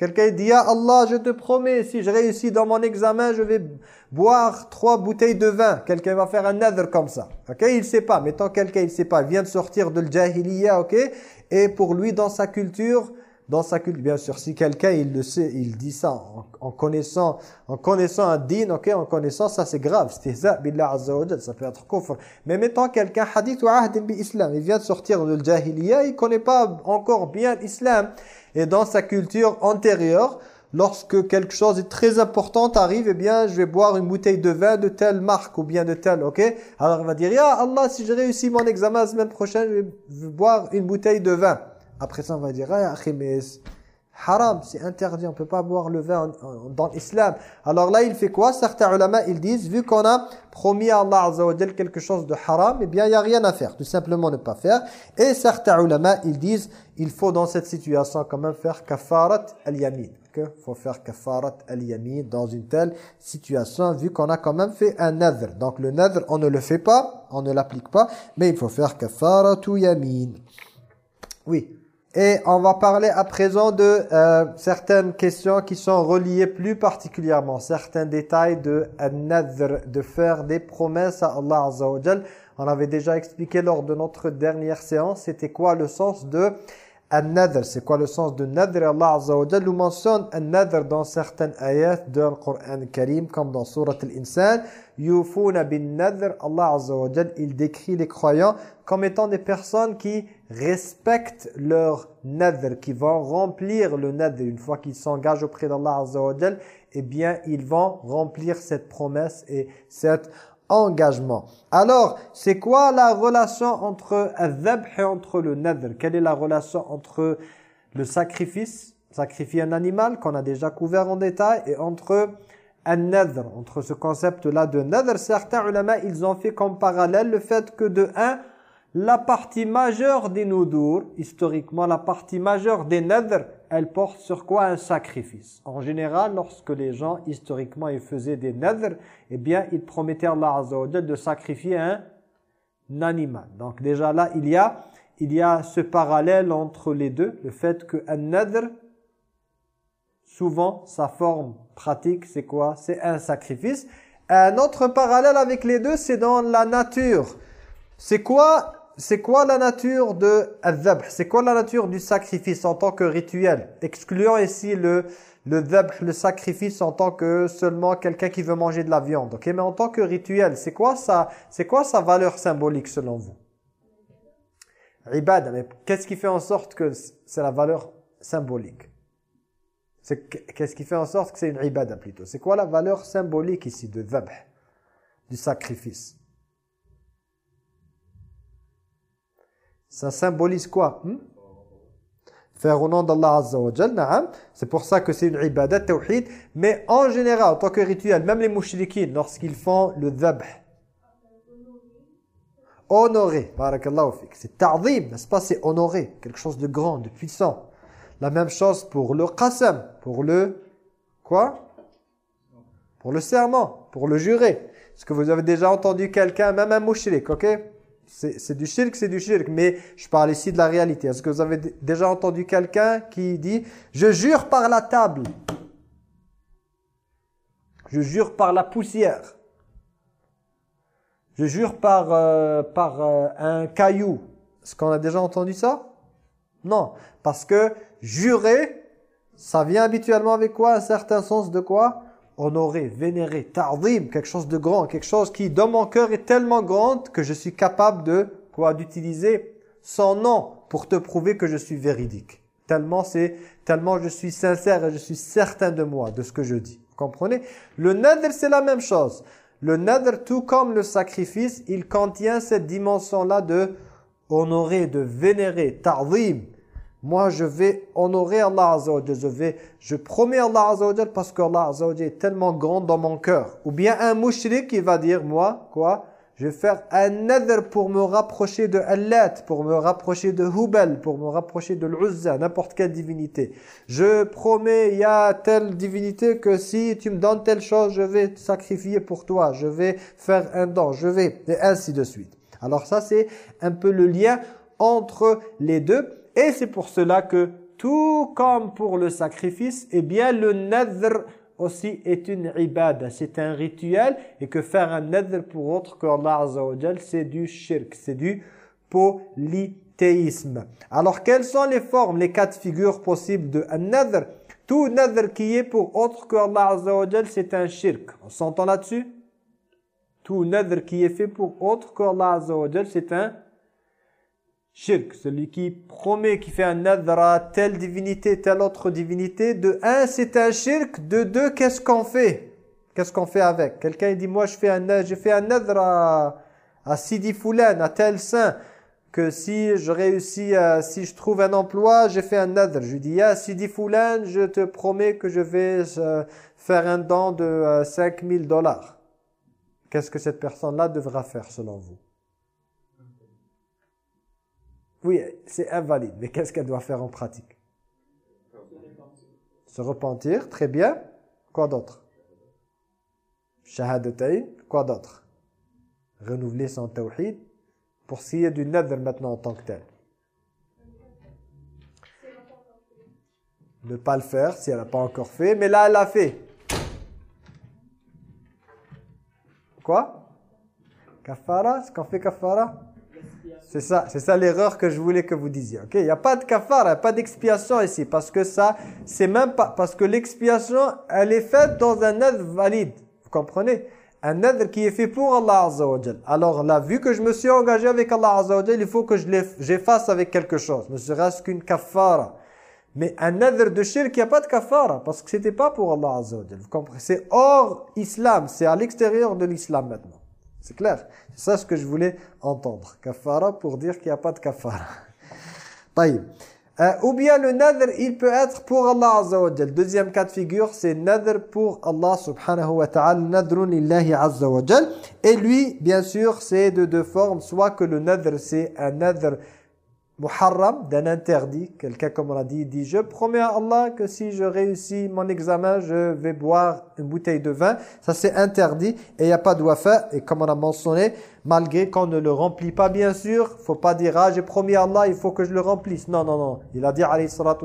Quelqu'un dit, ah Allah, je te promets, si je réussis dans mon examen, je vais boire trois bouteilles de vin. Quelqu'un va faire un nadr comme ça. Ok, il sait pas. Mettons quelqu'un, il sait pas. Il vient de sortir de l'jahiliya, ok. Et pour lui, dans sa culture, dans sa culture, bien sûr, si quelqu'un, il le sait, il dit ça en, connaissant en connaissant un din, ok, en connaissant ça, c'est grave. ça, billah azza wa ça peut être kufr. Mais mettons quelqu'un, hadith ou ahd bi islam, il vient de sortir de l'jahiliya, il connaît pas encore bien l'islam et dans sa culture antérieure, lorsque quelque chose est très important arrive, eh bien, je vais boire une bouteille de vin de telle marque ou bien de telle, ok? Alors, il va dire, Ya Allah, si je réussis mon examen la semaine prochaine, je vais boire une bouteille de vin. Après ça, on va dire, ah, mais haram, c'est interdit, on peut pas boire le vin dans l'islam. Alors là, il fait quoi? Certains ulama, ils disent, vu qu'on a promis à Allah Azza wa quelque chose de haram, eh bien, il n'y a rien à faire, tout simplement ne pas faire. Et certains ulama, ils disent, il faut dans cette situation quand même faire kafarat al-yamin. Il faut faire kafarat al-yamin dans une telle situation, vu qu'on a quand même fait un nadr. Donc le nadr, on ne le fait pas, on ne l'applique pas, mais il faut faire kafarat yamin. Oui. Et on va parler à présent de euh, certaines questions qui sont reliées plus particulièrement, certains détails de nadr, de faire des promesses à Allah Azza On avait déjà expliqué lors de notre dernière séance, c'était quoi le sens de nadr C'est quoi le sens de nadr Allah Azza wa nous mentionne nadr dans certaines ayats de Coran Karim, comme dans Surat Al-Insan. Yufuna bin nadr, Allah Azza wa il décrit les croyants comme étant des personnes qui respectent leur nadr, qui vont remplir le nadr une fois qu'ils s'engagent auprès d'Allah Azza wa eh bien ils vont remplir cette promesse et cet engagement. Alors, c'est quoi la relation entre al et entre le nadr Quelle est la relation entre le sacrifice, sacrifier un animal qu'on a déjà couvert en détail et entre un nadr, entre ce concept-là de nadr, certains ulama, ils ont fait comme parallèle le fait que de un, la partie majeure des nudur, historiquement la partie majeure des nadr, elle porte sur quoi un sacrifice. En général, lorsque les gens, historiquement, ils faisaient des nadr, eh bien, ils promettaient à Allah de sacrifier un, animal. Donc déjà là, il y a il y a ce parallèle entre les deux, le fait que un nadr, souvent, sa forme pratique, c'est quoi? C'est un sacrifice. Un autre parallèle avec les deux, c'est dans la nature. C'est quoi c'est quoi la nature de C'est quoi la nature du sacrifice en tant que rituel? Excluant ici le, le le sacrifice en tant que seulement quelqu'un qui veut manger de la viande. ok? Mais en tant que rituel, c'est quoi, ça, quoi sa valeur symbolique selon vous? Ibad, mais qu'est-ce qui fait en sorte que c'est la valeur symbolique? Qu'est-ce qui fait en sorte que c'est une ibada plutôt? C'est quoi la valeur symbolique ici de dhabh, du sacrifice? Ça symbolise quoi hmm? Faire au nom d'Allah Azza wa C'est pour ça que c'est une ibadat tawhid. Mais en général, en tant que rituel, même les mouchriquines, lorsqu'ils font le dhabh, honorer, barakallahu fik. C'est ta'zim, n'est-ce pas? C'est honorer, quelque chose de grand, de puissant. La même chose pour le qasam, pour le quoi? Pour le serment, pour le jurer. Est-ce que vous avez déjà entendu quelqu'un, même un mouchrik, ok? C'est du shirk, c'est du shirk, mais je parle ici de la réalité. Est-ce que vous avez déjà entendu quelqu'un qui dit « Je jure par la table, je jure par la poussière, je jure par, euh, par euh, un caillou ». Est-ce qu'on a déjà entendu ça? Non, parce que jurer, ça vient habituellement avec quoi? Un certain sens de quoi? Honorer, vénérer, ta'zim, quelque chose de grand, quelque chose qui dans mon cœur est tellement grande que je suis capable de quoi d'utiliser son nom pour te prouver que je suis véridique. Tellement c'est tellement je suis sincère et je suis certain de moi, de ce que je dis. Vous comprenez? Le nadr c'est la même chose. Le nadr, tout comme le sacrifice, il contient cette dimension-là de honorer, de vénérer, ta'zim. Moi, je vais honorer Allah Azza Je vais, je promets Allah Azza parce qu'Allah Azza est tellement grand dans mon cœur. Ou bien un mouchrik qui va dire, moi, quoi Je vais faire un nadr pour me rapprocher de Allah, pour me rapprocher de Hubal, pour me rapprocher de l'Uzza, n'importe quelle divinité. Je promets, il y a telle divinité que si tu me donnes telle chose, je vais te sacrifier pour toi. Je vais faire un don, je vais, et ainsi de suite. Alors ça, c'est un peu le lien entre les deux. Et c'est pour cela que, tout comme pour le sacrifice, eh bien le nadr aussi est une ibada, c'est un rituel et que faire un nadr pour autre que Allah c'est du shirk, c'est du polythéisme. Alors quelles sont les formes, les quatre figures possibles de un nadr Tout nadr qui est pour autre que Allah c'est un shirk. On s'entend là-dessus? Tout nadr qui est fait pour autre que Allah c'est un shirk, celui qui promet, qui fait un nadr à telle divinité, telle autre divinité, de un, c'est un shirk, de deux, qu'est-ce qu'on fait? Qu'est-ce qu'on fait avec? Quelqu'un dit, moi je fais un, j'ai fait un nadr à, Sidi Foulen, à tel saint, que si je réussis, si je trouve un emploi, j'ai fait un nadr. Je lui dis, ah Sidi Foulen, je te promets que je vais euh, faire un don de 5000 euh, dollars. Qu'est-ce que cette personne-là devra faire selon vous? Oui, c'est invalide. Mais qu'est-ce qu'elle doit faire en pratique? Se repentir, très bien. Quoi d'autre? Shahadatayn, quoi d'autre? Renouveler son tawhid pour s'il y a du nadr maintenant en tant que tel. Ne pas le faire si elle n'a pas encore fait, mais là elle l'a fait. Quoi? Kafara? Ce qu'on fait kafara? C'est ça, c'est ça l'erreur que je voulais que vous disiez. OK, il n'y a pas de kafar, il n'y a pas d'expiation ici parce que ça c'est même pas parce que l'expiation elle est faite dans un nadr valide. Vous comprenez? Un nadr qui est fait pour Allah Azza wa Alors là, vu que je me suis engagé avec Allah Azza il faut que je j'efface avec quelque chose, ne serait-ce qu'une kafara. Mais un nadr de shirk, il n'y a pas de kafara parce que c'était pas pour Allah Azza Vous comprenez? C'est hors islam, c'est à l'extérieur de l'islam maintenant. C'est clair C'est ça ce que je voulais entendre. Kafara pour dire qu'il n'y a pas de kafara. Euh, ou bien le nadr, il peut être pour Allah Azza wa Deuxième cas de figure, c'est nadr pour Allah subhanahu wa ta'ala. Nadrun lillahi Azza wa Et lui, bien sûr, c'est de deux formes. Soit que le nadr, c'est un nadr muharram, d'un interdit. Quelqu'un, comme on l'a dit, dit « Je promets à Allah que si je réussis mon examen, je vais boire une bouteille de vin. » Ça, c'est interdit et il n'y a pas de wafa. Et comme on a mentionné, malgré qu'on ne le remplit pas, bien sûr, faut pas dire « Ah, j'ai promis à Allah, il faut que je le remplisse. » Non, non, non. Il a dit, alayhi salatu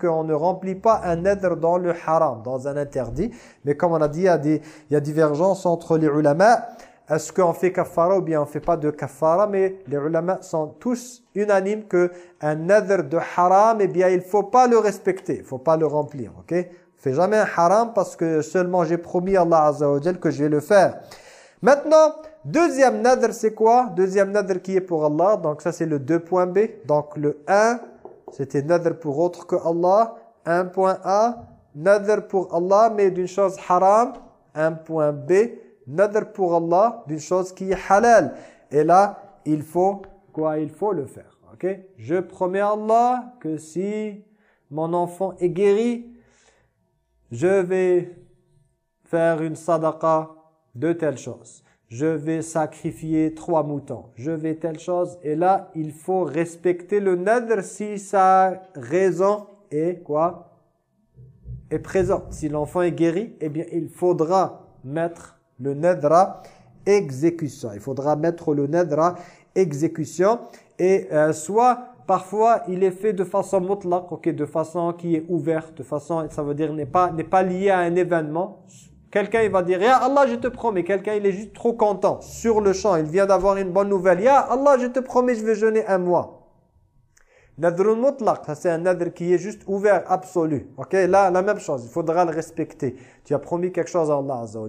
qu'on ne remplit pas un nadr dans le haram, dans un interdit. Mais comme on a dit, il y a, des, il y a divergence entre les ulama est-ce qu'on fait kafara ou bien on fait pas de kafara? Mais les ulama sont tous unanimes que un nadr de haram eh bien il faut pas le respecter, il faut pas le remplir, OK? Fais jamais un haram parce que seulement j'ai promis à Allah Azza wa que je vais le faire. Maintenant, deuxième nadr c'est quoi? Deuxième nadr qui est pour Allah, donc ça c'est le 2.b. Donc le 1, c'était nadr pour autre que Allah, 1.a, nadr pour Allah mais d'une chose haram, 1.b nadr pour Allah d'une chose qui est halal. Et là, il faut quoi Il faut le faire. Ok? Je promets à Allah que si mon enfant est guéri, je vais faire une sadaqa de telle chose. Je vais sacrifier trois moutons. Je vais telle chose. Et là, il faut respecter le nadr si sa raison est quoi? Est présente. Si l'enfant est guéri, eh bien, il faudra mettre le nadra exécution. Il faudra mettre le nadra exécution et euh, soit parfois il est fait de façon mutlaq, ok, de façon qui est ouverte, de façon, ça veut dire n'est pas pas lié à un événement. Quelqu'un il va dire ya Allah je te promets, quelqu'un il est juste trop content sur le champ, il vient d'avoir une bonne nouvelle. Ya Allah je te promets je vais jeûner un mois. Nadrun mutlaq, ça c'est un nadr qui est juste ouvert, absolu. Ok, là la même chose, il faudra le respecter. Tu as promis quelque chose à Allah Azza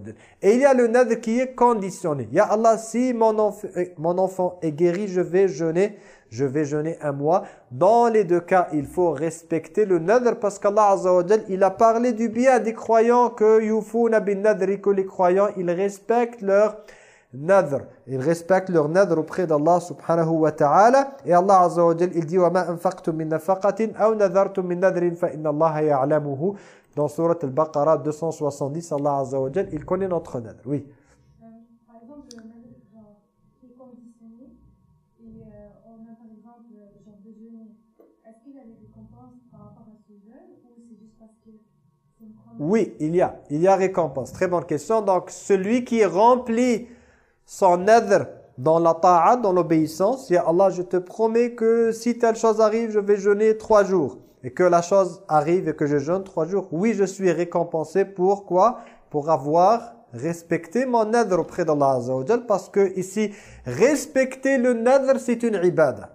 Et il y a le nadr qui est conditionné. Ya Allah, si mon, enfant, mon enfant est guéri, je vais jeûner, je vais jeûner un mois. Dans les deux cas, il faut respecter le nadr parce qu'Allah Azza il a parlé du bien des croyants que yufuna bin nadri, que les croyants, ils respectent leur nadr. Ils respectent leur nadr auprès d'Allah subhanahu wa ta'ala. Et Allah azza wa jal, il dit وَمَا أَنفَقْتُم مِّن نَفَقَةٍ أَوْ نَذَرْتُم مِّن نَذْرٍ فَإِنَّ اللَّهَ يَعْلَمُهُ Dans surat al-Baqarah 270, Allah azza wa jal, il connaît notre nadr. Oui. Euh, par exemple, le nadr genre, qui est conditionné, et euh, on a par exemple genre de jeûner. Est-ce qu'il y a des récompenses par rapport à ce jeûne ou c'est juste parce que c'est une promesse Oui, il y a. Il y a récompense. Très bonne question. Donc, celui qui remplit son nadr dans la ta'a, dans l'obéissance, Ya Allah, je te promets que si telle chose arrive, je vais jeûner trois jours. Et que la chose arrive et que je jeûne trois jours. Oui, je suis récompensé pour quoi Pour avoir respecté mon nadr auprès d'Allah Azza Parce que ici, respecter le nadr, c'est une ibada.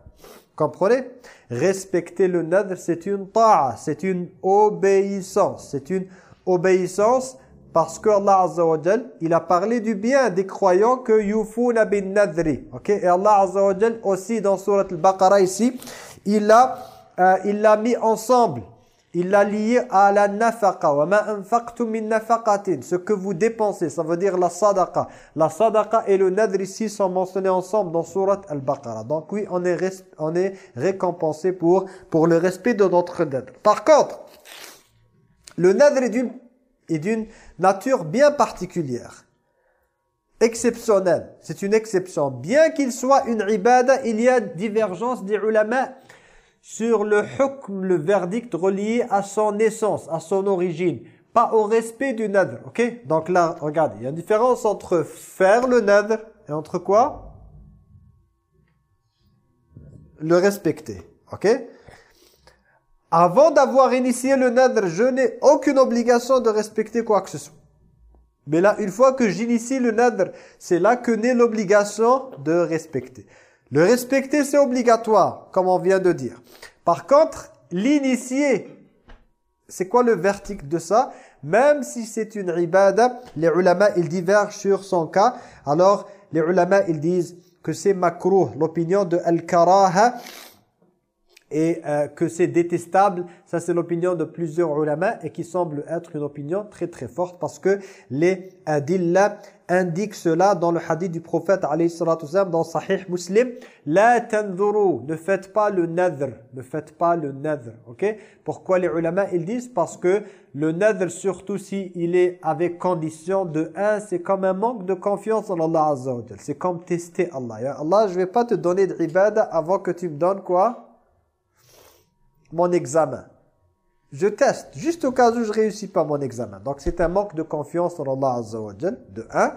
Comprenez? Respecter le nadr, c'est une ta'a, c'est une obéissance. C'est une obéissance parce que Allah Azza il a parlé du bien des croyants que yufuna bin nadri. OK? Et Allah Azza wa aussi dans surat al-Baqarah ici, il l'a euh, il l'a mis ensemble. Il l'a lié à la nafaqa. Wa ma anfaqtum min nafaqatin. Ce que vous dépensez, ça veut dire la sadaqa. La sadaqa et le nadr ici sont mentionnés ensemble dans surat al-Baqarah. Donc oui, on est on est récompensé pour pour le respect de notre nadr. Par contre, le nadr est d'une nature bien particulière, exceptionnelle. C'est une exception. Bien qu'il soit une ibada, il y a divergence des ulama sur le hukm, le verdict relié à son essence, à son origine, pas au respect du nadr. Ok? Donc là, regardez, il y a une différence entre faire le nadr et entre quoi? Le respecter. Ok? Avant d'avoir initié le nadr, je n'ai aucune obligation de respecter quoi que ce soit. Mais là, une fois que j'initie le nadr, c'est là que naît l'obligation de respecter. Le respecter, c'est obligatoire, comme on vient de dire. Par contre, l'initier, c'est quoi le verdict de ça? Même si c'est une ibada, les ulama, ils divergent sur son cas. Alors, les ulama, ils disent que c'est makruh, l'opinion de al-karaha, et euh, que c'est détestable. Ça, c'est l'opinion de plusieurs ulama et qui semble être une opinion très très forte parce que les adillah indiquent cela dans le hadith du prophète dans Sahih Muslim. La tanzuru, ne faites pas le nadr, ne faites pas le nadr. Ok? Pourquoi les ulama ils disent? Parce que le nadr, surtout si il est avec condition de un, c'est comme un manque de confiance en Allah Azza C'est comme tester Allah. Allah, je vais pas te donner de ibada avant que tu me donnes quoi? Mon examen. Je teste, juste au cas où je réussis pas mon examen. Donc c'est un manque de confiance en Allah Azza wa de un.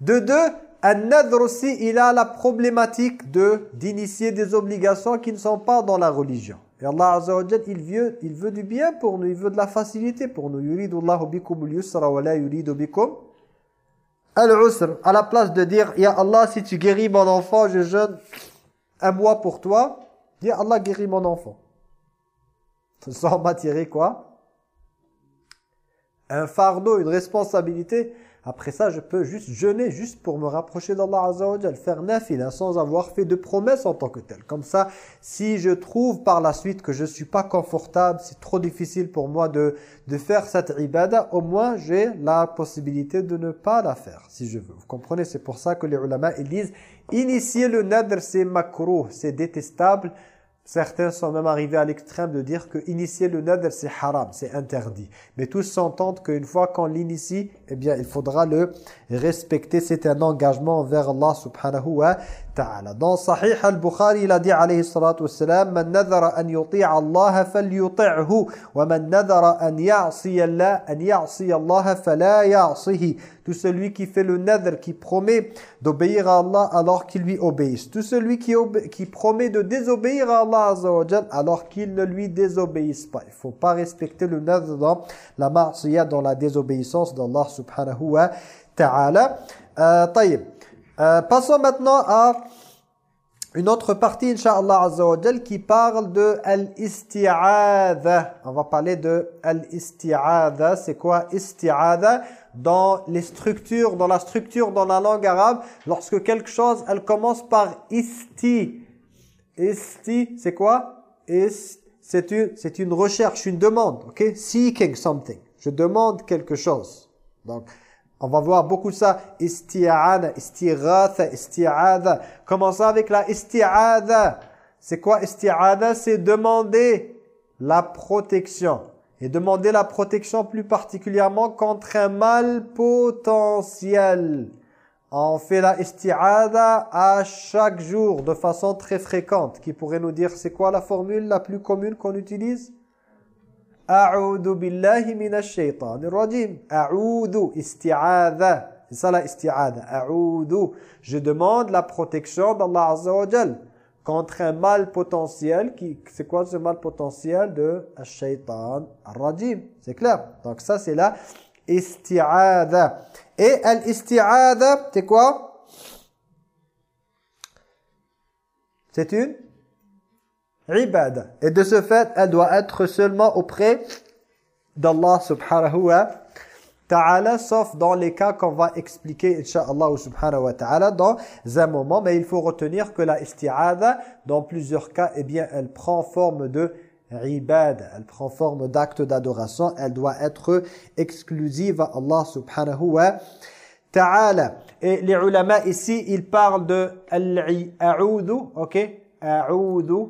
De deux, un aussi, il a la problématique de d'initier des obligations qui ne sont pas dans la religion. Et Allah Azza wa il veut, il veut du bien pour nous, il veut de la facilité pour nous. Yuridu Allahu bikum al-yusra wa la yuridu bikum al-usr. À la place de dire, Ya Allah, si tu guéris mon enfant, je jeûne un mois pour toi. Ya Allah, guéris mon enfant sans m'attirer quoi Un fardeau, une responsabilité. Après ça, je peux juste jeûner, juste pour me rapprocher d'Allah Azza wa faire nafila, sans avoir fait de promesses en tant que tel. Comme ça, si je trouve par la suite que je suis pas confortable, c'est trop difficile pour moi de, de faire cette ibada, au moins j'ai la possibilité de ne pas la faire, si je veux. Vous comprenez? C'est pour ça que les ulama, ils disent, initier le nadr, c'est makruh, c'est détestable, Certains sont même arrivés à l'extrême de dire que initier le nadr c'est haram, c'est interdit. Mais tous s'entendent qu'une fois qu'on l'initie, eh bien il faudra le respecter. C'est un engagement envers Allah subhanahu wa ta'ala. Dans Sahih al-Bukhari, il a dit alayhi salatu wassalam, Man nadhara an yuti'a Allah falyuti'hu, wa man nadhara an ya'si Allah, an ya'si Allah fala ya'sihi. Tout celui qui fait le nadr, qui promet d'obéir à Allah alors qu'il lui obéisse. Tout celui qui, qui promet de désobéir à Allah Azza alors qu'il ne lui désobéisse pas. Il ne faut pas respecter le nadr dans la ma'siyah, dans la désobéissance d'Allah subhanahu wa ta'ala. Euh, euh, passons maintenant à une autre partie, Inch'Allah Azza wa Jal, qui parle de al-isti'adha. On va parler de al-isti'adha. C'est quoi isti'adha? Dans les structures, dans la structure, dans la langue arabe, lorsque quelque chose, elle commence par isti. Isti, c'est quoi? C'est une, une recherche, une demande. ok? Seeking something. Je demande quelque chose. Donc, on va voir beaucoup ça. Isti'ana, istighatha, isti'adha. Commençons avec la isti'adha. C'est quoi isti'adha? C'est demander la protection. Et demander la protection plus particulièrement contre un mal potentiel. On fait la isti'adha à chaque jour de façon très fréquente. Qui pourrait nous dire c'est quoi la formule la plus commune qu'on utilise? A'udhu billahi minash shaitanir rajim. A'udhu, isti'adha. C'est ça la isti'adha. A'udhu. Je demande la protection d'Allah Azza wa Jal contre un mal potentiel. C'est quoi ce mal potentiel de shaitan rajim C'est clair. Donc ça c'est la isti'adha. Et al-isti'adha, c'est quoi? C'est une ibada. Et de ce fait, elle doit être seulement auprès d'Allah subhanahu wa ta'ala, sauf dans les cas qu'on va expliquer, insha'Allah subhanahu wa ta'ala, dans un moment. Mais il faut retenir que la isti'ada, dans plusieurs cas, eh bien, elle prend forme de ibad, elle prend forme d'acte d'adoration, elle doit être exclusive à Allah subhanahu wa ta'ala. Et les ulama ici, ils parlent de al-a'udhu, ok? A'udhu,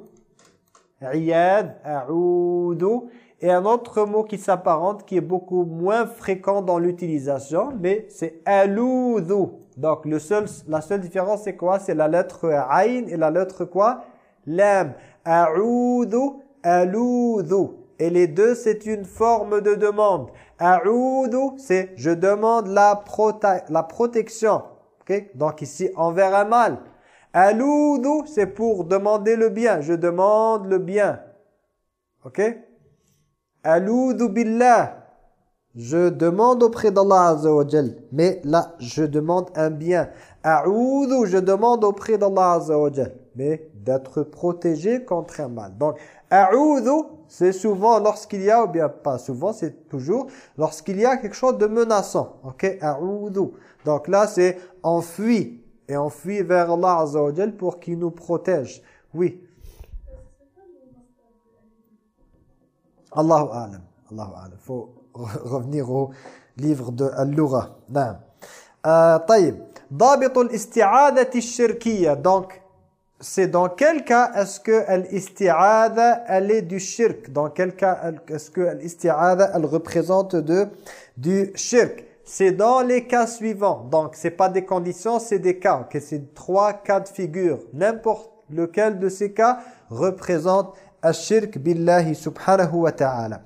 Iyad, A'udhu. Et un autre mot qui s'apparente, qui est beaucoup moins fréquent dans l'utilisation, mais c'est Aloudhu. Donc le seul, la seule différence c'est quoi? C'est la lettre Aïn et la lettre quoi? Lam. A'udhu, Aloudhu. Et les deux, c'est une forme de demande. A'udhu, c'est je demande la, la protection. Okay? Donc ici, envers un mal. Aloudou, c'est pour demander le bien. Je demande le bien. Ok? Aloudou billah. Je demande auprès d'Allah Azza Mais là, je demande un bien. A'oudou, je demande auprès d'Allah Azza Mais d'être protégé contre un mal. Donc, a'oudou, c'est souvent lorsqu'il y a, ou bien pas souvent, c'est toujours, lorsqu'il y a quelque chose de menaçant. Ok? A'oudou. Donc là, c'est on fuit et on fuit vers Allah Azza wa pour qu'il nous protège. Oui. Allahu a'lam. Allahu a'lam. faut revenir au livre de Al-Lugha. Non. Euh, طيب. ضابط الاستعاذة الشركية. Donc, c'est dans quel cas est-ce que l'isti'adha elle est du shirk Dans quel cas est-ce que l'isti'adha elle représente de, du shirk c'est dans les cas suivants. Donc, c'est pas des conditions, c'est des cas. Okay? C'est trois cas de figure. N'importe lequel de ces cas représente الشرك بالله سبحانه وتعالى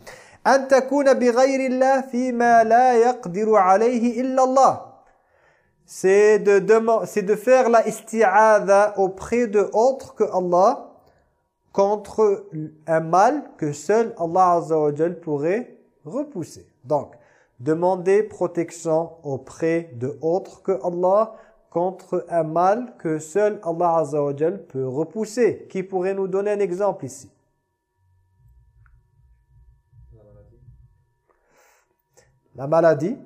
أن تكون بغير الله فيما لا يقدر عليه إلا الله c'est de, de faire la isti'adha auprès de autres que Allah contre un mal que seul Allah Azza wa pourrait repousser. Donc, demander protection auprès de que Allah contre un mal que seul Allah Azza wa peut repousser. Qui pourrait nous donner un exemple ici? La maladie,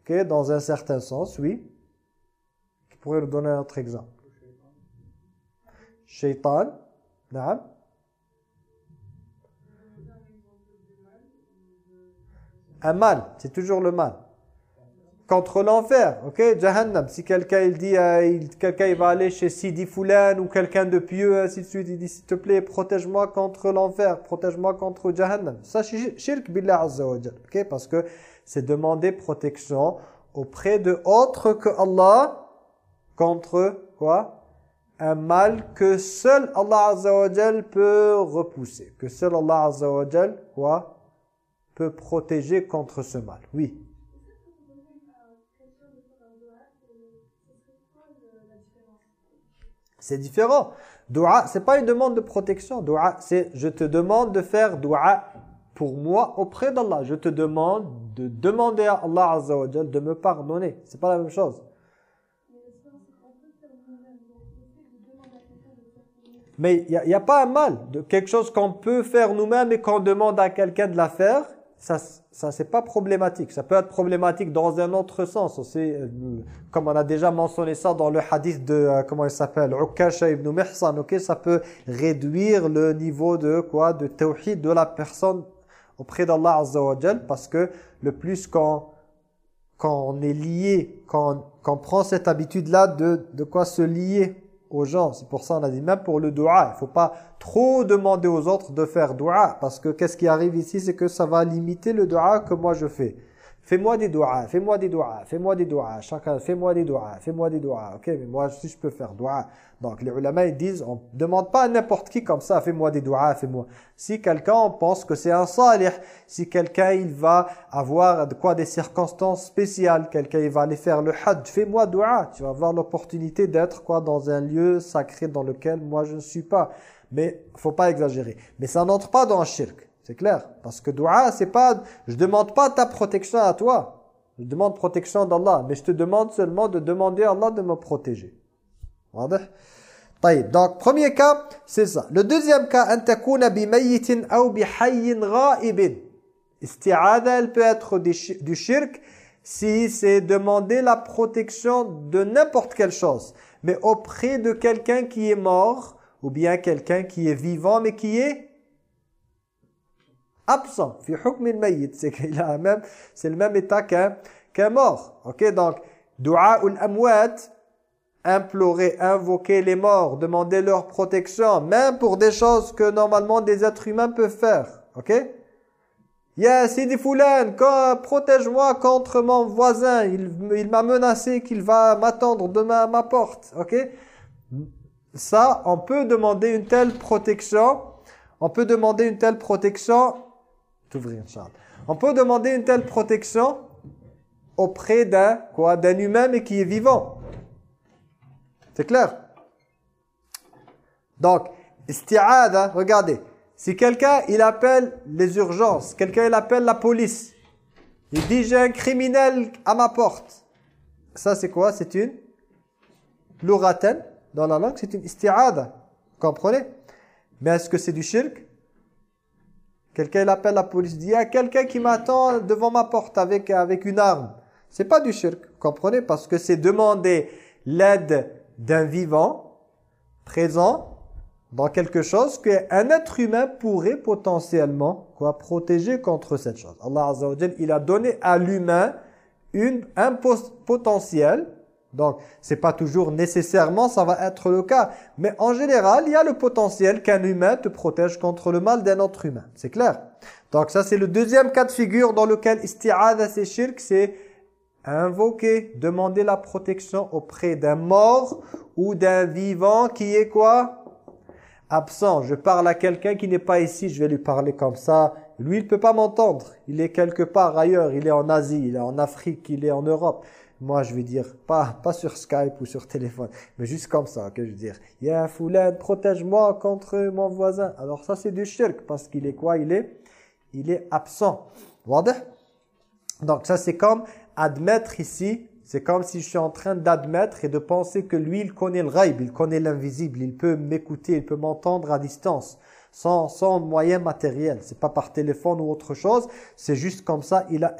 okay, dans un certain sens, oui. Qui pourrait nous donner un autre exemple? Shaitan. Un mal, c'est toujours le mal. Contre l'enfer, ok Jahannam, si quelqu'un il dit, euh, quelqu'un il va aller chez Sidi Foulan ou quelqu'un de pieux, ainsi de suite, il dit s'il te plaît, protège-moi contre l'enfer, protège-moi contre Jahannam. Ça shirk billah azza wa ok Parce que c'est demander protection auprès de autres que Allah contre quoi? Un mal que seul Allah azza peut repousser, que seul Allah azza quoi? Peut protéger contre ce mal. Oui. C'est différent. Dua, c'est pas une demande de protection. Dua, c'est je te demande de faire dua pour moi auprès d'Allah. Je te demande de demander à Allah de me pardonner. C'est pas la même chose. Mais il n'y a, a, pas un mal de quelque chose qu'on peut faire nous-mêmes et qu'on demande à quelqu'un de la faire. Ça, ça c'est pas problématique. Ça peut être problématique dans un autre sens aussi. Comme on a déjà mentionné ça dans le hadith de, euh, comment il s'appelle, Ukasha ibn Mihsan. Ok, ça peut réduire le niveau de quoi, de tawhid de la personne auprès d'Allah Azza Parce que le plus qu'on quand on est lié, quand, quand on prend cette habitude-là de, de quoi se lier aux gens. C'est pour ça on a dit même pour le dua, il faut pas trop demander aux autres de faire dua parce que qu'est-ce qui arrive ici c'est que ça va limiter le dua que moi je fais. Fais-moi des doigts, fais-moi des doigts, fais-moi des doigts, chacun, fais-moi des doigts, fais-moi des doigts. Ok, mais moi si je peux faire doigts. Donc les ulama disent, on demande pas à n'importe qui comme ça, fais-moi des doigts, fais-moi. Si quelqu'un pense que c'est un salih, si quelqu'un il va avoir de quoi des circonstances spéciales, quelqu'un il va aller faire le hajj, fais-moi doigt. Tu vas avoir l'opportunité d'être quoi dans un lieu sacré dans lequel moi je ne suis pas. Mais faut pas exagérer. Mais ça n'entre pas dans un shirk. C'est clair. Parce que dua, c'est pas... Je demande pas ta protection à toi. Je demande protection d'Allah. Mais je te demande seulement de demander à Allah de me protéger. Donc, premier cas, c'est ça. Le deuxième cas, Isti'ada, elle peut être du shirk si c'est demander la protection de n'importe quelle chose. Mais auprès de quelqu'un qui est mort ou bien quelqu'un qui est vivant mais qui est absent. C'est qu'il a même, c'est le même état qu'un qu'un mort. Ok, donc, dua ou amwat, implorer, invoquer les morts, demander leur protection, même pour des choses que normalement des êtres humains peuvent faire. Ok? Ya Sidi Foulan, protège-moi contre mon voisin, il, il m'a menacé qu'il va m'attendre demain à ma porte. Ok? Ça, on peut demander une telle protection, on peut demander une telle protection on peut demander une telle protection auprès d'un quoi d'un humain mais qui est vivant. C'est clair? Donc, isti'ada, regardez. Si quelqu'un, il appelle les urgences, quelqu'un, il appelle la police. Il dit, j'ai un criminel à ma porte. Ça, c'est quoi? C'est une louraten. Dans la langue, c'est une isti'ada. Comprenez? Mais est-ce que c'est du shirk? Quelqu'un appelle la police, dit, il y a quelqu'un qui m'attend devant ma porte avec, avec une arme. C'est pas du shirk, comprenez Parce que c'est demander l'aide d'un vivant, présent, dans quelque chose qu'un être humain pourrait potentiellement quoi, protéger contre cette chose. Allah Azza il a donné à l'humain un potentiel donc, c'est pas toujours nécessairement ça va être le cas. Mais en général, il y a le potentiel qu'un humain te protège contre le mal d'un autre humain. C'est clair? Donc ça, c'est le deuxième cas de figure dans lequel isti'adha c'est shirk, c'est invoquer, demander la protection auprès d'un mort ou d'un vivant qui est quoi? Absent. Je parle à quelqu'un qui n'est pas ici, je vais lui parler comme ça. Lui, il peut pas m'entendre. Il est quelque part ailleurs, il est en Asie, il est en Afrique, il est en Europe moi je vais dire, pas, pas sur Skype ou sur téléphone, mais juste comme ça, que je veux dire, « Ya Foulad, protège-moi contre mon voisin ». Alors ça c'est du shirk, parce qu'il est quoi? Il est il est absent. Donc ça c'est comme admettre ici, c'est comme si je suis en train d'admettre et de penser que lui il connaît le raib, il connaît l'invisible, il peut m'écouter, il peut m'entendre à distance sans, sans moyen matériel. C'est pas par téléphone ou autre chose. C'est juste comme ça, il a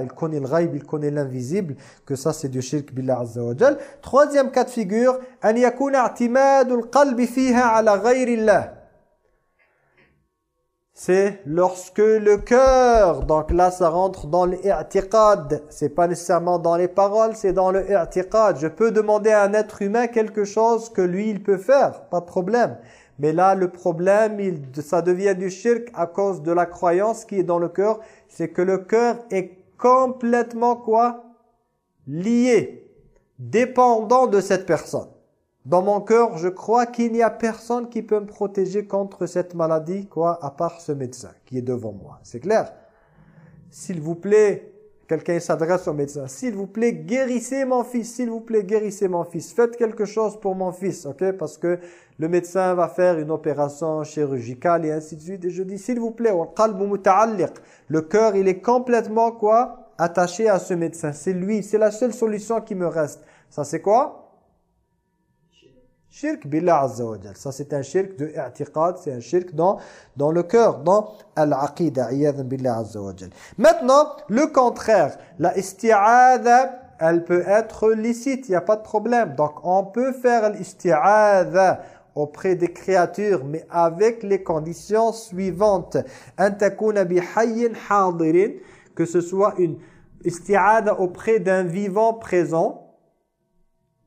il connaît le ghaib, il connaît l'invisible, que ça c'est du shirk billah azza wa Troisième cas de figure, an yakuna fiha ala ghayrillah. C'est lorsque le cœur, donc là ça rentre dans l'i'tiqad, c'est pas nécessairement dans les paroles, c'est dans le. Je peux demander à un être humain quelque chose que lui il peut faire, pas de problème. Mais là, le problème, il, ça devient du shirk à cause de la croyance qui est dans le cœur. C'est que le cœur est complètement quoi? Lié, dépendant de cette personne. Dans mon cœur, je crois qu'il n'y a personne qui peut me protéger contre cette maladie, quoi, à part ce médecin qui est devant moi. C'est clair? S'il vous plaît, Quelqu'un s'adresse au médecin. S'il vous plaît, guérissez mon fils. S'il vous plaît, guérissez mon fils. Faites quelque chose pour mon fils, Parce que le médecin va faire une opération chirurgicale et ainsi de suite. Et je dis, s'il vous plaît, le cœur, il est complètement quoi? Attaché à ce médecin. C'est lui, c'est la seule solution qui me reste. Ça, c'est quoi? Shirk billah azza wa. Ça c'est un shirk de i'tiqad, c'est un shirk dans, dans le cœur, dans al-aqidah, billah wa jal. Maintenant, le contraire, la isti'adha, elle peut être licite, il n'y a pas de problème. Donc on peut faire l'isti'adha auprès des créatures, mais avec les conditions suivantes. Que ce soit une isti'ada auprès d'un vivant présent.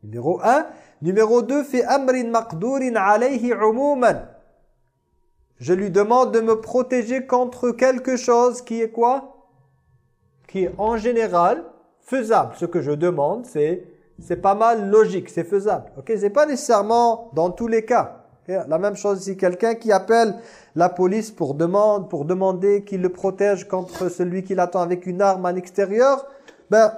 Numéro 1. Numéro 2, fi amrin maqdurin alayhi umuman. Je lui demande de me protéger contre quelque chose qui est quoi? Qui est en général faisable. Ce que je demande, c'est c'est pas mal logique, c'est faisable. OK, c'est pas nécessairement dans tous les cas. La même chose si quelqu'un qui appelle la police pour demande pour demander qu'il le protège contre celui qui l'attend avec une arme à l'extérieur, ben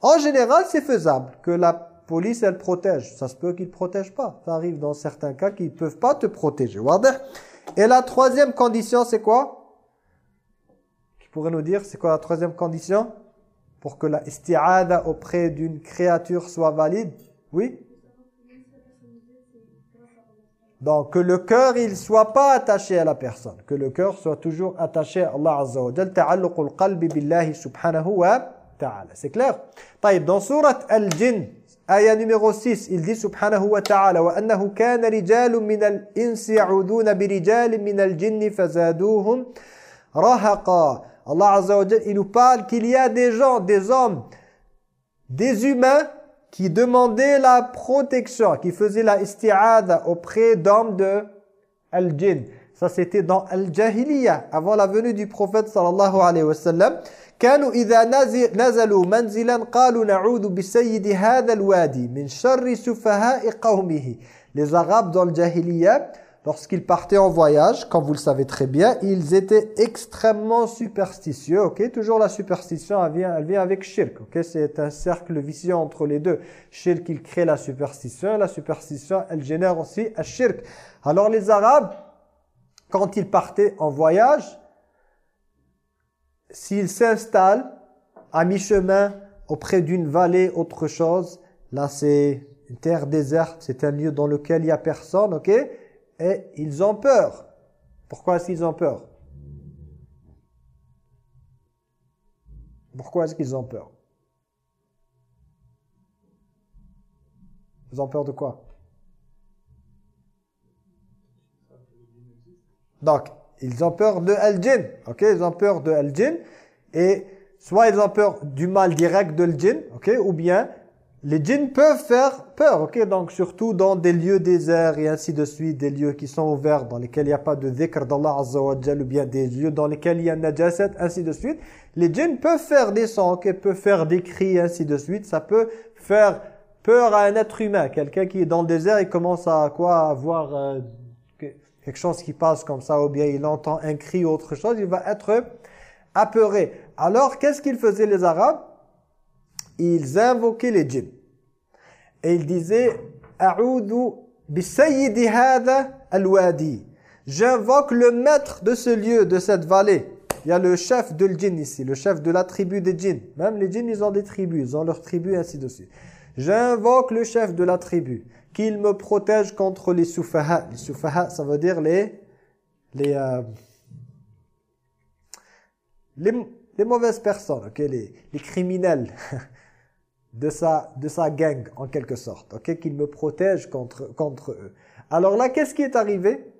en général, c'est faisable que la police, elle protège. Ça se peut qu'ils ne protègent pas. Ça arrive dans certains cas qu'ils ne peuvent pas te protéger. Et la troisième condition, c'est quoi? Qui pourrait nous dire, c'est quoi la troisième condition? Pour que la isti'ada auprès d'une créature soit valide? Oui? Donc, que le cœur, il soit pas attaché à la personne. Que le cœur soit toujours attaché à Allah Azza wa Jal. Ta'alluqul qalbi billahi subhanahu wa ta'ala. C'est clair? Taïb, dans sourate Al-Jinn, Aya numéro 6, il dit subhanahu wa ta'ala wa annahu kana rijalun min al-insi ya'uduna bi rijalin min al-jinni fazaduhum rahaqa. Allah Azza wa Jalla, il nous parle qu'il y a des gens, des hommes, des humains qui demandaient la protection, qui faisaient la isti'ada auprès d'hommes de al-jinn. Ça c'était dans al-jahiliya, avant la venue du prophète sallallahu alayhi wa sallam. كانوا إذا نزلوا منزلا قالوا نعوذ بسيد هذا الوادي من شر سفهاء قومه. Les Arabes dans le jahiliya, lorsqu'ils partaient en voyage, comme vous le savez très bien, ils étaient extrêmement superstitieux. Ok, Toujours la superstition, elle vient, elle vient avec shirk. Ok, C'est un cercle vicieux entre les deux. Shirk, il crée la superstition. La superstition, elle génère aussi un shirk. Alors les Arabes, quand ils partaient en voyage, s'ils s'installent à mi-chemin auprès d'une vallée, autre chose, là c'est une terre déserte, c'est un lieu dans lequel il n'y a personne, ok? Et ils ont peur. Pourquoi est-ce qu'ils ont peur? Pourquoi est-ce qu'ils ont peur? Ils ont peur de quoi? Donc, ils ont peur de Al-Jinn. Ok, ils ont peur de Al-Jinn. Et soit ils ont peur du mal direct de Al-Jinn, ok, ou bien les djinns peuvent faire peur, ok? Donc surtout dans des lieux déserts et ainsi de suite, des lieux qui sont ouverts, dans lesquels il n'y a pas de dhikr d'Allah Azza ou bien des lieux dans lesquels il y a najasat, ainsi de suite. Les djinns peuvent faire des sons, ok? Peuvent faire des cris, ainsi de suite. Ça peut faire peur à un être humain. Quelqu'un qui est dans le désert, il commence à quoi? Avoir euh, quelque chose qui passe comme ça, ou bien il entend un cri ou autre chose, il va être apeuré. Alors, qu'est-ce qu'ils faisaient les Arabes? Ils invoquaient les djinns. Et ils disaient A'udhu bisayyidi al-wadi. J'invoque le maître de ce lieu, de cette vallée. Il y a le chef de djinn ici, le chef de la tribu des djinns. Même les djinns, ils ont des tribus, ils ont leurs tribus, ainsi de suite. J'invoque le chef de la tribu, qu'il me protège contre les soufaha. Les soufaha, ça veut dire les... les euh, les, les, mauvaises personnes, ok, les, les criminels. de sa, de sa gang, en quelque sorte. ok Qu'il me protège contre, contre eux. Alors là, qu'est-ce qui est arrivé?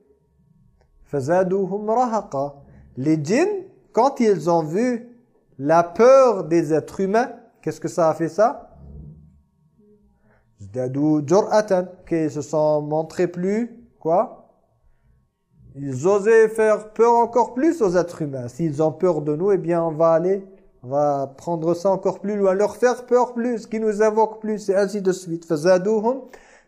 Les djinns, quand ils ont vu la peur des êtres humains, qu'est-ce que ça a fait ça? Ils se sont montrés plus, quoi Ils osaient faire peur encore plus aux êtres humains. S'ils ont peur de nous, eh bien on va aller on va prendre ça encore plus loin, leur faire peur plus, qui nous invoque plus, et ainsi de suite. فَزَادُوهُمْ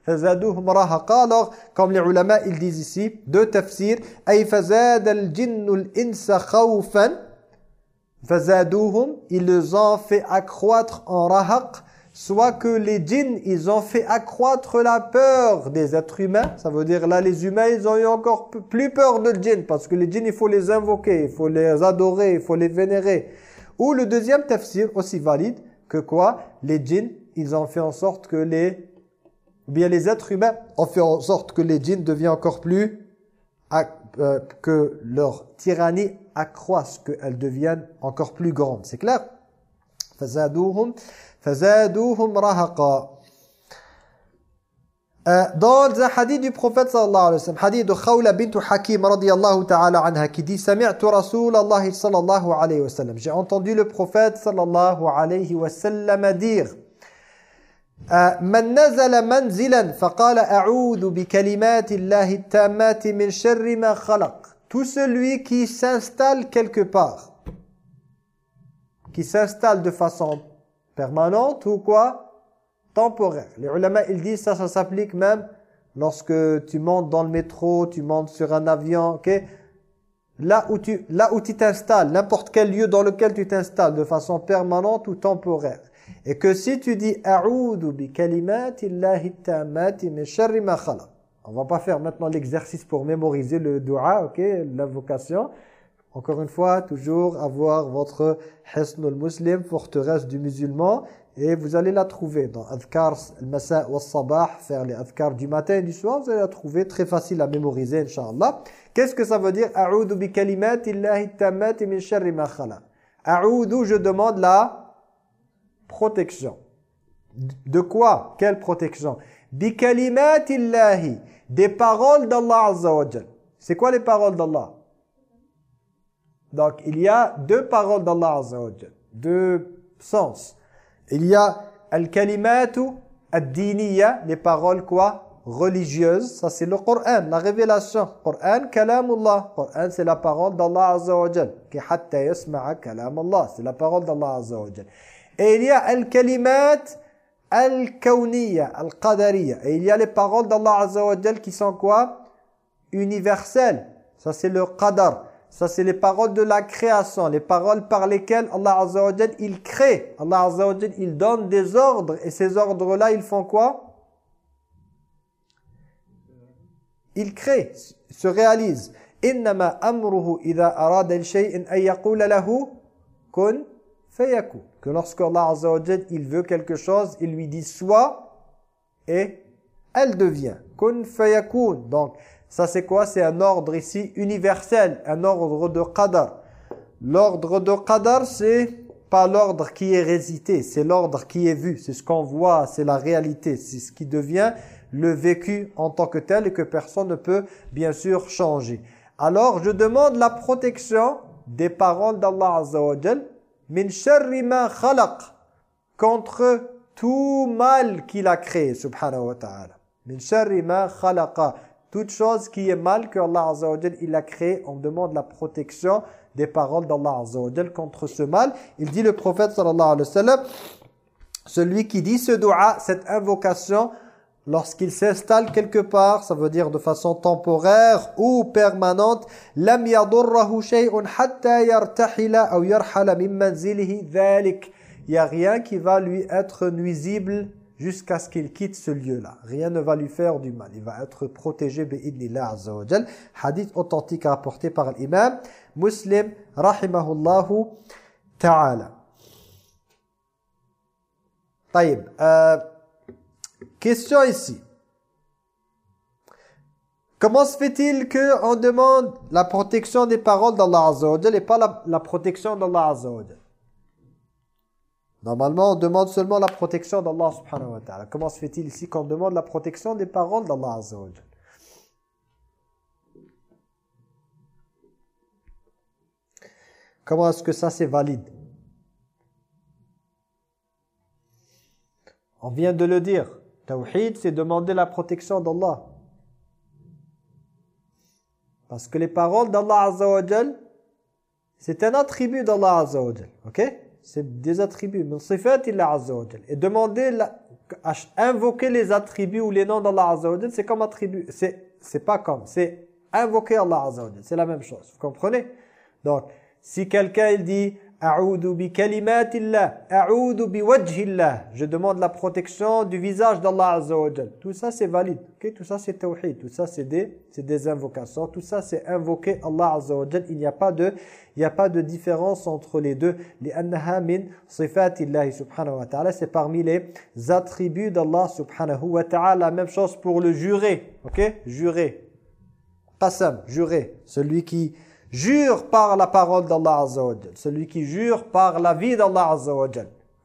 فَزَادُوهُمْ رَهَقًا Alors, comme les ulama, ils disent ici, deux tafsirs, أي فَزَادَ الْجِنُّ الْإِنسَ خَوْفًا فَزَادُوهُمْ Ils les ont fait accroître en rahaq, soit que les djinns, ils ont fait accroître la peur des êtres humains. Ça veut dire là, les humains, ils ont eu encore plus peur de djinns, parce que les djinns, il faut les invoquer, il faut les adorer, il faut les vénérer. Ou le deuxième tafsir, aussi valide, que quoi? Les djinns, ils ont fait en sorte que les ou bien les êtres humains ont fait en sorte que les djinns deviennent encore plus, euh, que leur tyrannie accroisse, qu'elle devienne encore plus grande. C'est clair? فزادوهم رهقا euh, dans un hadith du prophète sallallahu alayhi wa sallam, hadith de Khawla bint Hakim radiyallahu ta'ala anha qui dit Sami'tu Rasulallah sallallahu alayhi wa sallam. J'ai entendu le prophète sallallahu alayhi wa sallam dire من نزل منزلا فقال أعوذ بكلمات الله التامات من شر ما خلق Tout celui qui s'installe quelque part, qui s'installe de façon permanente ou quoi? Temporaire. Les ulama, ils disent ça, ça s'applique même lorsque tu montes dans le métro, tu montes sur un avion, ok? Là où tu là où tu t'installes, n'importe quel lieu dans lequel tu t'installes de façon permanente ou temporaire. Et que si tu dis a'udhu bi. On va pas faire maintenant l'exercice pour mémoriser le dua, OK, l'invocation. Encore une fois, toujours avoir votre hisnul muslim, forteresse du musulman et vous allez la trouver dans Adhkar al-Masa wa sabah faire les Adhkar du matin et du soir, vous allez la trouver très facile à mémoriser, Inch'Allah. Qu'est-ce que ça veut dire? A'udhu bi kalimatillahi tammati min ma je demande la protection. De quoi? Quelle protection? Bi kalimatillahi, des paroles d'Allah Azza C'est quoi les paroles d'Allah? Donc, il y a deux paroles d'Allah Azza deux sens. Il y a al-kalimatu ad-diniya, les paroles quoi? Religieuses, ça c'est le Coran, la révélation. Coran, kalamullah. Coran, c'est la parole d'Allah Azza wa Jal. Qui hatta yasma'a kalamullah. C'est la parole d'Allah Azza wa Jal. Et il y a al-kalimat al-kawniya, al-qadariya. Et il y a les paroles d'Allah Azza qui sont quoi? Universelles. Ça c'est le qadar. Ça, c'est les paroles de la création, les paroles par lesquelles Allah Azza wa il crée. Allah Azza wa il donne des ordres. Et ces ordres-là, ils font quoi Ils créent, se réalisent. إِنَّمَا أَمْرُهُ إِذَا أَرَادَ شَيْءٍ أَن يَقُولَ لَهُ كُن فَيَكُونَ Que lorsque Allah Azza wa il veut quelque chose, il lui dit soit et elle devient. Kun fayakun. Donc, ça c'est quoi? C'est un ordre ici universel, un ordre de qadar. L'ordre de qadar, c'est pas l'ordre qui est résité, c'est l'ordre qui est vu, c'est ce qu'on voit, c'est la réalité, c'est ce qui devient le vécu en tant que tel et que personne ne peut bien sûr changer. Alors je demande la protection des paroles d'Allah Azza wa min sharri ma khalaq contre tout mal qu'il a créé subhanahu wa ta'ala. Min sharri ma toute chose qui est mal que Allah Azza il a créé, on demande la protection des paroles d'Allah Azza contre ce mal. Il dit le prophète sallallahu alayhi wa sallam, celui qui dit ce dua, cette invocation, lorsqu'il s'installe quelque part, ça veut dire de façon temporaire ou permanente, lam shay'un hatta yartahila ou yarhala min manzilihi dhalik. Il n'y a rien qui va lui être nuisible jusqu'à ce qu'il quitte ce lieu-là. Rien ne va lui faire du mal. Il va être protégé. Hadith authentique rapporté par l'imam Muslim rahimahullahu ta'ala. Taïb. Euh, question ici. Comment se fait-il qu'on demande la protection des paroles d'Allah Azza wa et pas la, la protection d'Allah Azza wa Normalement, on demande seulement la protection d'Allah subhanahu wa ta'ala. Comment se fait-il ici qu'on demande la protection des paroles d'Allah azza wa Comment est-ce que ça c'est valide? On vient de le dire. Tawhid, c'est demander la protection d'Allah. Parce que les paroles d'Allah azza wa c'est un attribut d'Allah azza wa OK? C'est des attributs. Min azza wa et demander la, invoquer les attributs ou les noms d'Allah azza c'est comme attribut c'est c'est pas comme c'est invoquer Allah azza c'est la même chose. Vous comprenez? Donc si quelqu'un il dit A'oudou bi kalimatillah, a'oudou bi wajhillah. Je demande la protection du visage d'Allah Azza Tout ça c'est valide. Okay? Tout ça c'est tawhid, tout ça c'est des c'est des invocations, tout ça c'est invoquer Allah Azza Il n'y a pas de il n'y a pas de différence entre les deux. Li'annaha min sifatillahi subhanahu wa ta'ala, c'est parmi les attributs d'Allah subhanahu wa ta'ala. Même chose pour le juré, OK? Juré. Qasam, juré, celui qui jure par la parole d'Allah Azza. Celui qui jure par la vie d'Allah Azza.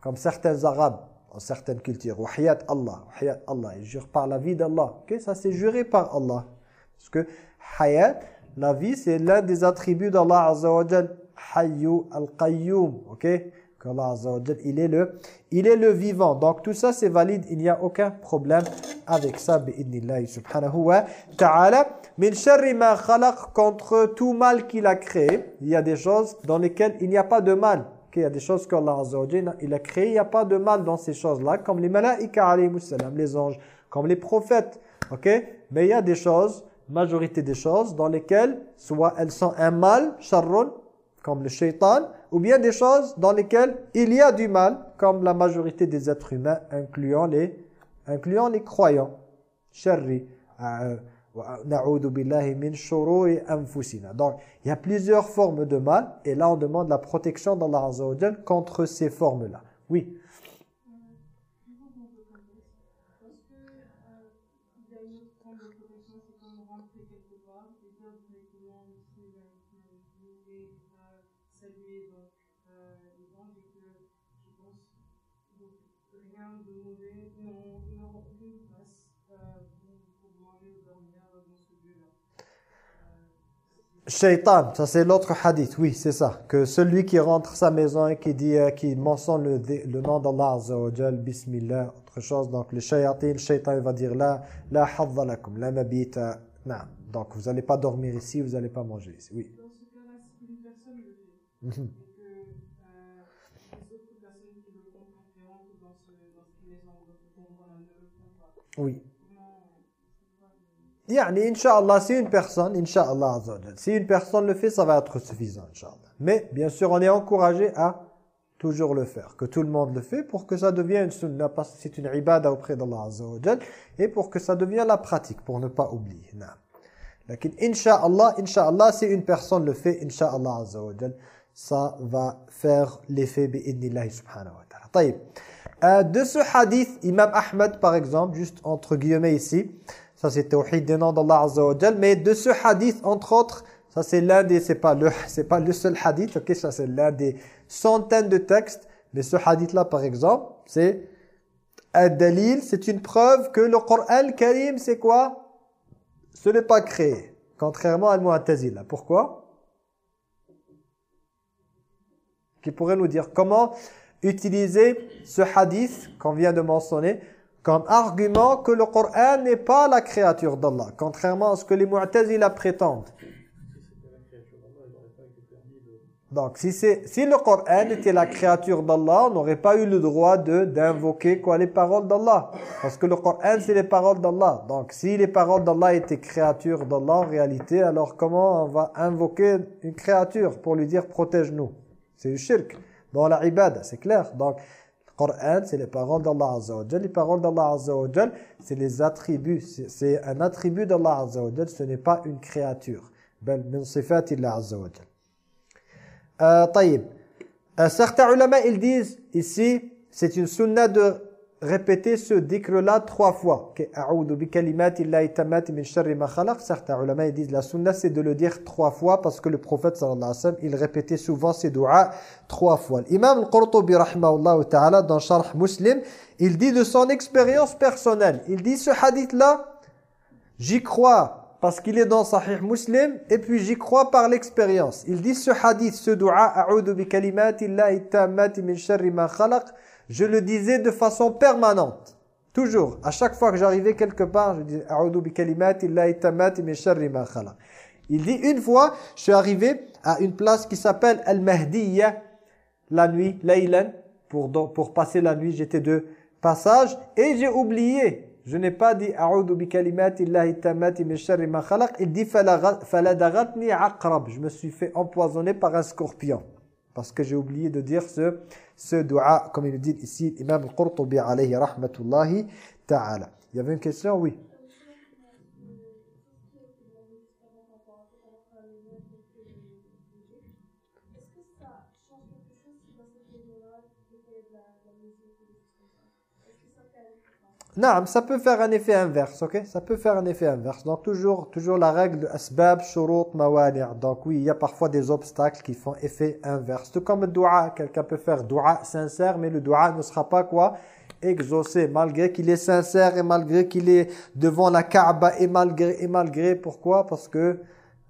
Comme certains Arabes, dans certaines cultures. Wahiyat Allah, wahiyat Allah. Ils jurent par la vie d'Allah. Ok, ça c'est juré par Allah. Parce que hayat, la vie, c'est l'un des attributs d'Allah Azza wa. Hayyu al-Qayyum. Ok? qu'Allah Azza wa il est le il est le vivant. Donc tout ça c'est valide, il n'y a aucun problème avec ça bi'idnillahi subhanahu wa ta'ala. Min sharri ma khalaq contre tout mal qu'il a créé. Il y a des choses dans lesquelles il n'y a pas de mal. Ok, il y a des choses qu'Allah Azza wa il a créé, il n'y a pas de mal dans ces choses-là comme les malaïka alayhi les anges, comme les prophètes. OK? Mais il y a des choses, majorité des choses dans lesquelles soit elles sont un mal, sharrun comme le shaitan, ou bien des choses dans lesquelles il y a du mal, comme la majorité des êtres humains, incluant les, incluant les croyants. Sharri. euh. Donc, il y a plusieurs formes de mal, et là on demande la protection d'Allah Azza contre ces formes-là. Oui. Shaitan, ça c'est l'autre hadith, oui, c'est ça. Que celui qui rentre sa maison et qui dit, euh, qui mentionne le, le nom d'Allah Azza wa Bismillah, autre chose. Donc le shayatin, le shaitan il va dire la, la hadda lakum, la mabita, naam. Donc vous n'allez pas dormir ici, vous n'allez pas manger ici, oui. Oui. Yani, Inch'Allah, si une personne, Inch'Allah si une personne le fait, ça va être suffisant, Inch'Allah. Mais, bien sûr, on est encouragé à toujours le faire, que tout le monde le fait pour que ça devienne une sunna, parce que c'est une ibada auprès d'Allah Azza et pour que ça devienne la pratique, pour ne pas oublier. Inch'Allah, Inch'Allah, si une personne le fait, Inch'Allah Azza ça va faire l'effet bi'idnillahi subhanahu wa ta'ala. Euh, de ce hadith, Imam Ahmed, par exemple, juste entre guillemets ici, ça c'est tawhid des d'Allah Azza wa mais de ce hadith, entre autres, ça c'est l'un des, c'est pas le, c'est pas le seul hadith, ok, ça c'est l'un des centaines de textes, mais ce hadith-là, par exemple, c'est un dalil, c'est une preuve que le Coran Karim, c'est quoi? Ce n'est pas créé, contrairement à Al-Mu'tazila. Pourquoi? Qui pourrait nous dire comment utiliser ce hadith qu'on vient de mentionner comme argument que le Coran n'est pas la créature d'Allah, contrairement à ce que les Mu'tazila prétendent. Donc, si, si le Coran était la créature d'Allah, on n'aurait pas eu le droit d'invoquer quoi les paroles d'Allah. Parce que le Coran, c'est les paroles d'Allah. Donc, si les paroles d'Allah étaient créatures d'Allah en réalité, alors comment on va invoquer une créature pour lui dire « protège-nous » C'est du shirk dans la ibada, c'est clair. Donc, Coran, c'est les paroles d'Allah Azza wa Les paroles d'Allah Azza wa c'est les attributs. C'est un attribut d'Allah Azza wa ce n'est pas une créature. Bel min sifatillah Azza wa Jal. Euh, euh, certains ulama, ils disent ici, c'est une sunna de répéter ce dhikr-là trois fois. Certains ulama disent la sunna c'est de le dire trois fois parce que le prophète sallallahu alayhi wa sallam il répétait souvent ses du'a trois fois. L'imam al-Qurtubi rahmahullah ta'ala dans Sharh Muslim il dit de son expérience personnelle il dit ce hadith-là j'y crois parce qu'il est dans Sahih Muslim et puis j'y crois par l'expérience. Il dit ce hadith, ce du'a « A'udhu bi kalimati Allahi tammati min sharri ma khalaq » je le disais de façon permanente. Toujours, à chaque fois que j'arrivais quelque part, je disais a'udhu bi. Il dit une fois, je suis arrivé à une place qui s'appelle Al-Mahdiyya la nuit, laylan, pour, pour passer la nuit, j'étais de passage et j'ai oublié. Je n'ai pas dit a'udhu bi min. Il dit faladagatni aqrab. Je me suis fait empoisonner par un scorpion. Parce que j'ai oublié de dire ce, ce dua, comme il le dit ici, Imam al-Qurtubi alayhi rahmatullahi ta'ala. Il y avait une question? Oui. Non, ça peut faire un effet inverse, ok Ça peut faire un effet inverse. Donc toujours, toujours la règle de asbab, shurut, mawani'. Donc oui, il y a parfois des obstacles qui font effet inverse. Tout comme le dua, quelqu'un peut faire dua sincère, mais le dua ne sera pas quoi Exaucé, malgré qu'il est sincère et malgré qu'il est devant la Kaaba et malgré, et malgré pourquoi Parce que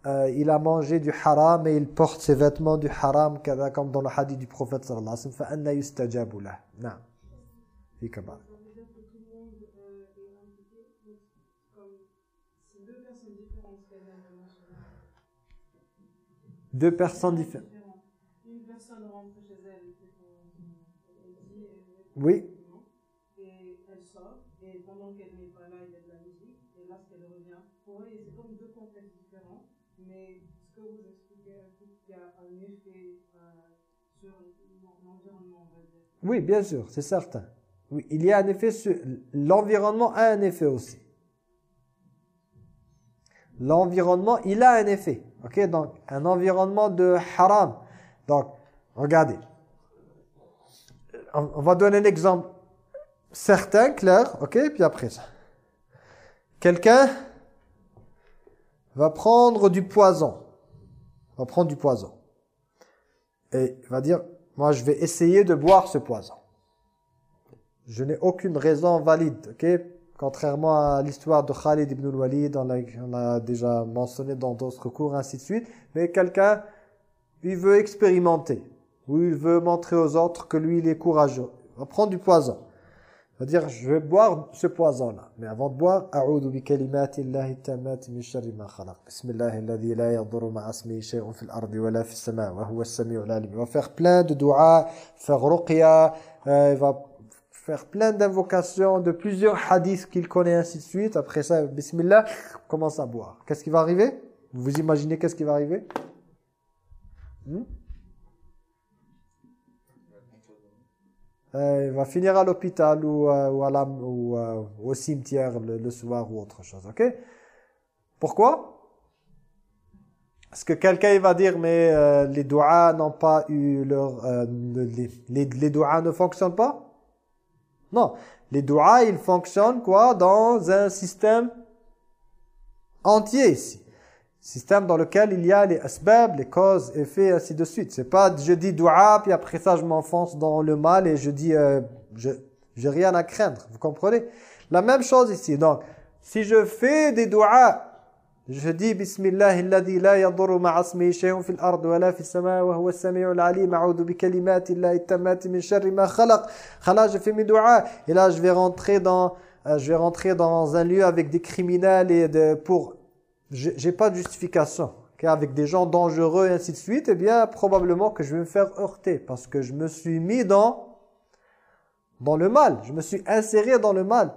euh, il a mangé du haram et il porte ses vêtements du haram, comme dans le hadith du prophète sallallahu alayhi wa sallam. فَأَنَّ يُسْتَجَابُ لَهُ نعم. Deux personnes différentes. Une personne rentre chez elle, Oui. et elle sort, et pendant qu'elle n'est pas là, il y a de la musique, et lorsqu'elle revient, pour elle, c'est comme deux contextes différents, mais ce que vous expliquez, il y a un effet euh, sur l'environnement, on va dire. Oui, bien sûr, c'est certain. Oui, il y a un effet sur... L'environnement a un effet aussi. L'environnement, il a un effet. Ok, donc un environnement de haram. Donc, regardez. On, va donner un exemple certain, clair, ok, puis après ça. Quelqu'un va prendre du poison. Va prendre du poison. Et va dire, moi je vais essayer de boire ce poison. Je n'ai aucune raison valide, ok Contrairement à l'histoire de Khalid ibn al-Walid, on l'a déjà mentionné dans d'autres cours, ainsi de suite. Mais quelqu'un, il veut expérimenter. Ou il veut montrer aux autres que lui, il est courageux. Il va prendre du poison. Il va dire, je vais boire ce poison-là. Mais avant de boire, أعوذ بكلمات الله التامات من شر ما خلق. بسم الله الذي لا يضر مع اسمه شيء في الأرض ولا في السماء وهو السميع العليم. Il va faire plein de dua, faire ruqya, euh, il va faire plein d'invocations de plusieurs hadiths qu'il connaît, ainsi de suite. Après ça, bismillah, commence à boire. Qu'est-ce qui va arriver? Vous imaginez qu'est-ce qui va arriver? Hmm? euh, Il va finir à l'hôpital ou, euh, à la, ou euh, au cimetière le, soir ou autre chose. ok? Pourquoi? Est-ce que quelqu'un va dire mais les doigts n'ont pas eu leur les, les, ne fonctionnent pas? Non, les doigts, ils fonctionnent quoi? Dans un système entier ici. Système dans lequel il y a les asbab, les causes, effets, ainsi de suite. C'est pas je dis doua, puis après ça je m'enfonce dans le mal et je dis euh, je j'ai rien à craindre. Vous comprenez? La même chose ici. Donc, si je fais des doigts je dis Bismillah alladhi la yadurru ma'a ismihi shay'un fil ard wa la fis samaa wa huwa as-sami'ul 'alim a'udhu bi kalimati llahi tammati min sharri ma khalaq. Khalas, je fais doigts et là je vais rentrer dans euh, je vais rentrer dans un lieu avec des criminels et de pour j'ai pas de justification. Avec des gens dangereux et ainsi de suite, eh bien probablement que je vais me faire heurter parce que je me suis mis dans dans le mal, je me suis inséré dans le mal.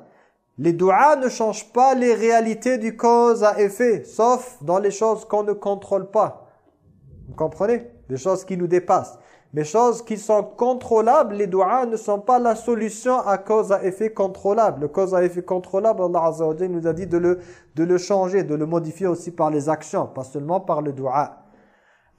Les doigts ne changent pas les réalités du cause à effet, sauf dans les choses qu'on ne contrôle pas. Vous comprenez? Des choses qui nous dépassent. Mais choses qui sont contrôlables, les doigts ne sont pas la solution à cause à effet contrôlable. Le cause à effet contrôlable, Allah Azza wa nous a dit de le, de le changer, de le modifier aussi par les actions, pas seulement par le doigt.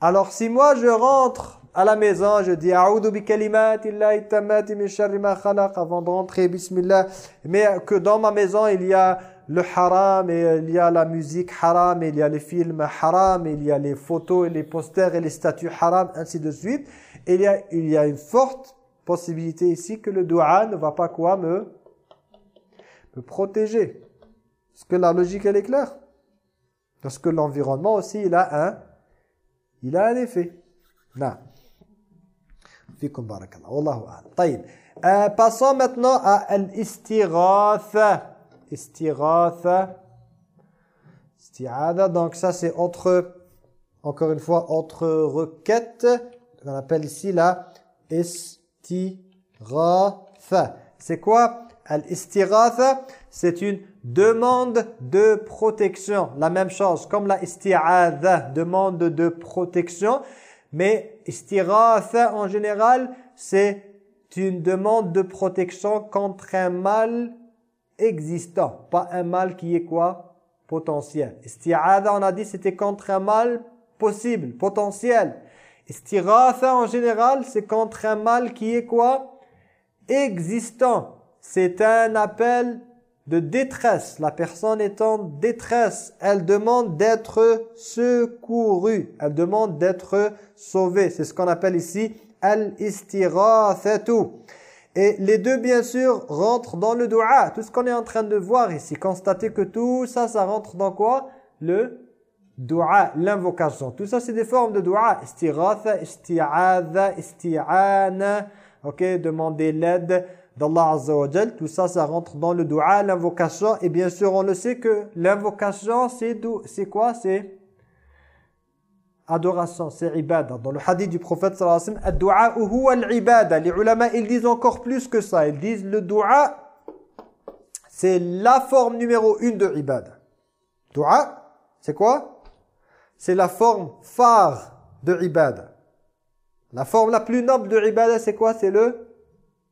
Alors si moi je rentre à la maison, je dis A'udhu bi kalimatillahi tammati min sharri ma khalaq avant de rentrer bismillah mais que dans ma maison il y a le haram et il y a la musique haram et il y a les films haram il y a les photos et les posters et les statues haram ainsi de suite et il y a il y a une forte possibilité ici que le doua ne va pas quoi me me protéger. Est-ce que la logique elle est claire? Parce que l'environnement aussi il a un il a un effet. Non. Fikum barakallah. Wallahu a'lam. Euh, passons maintenant à l'istighatha. Istighatha. Isti'ada. Donc ça c'est entre, encore une fois, entre requêtes. On appelle ici la istighatha. C'est quoi? Al-istighatha, c'est une demande de protection. La même chose, comme la isti'adha, demande de protection. Mais istighatha en général, c'est une demande de protection contre un mal existant, pas un mal qui est quoi? Potentiel. Isti'adha, on a dit, c'était contre un mal possible, potentiel. Istighatha en général, c'est contre un mal qui est quoi? Existant. C'est un appel de détresse. La personne est en détresse. Elle demande d'être secourue. Elle demande d'être sauvée. C'est ce qu'on appelle ici al-istirathatu. Et les deux, bien sûr, rentrent dans le dua. Tout ce qu'on est en train de voir ici, constater que tout ça, ça rentre dans quoi? Le dua, l'invocation. Tout ça, c'est des formes de dua. Istiratha, isti'adha, isti'ana. Ok, demander l'aide d'Allah Azza Tout ça, ça rentre dans le dua, l'invocation. Et bien sûr, on le sait que l'invocation, c'est quoi? C'est adoration, c'est ibada. Dans le hadith du prophète sallallahu alayhi. Les ils disent encore plus que ça. Ils disent le dua, c'est la forme numéro une de ibada. Dua, c'est quoi? C'est la forme phare de ibada. La forme la plus noble de ibada, c'est quoi? C'est le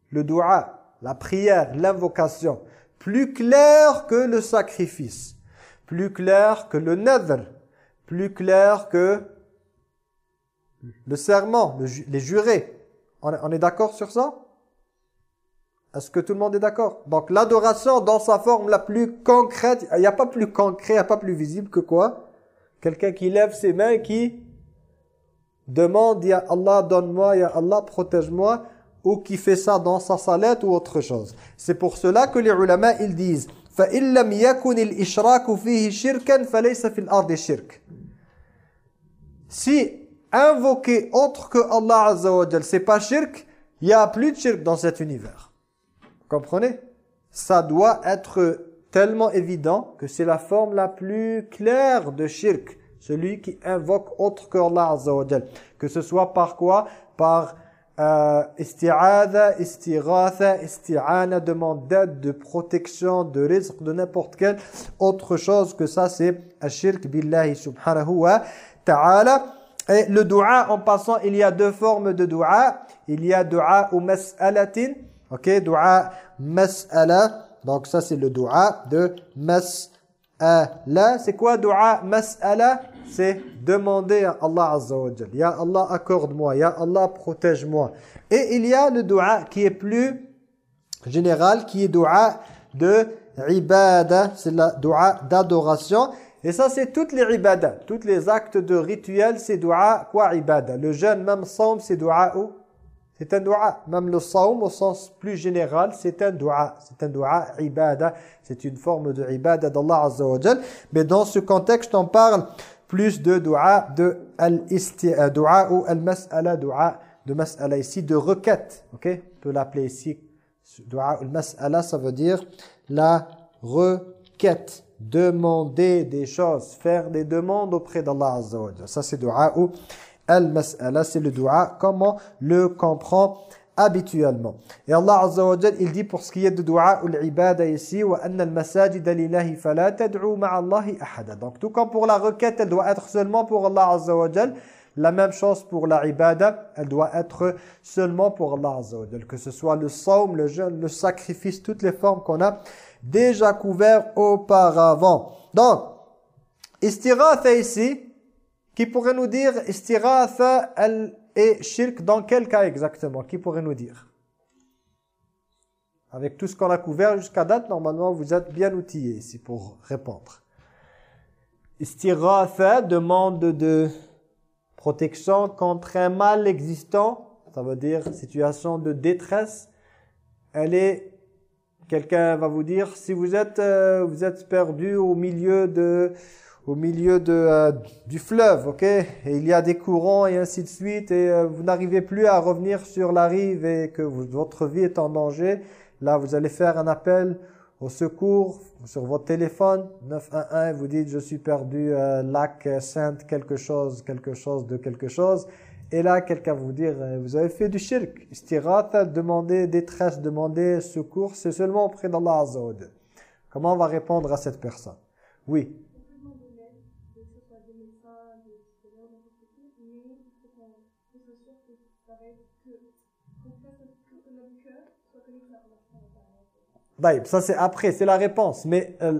le dua la prière, l'invocation, plus clair que le sacrifice, plus clair que le nadr, plus clair que le serment, les jurés. On est, d'accord sur ça? Est-ce que tout le monde est d'accord? Donc l'adoration dans sa forme la plus concrète, il n'y a pas plus concret, il n'y a pas plus visible que quoi? Quelqu'un qui lève ses mains qui demande « Ya Allah, donne-moi, Ya Allah, protège-moi » ou qui fait ça dans sa salette ou autre chose. C'est pour cela que les ulama ils disent فَإِن لَمْ يَكُنِ الْإِشْرَاكُ فِيهِ شِرْكًا فَلَيْسَ فِي الْأَرْضِ شِرْكٍ Si invoquer autre que Allah Azza wa Jal, c'est pas shirk, il n'y a plus de shirk dans cet univers. Vous comprenez Ça doit être tellement évident que c'est la forme la plus claire de shirk. Celui qui invoque autre que Allah Azza wa Jal. Que ce soit par quoi Par euh, isti'adha, istighatha, isti'ana, demande d'aide, de protection, de risque, de n'importe quelle autre chose que ça, c'est ashirk billahi subhanahu wa ta'ala. Et le dua, en passant, il y a deux formes de dua. Il y a dua ou mas'alatin, ok, dua mas'ala. Donc ça, c'est le dua de mas'ala. C'est quoi dua mas'ala? C'est demander à Allah Azza wa. Ya Allah, accorde-moi. Ya Allah, protège-moi. Et il y a le dua qui est plus général, qui est dua de ibada. C'est le dua d'adoration. Et ça, c'est toutes les ibadah. Tous les actes de rituel, c'est dua quoi ibada? Le jeûne, même saum, c'est dua ou c'est un dua. Même le saum, au sens plus général, c'est un dua. C'est un dua ibada. C'est une forme de ibada d'Allah Azza wa. Mais dans ce contexte, on parle plus de dua de al euh, dua ou al-mas'ala, dua de mas'ala ici, de requête. Ok? On peut l'appeler ici, dua al-mas'ala, ça veut dire la requête. Demander des choses, faire des demandes auprès d'Allah Azza wa Ça c'est dua ou al-mas'ala, c'est le dua. Comment le comprend habituellement. Et Allah Azza wa Jal, il dit pour ce qui est de dua ou l'ibada ici, wa anna al-masajida lillahi fala ma'allahi ahada. Donc tout comme pour la requête, elle doit être seulement pour Allah Azza wa Jal, la même chose pour la elle doit être seulement pour Allah Azza wa Jal. Que ce soit le saum, le jeûne, le sacrifice, toutes les formes qu'on a déjà couvertes auparavant. Donc, istiratha ici, qui pourrait nous dire istiratha, elle et shirk, dans quel cas exactement? Qui pourrait nous dire? Avec tout ce qu'on a couvert jusqu'à date, normalement, vous êtes bien outillés ici pour répondre. Istiratha demande de protection contre un mal existant, ça veut dire situation de détresse. Elle est, quelqu'un va vous dire, si vous êtes, euh, vous êtes perdu au milieu de au milieu de, euh, du fleuve, ok? Et il y a des courants et ainsi de suite, et euh, vous n'arrivez plus à revenir sur la rive et que votre vie est en danger. Là, vous allez faire un appel au secours sur votre téléphone, 911, vous dites « je suis perdu, euh, lac Sainte, quelque chose, quelque chose de quelque chose ». Et là, quelqu'un vous dire « vous avez fait du shirk ». Istirat, demander détresse, demander secours, c'est seulement auprès d'Allah Azza Comment on va répondre à cette personne? Oui ça c'est après, c'est la réponse. Mais euh,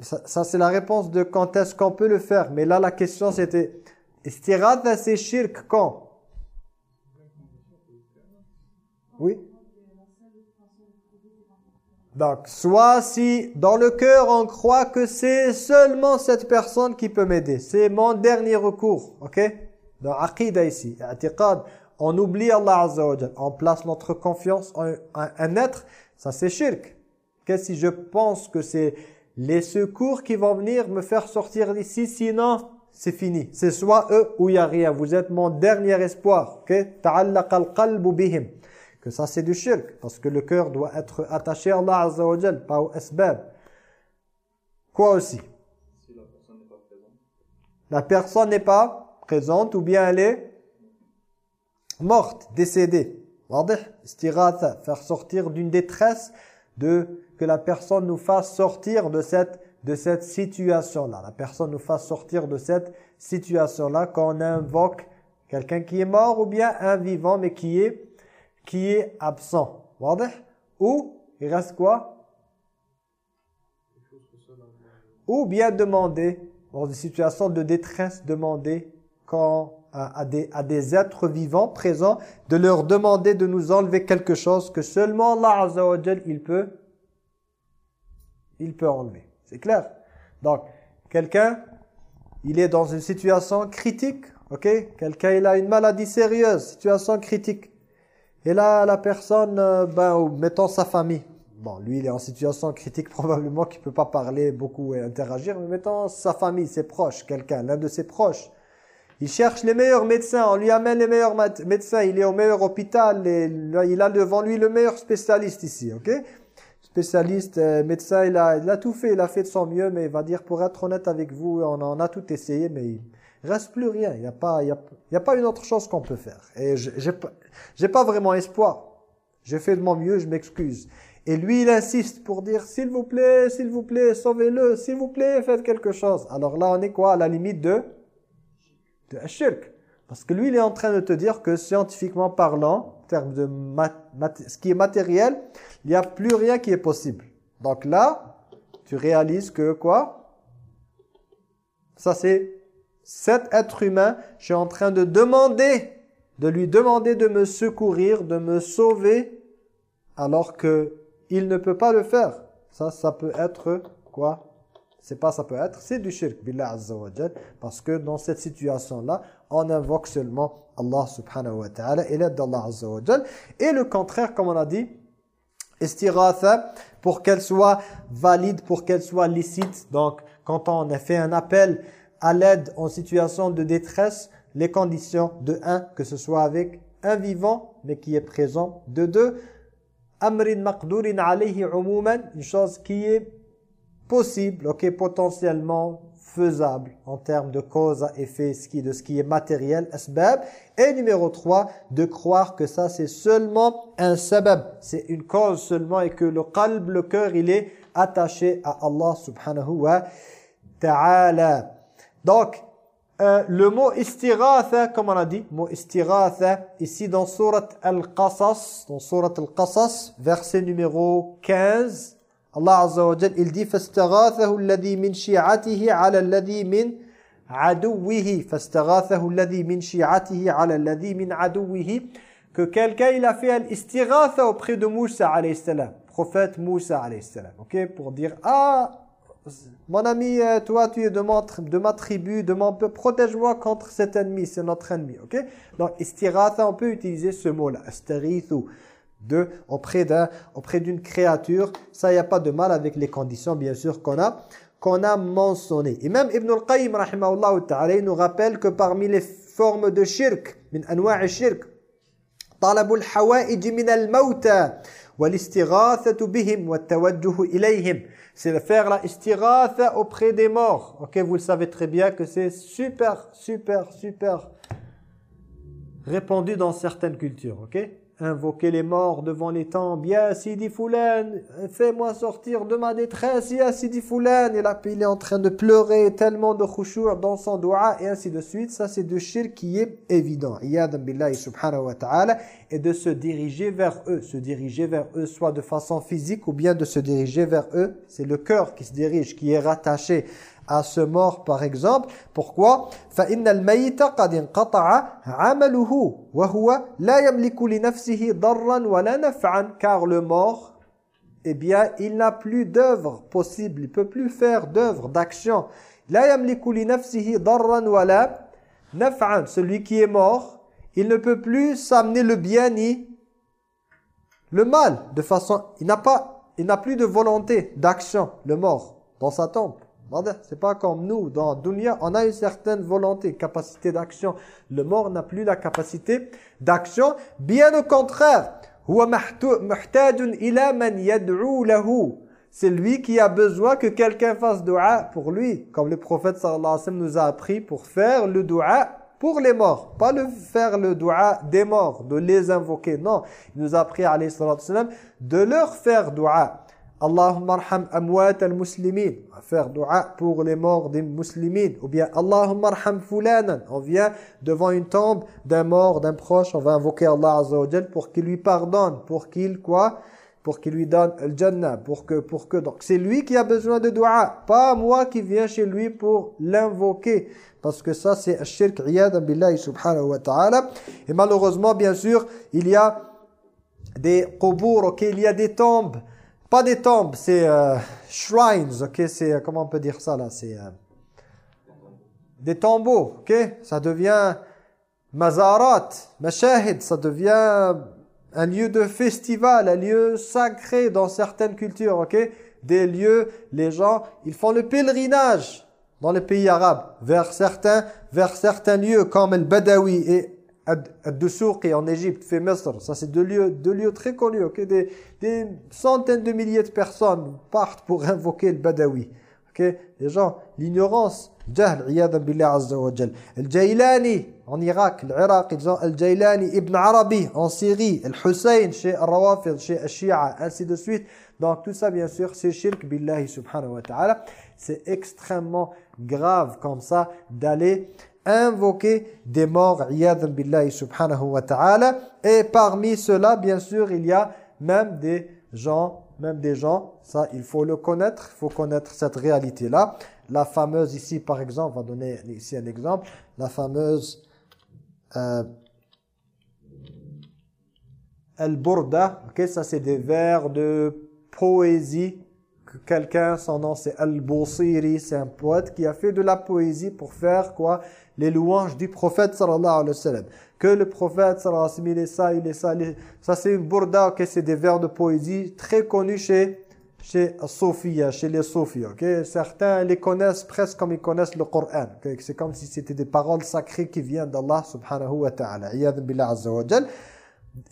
ça, ça, c'est la réponse de quand est-ce qu'on peut le faire. Mais là la question c'était, istiratha c'est shirk quand? Oui? Donc, soit si dans le cœur on croit que c'est seulement cette personne qui peut m'aider. C'est mon dernier recours, ok? Dans Aqidah ici, Atiqad, on oublie Allah Azza. On place notre confiance en un, un être, ça c'est shirk. Qu'est-ce si je pense que c'est les secours qui vont venir me faire sortir d'ici, sinon c'est fini. C'est soit eux ou il n'y a rien. Vous êtes mon dernier espoir. que ça c'est du shirk parce que le cœur doit être attaché à Allah Azza wa Jal, pas au asbab. Quoi aussi? Si la personne n'est pas présente. La personne n'est pas présente ou bien elle est morte, décédée. Faire sortir d'une détresse de que la personne nous fasse sortir de cette de cette situation-là. La personne nous fasse sortir de cette situation-là quand on invoque quelqu'un qui est mort ou bien un vivant mais qui est qui est absent. Ou il reste quoi? Ou bien demander, dans une situation de détresse, demander quand, à, des, à des êtres vivants présents, de leur demander de nous enlever quelque chose que seulement Allah Azza il peut, il peut enlever. C'est clair Donc, quelqu'un, il est dans une situation critique, ok? Quelqu'un, il a une maladie sérieuse, situation critique. Et là, la personne, euh, ben, mettons sa famille. Bon, lui, il est en situation critique, probablement qu'il ne peut pas parler beaucoup et interagir. Mais mettons sa famille, ses proches, quelqu'un, l'un de ses proches. Il cherche les meilleurs médecins, on lui amène les meilleurs médecins, il est au meilleur hôpital, et il a devant lui le meilleur spécialiste ici, ok? Spécialiste, euh, médecin, il a, tout fait, il a fait de son mieux, mais il va dire, pour être honnête avec vous, on en a tout essayé, mais il reste plus rien. Il n'y a, pas, il a, pas une autre chose qu'on peut faire. Et j'ai pas, pas vraiment espoir. J'ai fait de mon mieux, je m'excuse. Et lui, il insiste pour dire, s'il vous plaît, s'il vous plaît, sauvez-le, s'il vous plaît, faites quelque chose. Alors là, on est quoi? À la limite de, de shirk. Parce que lui, il est en train de te dire que scientifiquement parlant, termes de ce qui est matériel, il n'y a plus rien qui est possible. Donc là, tu réalises que quoi? Ça c'est cet être humain, je suis en train de demander, de lui demander de me secourir, de me sauver, alors que il ne peut pas le faire. Ça, ça peut être quoi? C'est pas ça peut être, c'est du shirk, billah azza parce que dans cette situation-là, on invoque seulement Allah subhanahu wa ta'ala et l'aide d'Allah azza wa. Et le contraire, comme on a dit, istiratha, pour qu'elle soit valide, pour qu'elle soit licite, donc quand on a fait un appel à l'aide en situation de détresse, les conditions de un, que ce soit avec un vivant, mais qui est présent, de deux, amrin maqdurin alayhi umuman, une chose qui est possible, ok, potentiellement faisable en termes de cause à effet, de ce qui est matériel, asbab. Et numéro 3, de croire que ça c'est seulement un sabab, c'est une cause seulement et que le qalb, le cœur, il est attaché à Allah subhanahu wa ta'ala. Donc, euh, le mot istiratha, comme on a dit, mot ici dans surat Al-Qasas, dans surat Al-Qasas, verset numéro 15, Allah Azza wa Jal, il dit فَاسْتَغَاثَهُ الَّذِي مِنْ شِيعَتِهِ عَلَى الَّذِي مِنْ عَدُوِّهِ فَاسْتَغَاثَهُ الَّذِي مِنْ شِيعَتِهِ عَلَى الَّذِي مِنْ عَدُوِّهِ que quelqu'un il a fait l'istiratha auprès de Moussa alayhi salam, prophète Moussa alayhi salam, ok, pour dire ah mon ami, euh, toi tu es de, mon, de ma tribu, de mon peuple, protège-moi contre cet ennemi, c'est notre ennemi, ok Donc istiratha, on peut utiliser ce mot-là, astarithu, de auprès d'un auprès d'une créature, ça il n'y a pas de mal avec les conditions bien sûr qu'on a qu'on a mentionné. Et même Ibn al-Qayyim rahimahullah ta'ala il nous rappelle que parmi les formes de shirk, min anwa' shirk, طلب الحوائج من الموتى والاستغاثة بهم والتوجه إليهم c'est de faire la istighatha auprès des morts. Ok, vous le savez très bien que c'est super, super, super répandu dans certaines cultures. Ok, Invoquer les morts devant les tombes. Ya Sidi Foulan, fais-moi sortir de ma détresse. Ya Sidi Foulan. Et là, il est en train de pleurer tellement de khushu' dans son doua et ainsi de suite. Ça, c'est du shirk qui est évident. Iyadam billahi subhanahu wa ta'ala. Et de se diriger vers eux. Se diriger vers eux, soit de façon physique ou bien de se diriger vers eux. C'est le cœur qui se dirige, qui est rattaché à ce mort par exemple. Pourquoi? Fa innal mayta qad inqata'a 'amaluhu wa huwa la yamliku li nafsihi darran wa la naf'an car le mort eh bien il n'a plus d'œuvre possible il peut plus faire d'œuvre d'action. La yamliku li nafsihi darran wa la naf'an celui qui est mort il ne peut plus s'amener le bien ni le mal de façon il n'a pas il n'a plus de volonté d'action le mort dans sa tombe c'est pas comme nous, dans Dunya, on a une certaine volonté, capacité d'action. Le mort n'a plus la capacité d'action. Bien au contraire, c'est lui qui a besoin que quelqu'un fasse dua pour lui. Comme le prophète sallallahu alayhi wa sallam nous a appris pour faire le dua pour les morts. Pas le faire le dua des morts, de les invoquer. Non, il nous a appris alayhi sallam de leur faire dua. Allahumma arham amwat al-muslimin. Faire dua pour les morts des musulmans. Ou bien Allahumma arham fulanan. On vient devant une tombe d'un mort, d'un proche. On va invoquer Allah Azza wa pour qu'il lui pardonne. Pour qu'il quoi? Pour qu'il lui donne le jannah. Pour que, pour que. Donc c'est lui qui a besoin de dua. Pas moi qui viens chez lui pour l'invoquer. Parce que ça c'est shirk iyadan billahi subhanahu wa ta'ala. Et malheureusement bien sûr il y a des qubour, ok, il y a des tombes pas des tombes, c'est euh, shrines, ok? C'est, euh, comment on peut dire ça là? C'est euh, des tombeaux, ok? Ça devient mazarat, mashahid, ça devient un lieu de festival, un lieu sacré dans certaines cultures, ok? Des lieux, les gens, ils font le pèlerinage dans les pays arabes vers certains, vers certains lieux comme le Badawi et Ad-Dusouqi en Égypte, fait Misr, ça c'est deux lieux, deux lieux très connus, ok? Des, des, centaines de milliers de personnes partent pour invoquer le Badawi. ok? Les gens, l'ignorance, jahl, iyadan billah azza wa. Al-Jailani en Irak, l'Irak, ils ont Al-Jailani ibn Arabi en Syrie, Al-Hussein chez Al-Rawafid, chez Al-Shia, ainsi de suite. Donc tout ça bien sûr c'est shirk billahi subhanahu wa ta'ala. C'est extrêmement grave comme ça d'aller invoquer des morts, billahi subhanahu wa ta'ala. Et parmi ceux-là, bien sûr, il y a même des gens, même des gens, ça il faut le connaître, il faut connaître cette réalité-là. La fameuse ici, par exemple, on va donner ici un exemple, la fameuse euh, Al-Burda, ok, ça c'est des vers de poésie quelqu'un, son nom c'est Al-Busiri, c'est un poète qui a fait de la poésie pour faire quoi? Les louanges du prophète sallallahu alayhi wa sallam. Que le prophète sallallahu alayhi wa sallam, il est ça, il est ça. Ça c'est une bourda, ok, c'est des vers de poésie très connus chez chez Sophia, chez les Sophies, ok? Certains les connaissent presque comme ils connaissent le Coran. C'est comme si c'était des paroles sacrées qui viennent d'Allah subhanahu wa ta'ala.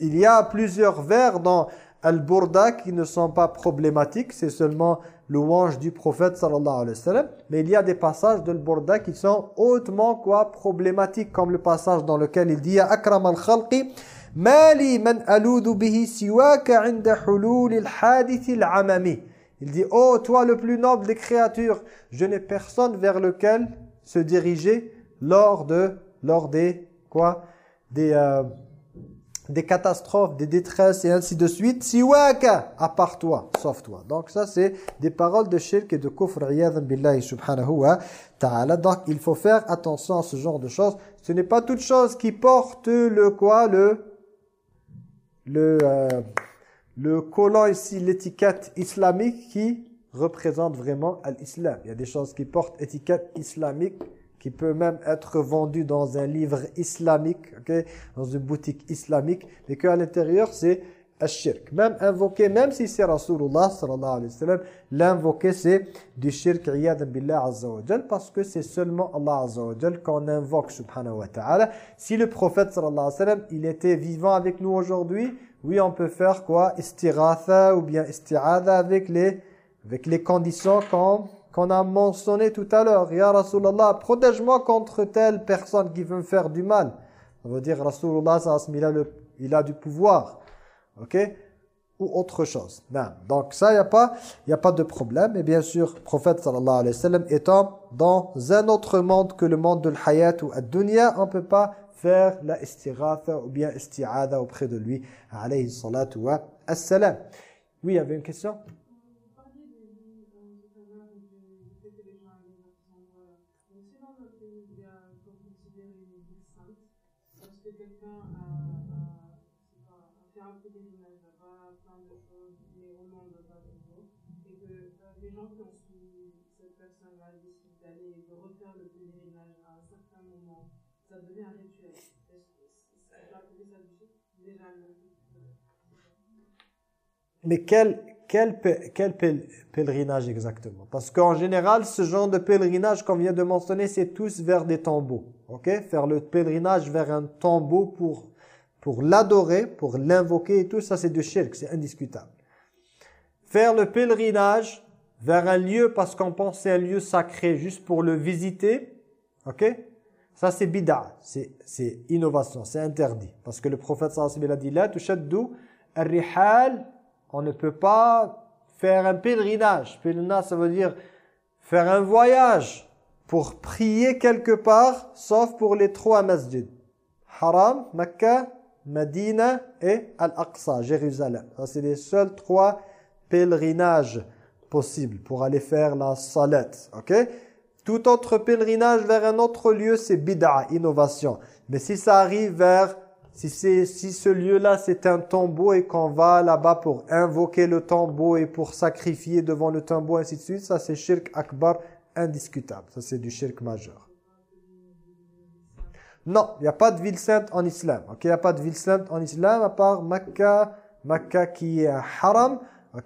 Il y a plusieurs vers dans Al-Burda qui ne sont pas problématiques, c'est seulement louange du prophète sallallahu alayhi wa sallam. Mais il y a des passages de Al-Burda qui sont hautement quoi problématiques, comme le passage dans lequel il dit « Ya akram al-khalqi, mali man aludu bihi siwaka inda hulul al-hadith al-amami » Il dit « Oh, toi le plus noble des créatures, je n'ai personne vers lequel se diriger lors de lors des quoi des euh, des catastrophes, des détresses et ainsi de suite. Siwaka, à part toi, sauf toi. Donc ça c'est des paroles de shirk et de kufr, billahi subhanahu wa ta'ala. Donc il faut faire attention à ce genre de choses. Ce n'est pas toute chose qui porte le quoi, le le euh, le collant ici, l'étiquette islamique qui représente vraiment l'islam. Il y a des choses qui portent étiquette islamique qui peut même être vendu dans un livre islamique, ok, dans une boutique islamique, mais qu'à l'intérieur c'est shirk. Même invoquer, même si c'est Rasulullah sallallahu alayhi wa sallam, l'invoquer c'est du shirk iyadan billah azza wa parce que c'est seulement Allah azza wa qu'on invoque subhanahu wa ta'ala. Si le prophète sallallahu alayhi wa sallam, il était vivant avec nous aujourd'hui, oui on peut faire quoi? Istiratha ou bien isti'adha avec les, avec les conditions comme qu'on a mentionné tout à l'heure. Ya Rasulallah, protège-moi contre telle personne qui veut me faire du mal. On veut dire Rasulullah, il a il a du pouvoir. OK? Ou autre chose. Non. Donc ça, il n'y a, pas- a pas de problème. Et bien sûr, le prophète sallallahu alayhi étant dans un autre monde que le monde de l'hayat ou ad-dunya, on ne peut pas faire la istighatha ou bien isti'adha auprès de lui. Alayhi salatu wa assalam. Oui, il y avait une question? Mais quel, quel, quel pèl- pèlerinage exactement? Parce qu'en général, ce genre de pèlerinage qu'on vient de mentionner, c'est tous vers des tombeaux. ok? Faire le pèlerinage vers un tombeau pour, pour l'adorer, pour l'invoquer et tout, ça c'est du shirk, c'est indiscutable. Faire le pèlerinage vers un lieu parce qu'on pense c'est un lieu sacré juste pour le visiter, ok? Ça c'est bid'a, c'est innovation, c'est interdit. Parce que le prophète sallallahu alayhi wa sallam a dit « La tushaddu ar-rihal » On ne peut pas faire un pèlerinage. Pèlerinage, ça veut dire faire un voyage pour prier quelque part, sauf pour les trois masjids. Haram, Mecca, Medina et Al-Aqsa, Jérusalem. Ça, c'est les seuls trois pèlerinages possibles pour aller faire la salat. ok? Tout autre pèlerinage vers un autre lieu, c'est bid'a, innovation. Mais si ça arrive vers si, si ce lieu-là, c'est un tombeau et qu'on va là-bas pour invoquer le tombeau et pour sacrifier devant le tombeau, ainsi de suite, ça c'est shirk akbar indiscutable. Ça c'est du shirk majeur. Non, il n'y a pas de ville sainte en islam. Il n'y a pas de ville sainte en islam à part Mecca, Mecca qui est un haram.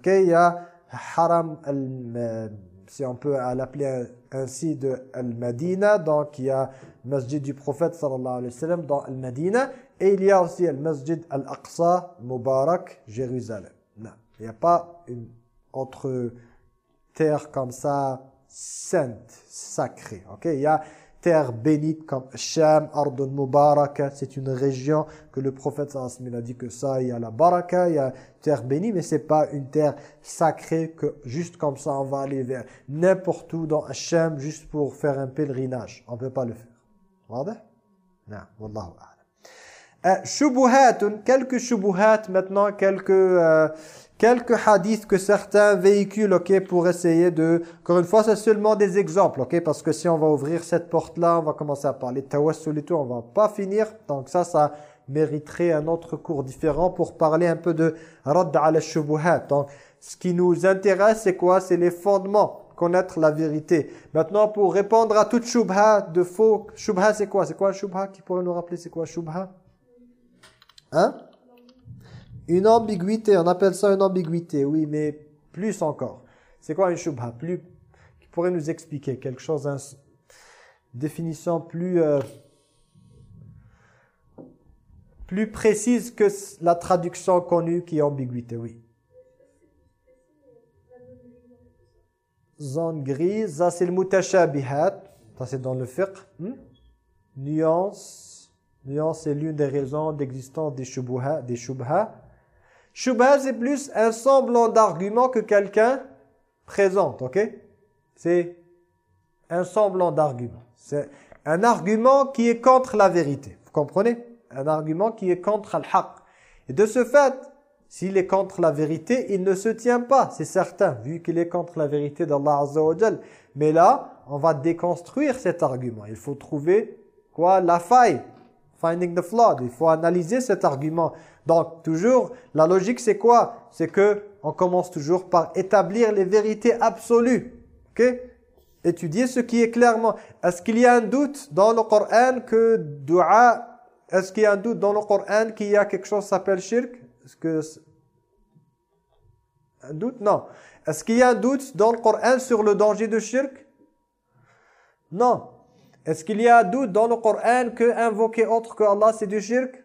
Il y a haram, euh, si on peut l'appeler ainsi, de Al-Madina. Donc il y a masjid du prophète sallallahu alayhi wa sallam dans Al-Madina. Et il y a aussi le masjid Al-Aqsa, Mubarak, Jérusalem. Non, il n'y a pas une autre terre comme ça, sainte, sacrée. Ok, il y a terre bénite comme Sham, Ardun Mubarak, c'est une région que le prophète sallallahu a dit que ça, il y a la baraka, il y a terre bénie, mais c'est pas une terre sacrée que juste comme ça on va aller vers n'importe où dans Sham juste pour faire un pèlerinage. On ne peut pas le faire. Non, wallahu quelques shubuhat maintenant, quelques, euh, quelques hadiths que certains véhiculent ok, pour essayer de... Encore une fois, c'est seulement des exemples, ok, parce que si on va ouvrir cette porte-là, on va commencer à parler de tawassul et tout, on va pas finir. Donc ça, ça mériterait un autre cours différent pour parler un peu de radd ala shubuhat. Donc, ce qui nous intéresse, c'est quoi? C'est les fondements connaître la vérité. Maintenant, pour répondre à toute shubha de faux, shubha c'est quoi? C'est quoi shubha Qui pourrait nous rappeler? C'est quoi shubha? Hein? Une ambiguïté, on appelle ça une ambiguïté, oui, mais plus encore. C'est quoi une shubha? Plus, qui pourrait nous expliquer quelque chose, une définition plus, euh, plus précise que la traduction connue qui est ambiguïté, oui. Zone grise, ça c'est le mutashabihat, ça c'est dans le fiqh. Hmm? Nuance, nuance c'est l'une des raisons d'existence des shubha. Des shubha. Shubha c'est plus un semblant d'argument que quelqu'un présente, ok? C'est un semblant d'argument. C'est un argument qui est contre la vérité, vous comprenez? Un argument qui est contre al-haq. Et de ce fait, s'il est contre la vérité, il ne se tient pas, c'est certain, vu qu'il est contre la vérité d'Allah Azza wa. Mais là, on va déconstruire cet argument. Il faut trouver quoi La faille. Finding the flaw. Il faut analyser cet argument. Donc, toujours, la logique, c'est quoi? C'est que on commence toujours par établir les vérités absolues. Ok? Étudier ce qui est clairement. Est-ce qu'il y a un doute dans le Coran que dua... Est-ce qu'il y a un doute dans le Coran qu'il y a quelque chose qui s'appelle shirk? Est-ce que un doute? Non. Est-ce qu'il y a un doute dans le Coran sur le danger de shirk? Non. Est-ce qu'il y a doute dans le Coran que invoquer autre que Allah c'est du shirk?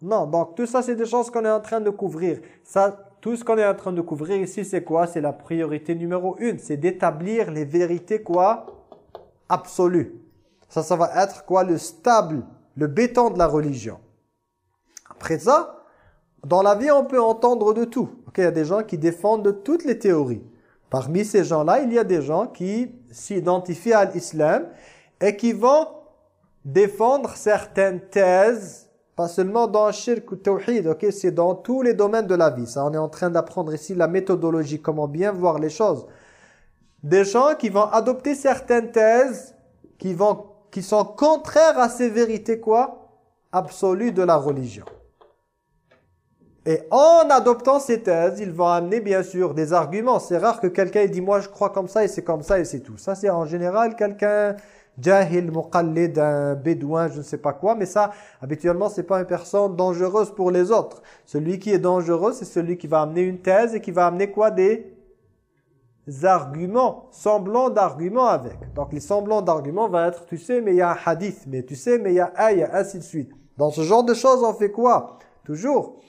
Non. Donc tout ça c'est des choses qu'on est en train de couvrir. Ça, tout ce qu'on est en train de couvrir ici c'est quoi? C'est la priorité numéro une. C'est d'établir les vérités quoi? Absolues. Ça, ça va être quoi? Le stable, le béton de la religion. Après ça, dans la vie, on peut entendre de tout. Ok, il y a des gens qui défendent toutes les théories. Parmi ces gens-là, il y a des gens qui s'identifient à l'islam et qui vont défendre certaines thèses, pas seulement dans le shirk ou tawhid, ok, c'est dans tous les domaines de la vie. Ça, on est en train d'apprendre ici la méthodologie, comment bien voir les choses. Des gens qui vont adopter certaines thèses qui, vont, qui sont contraires à ces vérités, quoi? Absolues de la religion. Et en adoptant ces thèses, ils vont amener bien sûr des arguments. C'est rare que quelqu'un dit « moi je crois comme ça et c'est comme ça et c'est tout ». Ça c'est en général quelqu'un jahil, muqallid, un bédouin, je ne sais pas quoi. Mais ça, habituellement, c'est pas une personne dangereuse pour les autres. Celui qui est dangereux, c'est celui qui va amener une thèse et qui va amener quoi? Des arguments, semblants d'arguments avec. Donc les semblants d'arguments vont être, tu sais, mais il y a un hadith, mais tu sais, mais il y a ayah, ainsi de suite. Dans ce genre de choses, on fait quoi? Toujours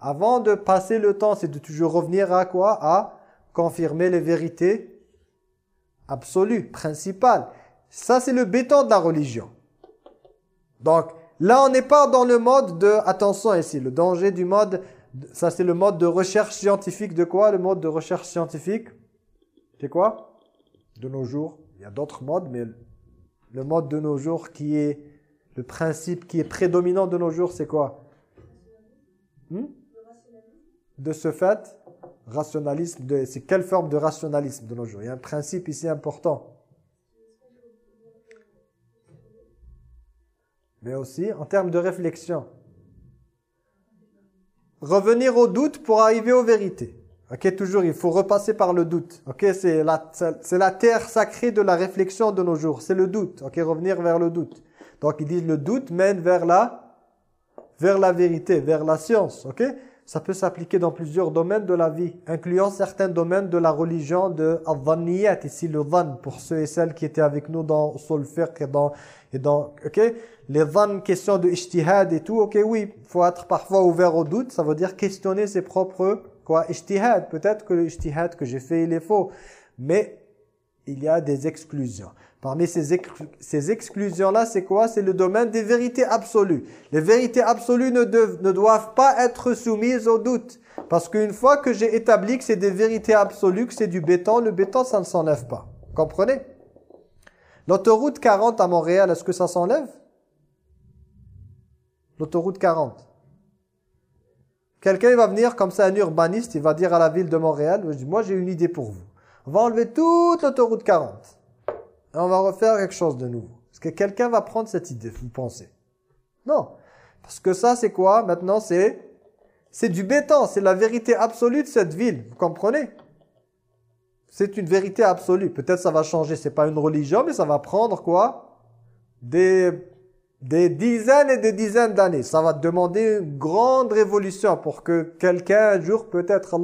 avant de passer le temps, c'est de toujours revenir à quoi? À confirmer les vérités absolues, principales. Ça, c'est le béton de la religion. Donc, là, on n'est pas dans le mode de... Attention ici, le danger du mode... Ça, c'est le mode de recherche scientifique de quoi? Le mode de recherche scientifique? C'est quoi? De nos jours. Il y a d'autres modes, mais le mode de nos jours qui est... Le principe qui est prédominant de nos jours, c'est quoi? Hmm? de ce fait, rationalisme, c'est quelle forme de rationalisme de nos jours? Il y a un principe ici important. Mais aussi en termes de réflexion. Revenir au doute pour arriver aux vérités. Ok, toujours, il faut repasser par le doute. Ok, c'est la, la terre sacrée de la réflexion de nos jours. C'est le doute. Ok, revenir vers le doute. Donc, ils disent le doute mène vers la, vers la vérité, vers la science. Ok? Ça peut s'appliquer dans plusieurs domaines de la vie, incluant certains domaines de la religion de al ici le dhan, pour ceux et celles qui étaient avec nous dans Usul Fiqh et dans, et dans ok? Les dhan, question de ijtihad et tout, ok, oui, faut être parfois ouvert au doute, ça veut dire questionner ses propres, quoi, ijtihad, peut-être que le ijtihad que j'ai fait, il est faux, mais il y a des exclusions. Parmi ces, exclusions-là, c'est quoi? C'est le domaine des vérités absolues. Les vérités absolues ne, ne doivent pas être soumises au doute. Parce qu'une fois que j'ai établi que c'est des vérités absolues, que c'est du béton, le béton, ça ne s'enlève pas. Comprenez? L'autoroute 40 à Montréal, est-ce que ça s'enlève? L'autoroute 40. Quelqu'un va venir comme ça, un urbaniste, il va dire à la ville de Montréal, moi j'ai une idée pour vous. On va enlever toute l'autoroute 40 on va refaire quelque chose de nouveau. Est-ce que quelqu'un va prendre cette idée, vous pensez? Non. Parce que ça, c'est quoi? Maintenant, c'est c'est du béton. C'est la vérité absolue de cette ville. Vous comprenez? C'est une vérité absolue. Peut-être ça va changer. C'est pas une religion, mais ça va prendre quoi? Des, des dizaines et des dizaines d'années. Ça va demander une grande révolution pour que quelqu'un, un jour, peut-être,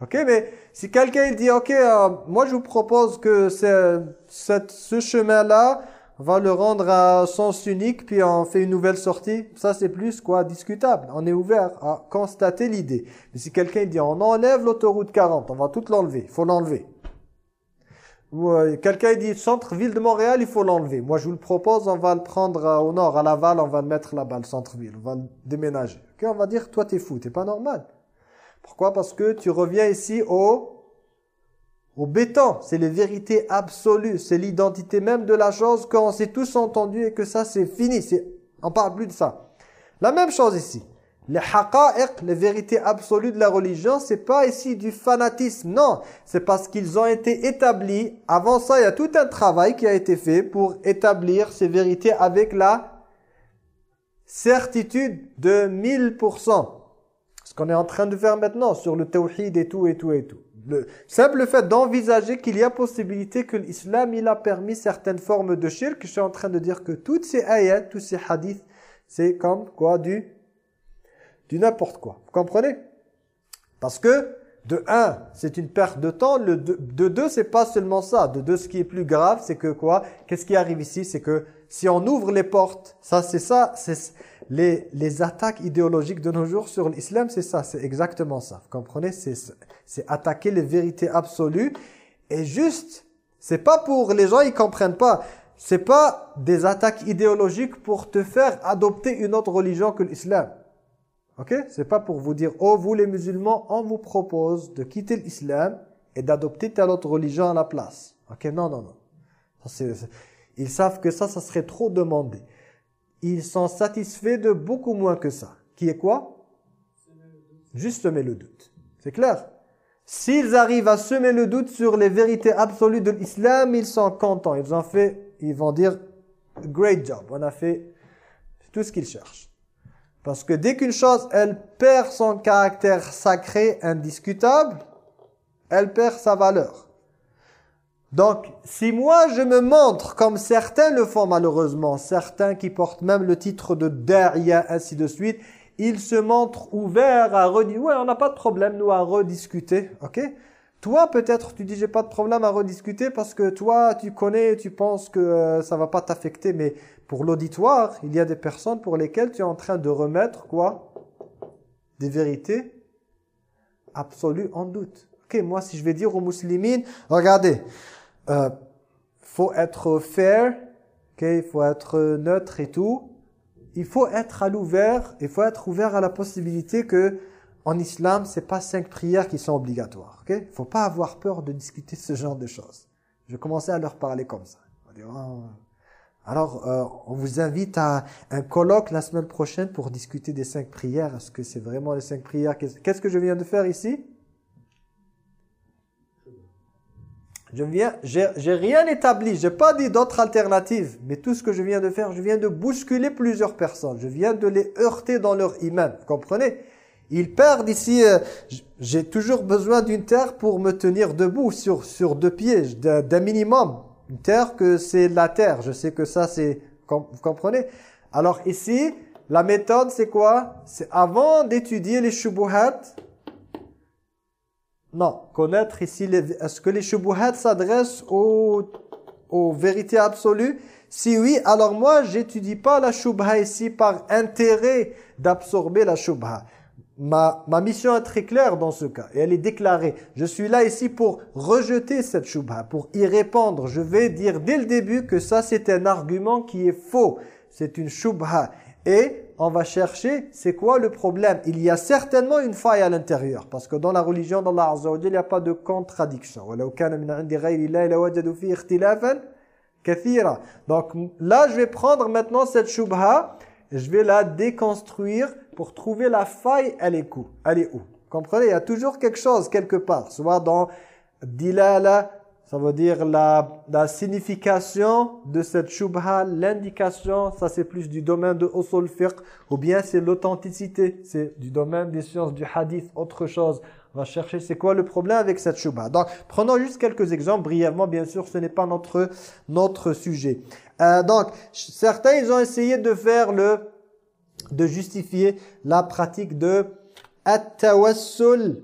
Ok, mais si quelqu'un dit, ok, euh, moi je vous propose que ce chemin-là va le rendre à sens unique, puis on fait une nouvelle sortie, ça c'est plus quoi discutable. On est ouvert à constater l'idée. Mais si quelqu'un dit, on enlève l'autoroute 40, on va tout l'enlever, il faut l'enlever. Ou euh, quelqu'un dit, centre-ville de Montréal, il faut l'enlever. Moi je vous le propose, on va le prendre euh, au nord, à Laval, on va le mettre là-bas, le centre-ville, on va le déménager. Ok, on va dire, toi t'es fou, t'es pas normal. Pourquoi? Parce que tu reviens ici au, au béton. C'est les vérités absolues. C'est l'identité même de la chose qu'on s'est tous entendu et que ça c'est fini. On parle plus de ça. La même chose ici. Les haqa'iq, les vérités absolues de la religion, c'est pas ici du fanatisme. Non, c'est parce qu'ils ont été établis. Avant ça, il y a tout un travail qui a été fait pour établir ces vérités avec la certitude de 1000%. Qu'on est en train de faire maintenant sur le tawhid et tout et tout et tout. Le simple fait d'envisager qu'il y a possibilité que l'islam il a permis certaines formes de shirk, je suis en train de dire que toutes ces ayats, tous ces hadiths, c'est comme quoi du du n'importe quoi. Vous comprenez? Parce que de un, c'est une perte de temps. De, de deux, c'est pas seulement ça. De deux, ce qui est plus grave, c'est que quoi? Qu'est-ce qui arrive ici? C'est que si on ouvre les portes, ça c'est ça, c'est les, les attaques idéologiques de nos jours sur l'islam, c'est ça, c'est exactement ça. Vous comprenez? C'est attaquer les vérités absolues. Et juste, c'est pas pour les gens, ils comprennent pas. c'est pas des attaques idéologiques pour te faire adopter une autre religion que l'islam. Ok? C'est pas pour vous dire, oh vous les musulmans, on vous propose de quitter l'islam et d'adopter telle autre religion à la place. Ok? Non, non, non. Ils savent que ça, ça serait trop demandé. Ils sont satisfaits de beaucoup moins que ça. Qui est quoi? Juste semer le doute. C'est clair? S'ils arrivent à semer le doute sur les vérités absolues de l'islam, ils sont contents. Ils ont fait, ils vont dire, great job. On a fait tout ce qu'ils cherchent. Parce que dès qu'une chose, elle perd son caractère sacré, indiscutable, elle perd sa valeur. Donc, si moi je me montre, comme certains le font malheureusement, certains qui portent même le titre de Daria, ainsi de suite, ils se montrent ouverts à rediscuter. Ouais, on n'a pas de problème, nous, à rediscuter, ok? Toi, peut-être, tu dis, j'ai pas de problème à rediscuter parce que toi, tu connais, tu penses que euh, ça va pas t'affecter, mais pour l'auditoire, il y a des personnes pour lesquelles tu es en train de remettre quoi? Des vérités absolues en doute. Ok, moi si je vais dire aux musulmans, regardez, euh, faut être fair, ok, il faut être neutre et tout. Il faut être à l'ouvert, il faut être ouvert à la possibilité que en islam, c'est pas cinq prières qui sont obligatoires. Il faut pas avoir peur de discuter ce genre de choses. Je commençais à leur parler comme ça. On alors, euh, on vous invite à un colloque la semaine prochaine pour discuter des cinq prières. Est-ce que c'est vraiment les cinq prières? Qu'est-ce que je viens de faire ici? Je viens, j'ai rien établi, j'ai pas dit d'autres alternatives, mais tout ce que je viens de faire, je viens de bousculer plusieurs personnes, je viens de les heurter dans leur iman, vous comprenez? Ils perdent ici, euh, j'ai toujours besoin d'une terre pour me tenir debout sur, sur deux pieds, d'un minimum, une terre que c'est la terre. Je sais que ça, c'est... Vous comprenez? Alors ici, la méthode, c'est quoi? C'est avant d'étudier les shubuhat. Non, connaître ici, est-ce que les shubuhat s'adressent aux, aux vérités absolues Si oui, alors moi, j'étudie pas la shubha ici par intérêt d'absorber la shubha. Ma, ma, mission est très claire dans ce cas et elle est déclarée. Je suis là ici pour rejeter cette shubha, pour y répondre. Je vais dire dès le début que ça c'est un argument qui est faux. C'est une shubha. Et on va chercher c'est quoi le problème? Il y a certainement une faille à l'intérieur parce que dans la religion d'Allah Azza il n'y a pas de contradiction. Donc là je vais prendre maintenant cette shubha je vais la déconstruire pour trouver la faille, elle est où? Elle est où? Comprenez Il y a toujours quelque chose quelque part, soit dans dilala, ça veut dire la, la signification de cette shubha, l'indication, ça c'est plus du domaine de usul ou bien c'est l'authenticité, c'est du domaine des sciences du hadith, autre chose. On va chercher c'est quoi le problème avec cette shubha. Donc, prenons juste quelques exemples, brièvement, bien sûr, ce n'est pas notre, notre sujet. Euh, donc, certains, ils ont essayé de faire le de justifier la pratique de at-tawassul.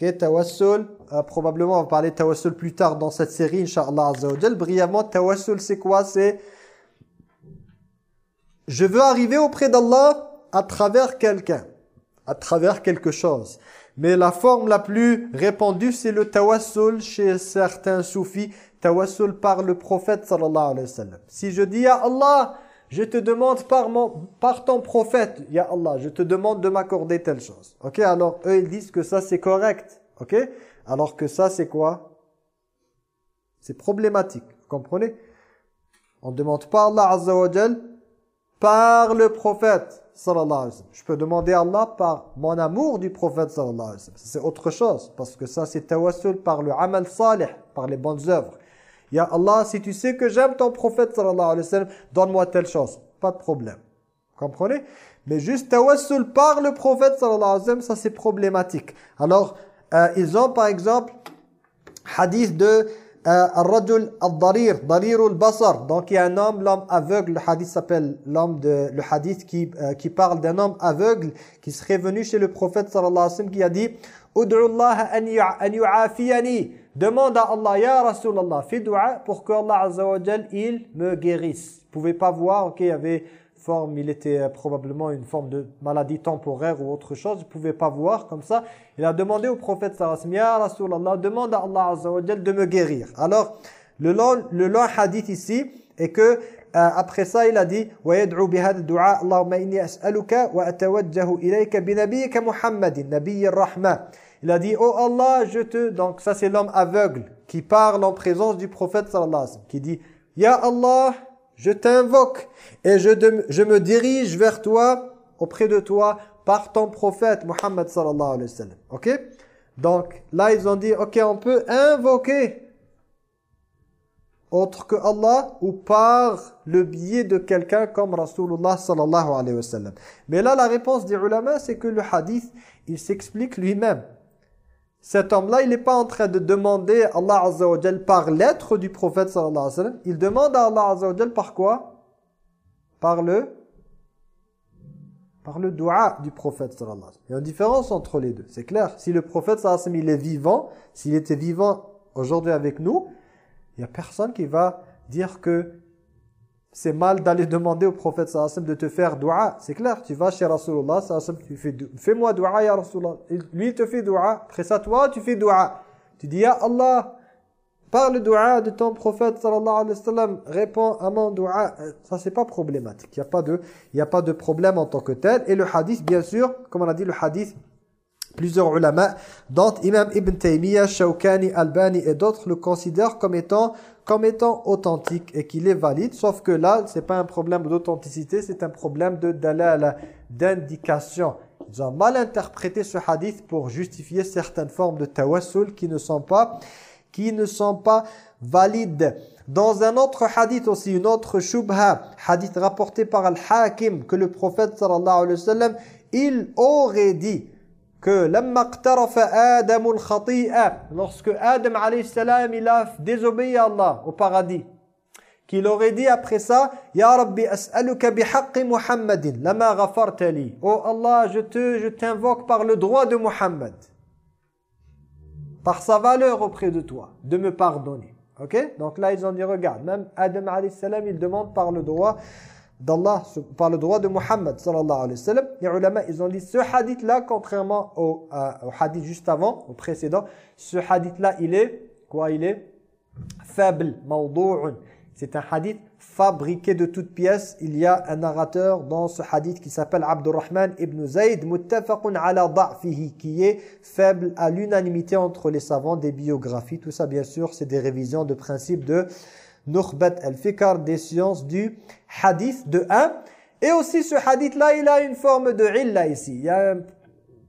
Ok, tawassul, euh, probablement on va parler de tawassul plus tard dans cette série, Inch'Allah Azza Brièvement, tawassul c'est quoi? C'est je veux arriver auprès d'Allah à travers quelqu'un, à travers quelque chose. Mais la forme la plus répandue, c'est le tawassul chez certains soufis, tawassul par le prophète sallallahu alayhi wa sallam. Si je dis à Allah, je te demande par, mon, par ton prophète, Ya Allah, je te demande de m'accorder telle chose. Ok, alors eux ils disent que ça c'est correct. Ok, alors que ça c'est quoi? C'est problématique. Vous comprenez? On ne demande pas Allah Azza par le prophète sallallahu alayhi wa sallam. Je peux demander à Allah par mon amour du prophète sallallahu alayhi wa sallam. C'est autre chose parce que ça c'est tawassul par le amal salih, par les bonnes œuvres. Ya Allah, si tu sais que j'aime ton prophète sallallahu alayhi wa sallam, donne-moi telle chose. Pas de problème. Comprenez? Mais juste tawassul par le prophète sallallahu alayhi wa sallam, ça c'est problématique. Alors, euh, ils ont par exemple hadith de euh, Al-Rajul Al-Darir, Darirul Basar. Donc il y a un homme, l'homme aveugle, le hadith s'appelle l'homme de le hadith qui euh, qui parle d'un homme aveugle qui serait venu chez le prophète sallallahu alayhi wa sallam qui a dit Ud'u Allah an yu'afiyani Demande à Allah, Ya Rasulallah, fais dua pour que Allah Azza wa il me guérisse. Vous pouvez pas voir, ok, il y avait forme, il était euh, probablement une forme de maladie temporaire ou autre chose, vous pouvez pas voir comme ça. Il a demandé au prophète sallallahu Ya Rasulallah, demande à Allah Azza wa de me guérir. Alors, Le long, le long hadith ici est que euh, après ça il a dit ويدعو بهذا الدعاء اللهم إني أسألك وأتوجه إليك بنبيك محمد نبي الرحمة il a dit oh Allah je te donc ça c'est l'homme aveugle qui parle en présence du prophète sallallahu alayhi wa sallam qui dit Ya Allah je t'invoque et je, me dirige vers toi auprès de toi par ton prophète Muhammad sallallahu alayhi wa sallam ok? Donc là ils ont dit ok on peut invoquer autre que Allah ou par le biais de quelqu'un comme Rasulullah sallallahu alayhi wa sallam. Mais là, la réponse des ulama, c'est que le hadith, il s'explique lui-même. Cet homme-là, il n'est pas en train de demander à Allah azza par l'être du prophète sallallahu alayhi wa sallam. Il demande à Allah azza par quoi? Par le par le dua du prophète sallallahu alayhi wa sallam. Il y a une différence entre les deux, c'est clair. Si le prophète sallallahu alayhi wa sallam, il est vivant, s'il était vivant aujourd'hui avec nous, il n'y a personne qui va dire que c'est mal d'aller demander au prophète de te faire dua. C'est clair, tu vas chez Rasulullah tu fais fais-moi dua ya Rasulullah. Lui il te fait dua, après ça toi tu fais dua. Tu dis ya Allah, par le dua de ton prophète sallallahu alayhi wa sallam, réponds à mon dua. Euh, Ça c'est pas problématique. Il n'y a pas de il y pas de problème en tant que tel et le hadith bien sûr, comme on a dit le hadith Plusieurs ulama, dont Imam Ibn Taymiyyah, Shawkani, Albani et d'autres le considèrent comme étant, comme étant authentique et qu'il est valide. Sauf que là, c'est pas un problème d'authenticité, c'est un problème de d'indication. Ils ont mal interprété ce hadith pour justifier certaines formes de tawassul qui ne sont pas, qui ne sont pas valides. Dans un autre hadith aussi, une autre shubha, hadith rapporté par Al-Hakim, que le prophète sallallahu alayhi wa sallam, il aurait dit que lorsque Adam salam il a désobéi à Allah au paradis qu'il aurait dit après ça ya rabbi as'aluka bihaqqi muhammadin lama ghafarta li oh Allah je te je t'invoque par le droit de Muhammad par sa valeur auprès de toi de me pardonner OK? Donc là ils ont dit regarde même Adam salam il demande par le droit d'Allah par le droit de Muhammad sallallahu alayhi wa sallam les ulama ils ont dit ce hadith là contrairement au, euh, au hadith juste avant au précédent ce hadith là il est quoi il est? Faible mawdu'un. C'est un hadith fabriqué de toutes pièces. Il y a un narrateur dans ce hadith qui s'appelle Abdurrahman ibn Zayd muttafaqun ala da'fihi qui est faible à l'unanimité entre les savants des biographies. Tout ça bien sûr c'est des révisions de principes de Nukhbat al-Fikr des sciences du hadith de 1. Et aussi ce hadith-là, il a une forme de illa ici. Il y a un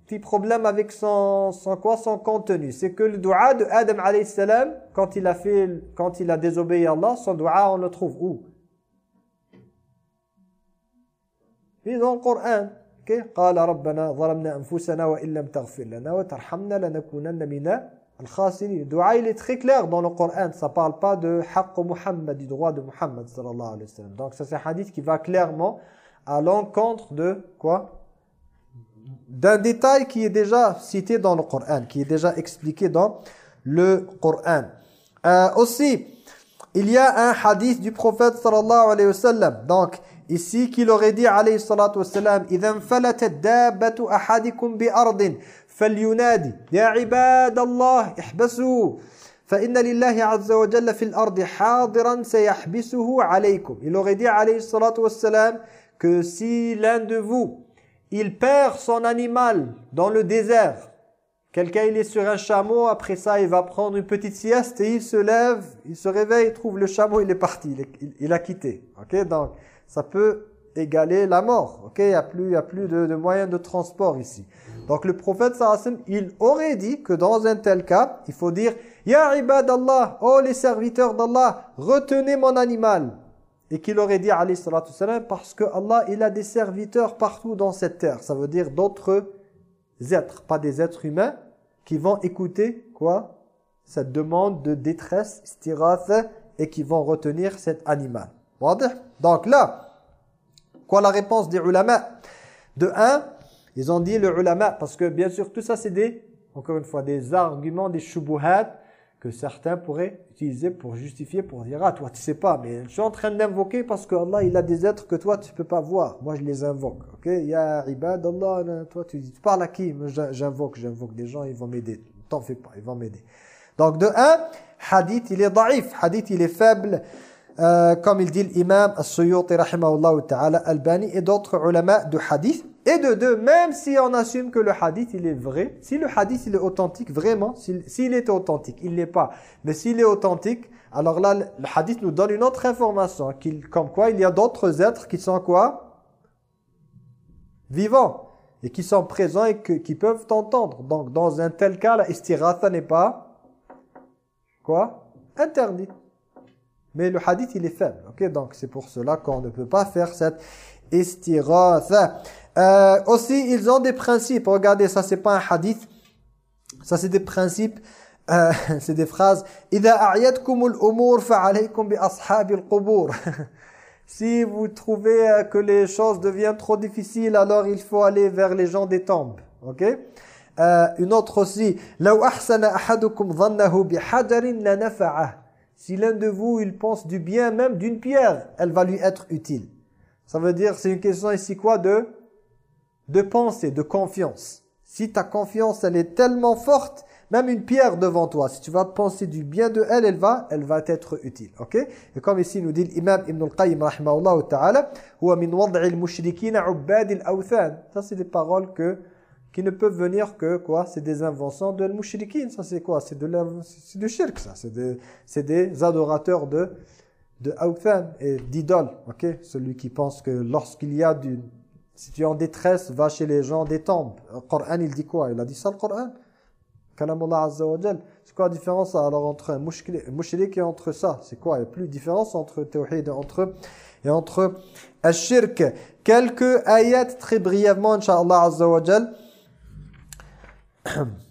petit problème avec son, son, quoi, son contenu. C'est que le dua de Adam alayhi salam, quand il a fait, quand il a désobéi à Allah, son dua, on le trouve où Et dans le Coran. Okay? قال ربنا ظلمنا أنفسنا وإن لم تغفر لنا وترحمنا لنكونن من Al-Khasiri. Dua, il est très clair dans le Coran. Ça ne parle pas de Haqq Muhammad, du droit de Muhammad, sallallahu alayhi wa sallam. Donc, ça, c'est un hadith qui va clairement à l'encontre de quoi? D'un détail qui est déjà cité dans le Coran, qui est déjà expliqué dans le Coran. Euh, aussi, il y a un hadith du prophète sallallahu alayhi wa sallam. Donc, ici qu'il aurait dit alayhi salatu wa sallam, « Idhan falatat dabatu ahadikum bi ardin, فلينادي يا عباد الله احبسوا فإن لله عز وجل في الأرض حاضرا سيحبسه عليكم il aurait dit عليه الصلاة والسلام que si l'un de vous il perd son animal dans le désert quelqu'un il est sur un chameau après ça il va prendre une petite sieste et il se lève il se réveille il trouve le chameau il est parti il, est, il, il a quitté ok donc ça peut égaler la mort ok il n'y a plus, il y a plus de, de moyens de transport ici donc le prophète sallam, il aurait dit que dans un tel cas, il faut dire Ya ibadallah, oh les serviteurs d'Allah, retenez mon animal. Et qu'il aurait dit alayhi salatu salam parce que Allah, il a des serviteurs partout dans cette terre. Ça veut dire d'autres êtres, pas des êtres humains qui vont écouter quoi Cette demande de détresse, et qui vont retenir cet animal. Donc là, quoi la réponse des ulama? De un, ils ont dit le ulama, parce que bien sûr tout ça c'est des, encore une fois, des arguments, des shubuhat que certains pourraient utiliser pour justifier, pour dire ah toi tu sais pas, mais je suis en train d'invoquer parce que Allah il a des êtres que toi tu peux pas voir, moi je les invoque, ok? Ya ibad Allah, toi tu dis, tu parles à qui? J'invoque, j'invoque des gens, ils vont m'aider, t'en fais pas, ils vont m'aider. Donc de un, hadith il est daif, hadith il est faible, euh, comme il dit l'imam As-Suyuti ta'ala al-Bani et d'autres ulama de hadith. Et de deux, même si on assume que le hadith il est vrai, si le hadith il est authentique, vraiment, s'il est authentique, il n'est pas, mais s'il est authentique, alors là, le hadith nous donne une autre information, comme quoi il y a d'autres êtres qui sont quoi? Vivants, et qui sont présents et qui peuvent t'entendre. Donc dans un tel cas, la istiratha n'est pas, quoi? Interdit. Mais le hadith, il est faible. ok? Donc c'est pour cela qu'on ne peut pas faire cette istiratha. Euh, aussi, ils ont des principes. Regardez, ça c'est pas un hadith. Ça c'est des principes. Euh, c'est des phrases. Si vous trouvez euh, que les choses deviennent trop difficiles, alors il faut aller vers les gens des tombes. Ok? Euh, Une autre aussi. Si l'un de vous, il pense du bien même d'une pierre, elle va lui être utile. Ça veut dire, c'est une question ici quoi de de pensée, de confiance. Si ta confiance, elle est tellement forte, même une pierre devant toi, si tu vas penser du bien de elle, elle va, elle va t'être utile. Ok? Et comme ici nous dit l'imam Ibn al-Qayyim, rahimahullah ta'ala, « min wad'il mushrikina al-awthan » Ça, c'est des paroles que, qui ne peuvent venir que, quoi C'est des inventions de mushrikin. Ça, c'est quoi? C'est de c'est du shirk, ça. C'est des, des adorateurs de de et d'idoles. Ok? Celui qui pense que lorsqu'il y a du si tu es en détresse, va chez les gens des tombes. Le Coran, il dit quoi? Il a dit ça le Coran? Kalamullah Azza wa C'est quoi la différence alors entre un mushrik et entre ça? C'est quoi? Il n'y a plus de différence entre tawhid et entre, et entre shirk Quelques ayats très brièvement, Inch'Allah Azza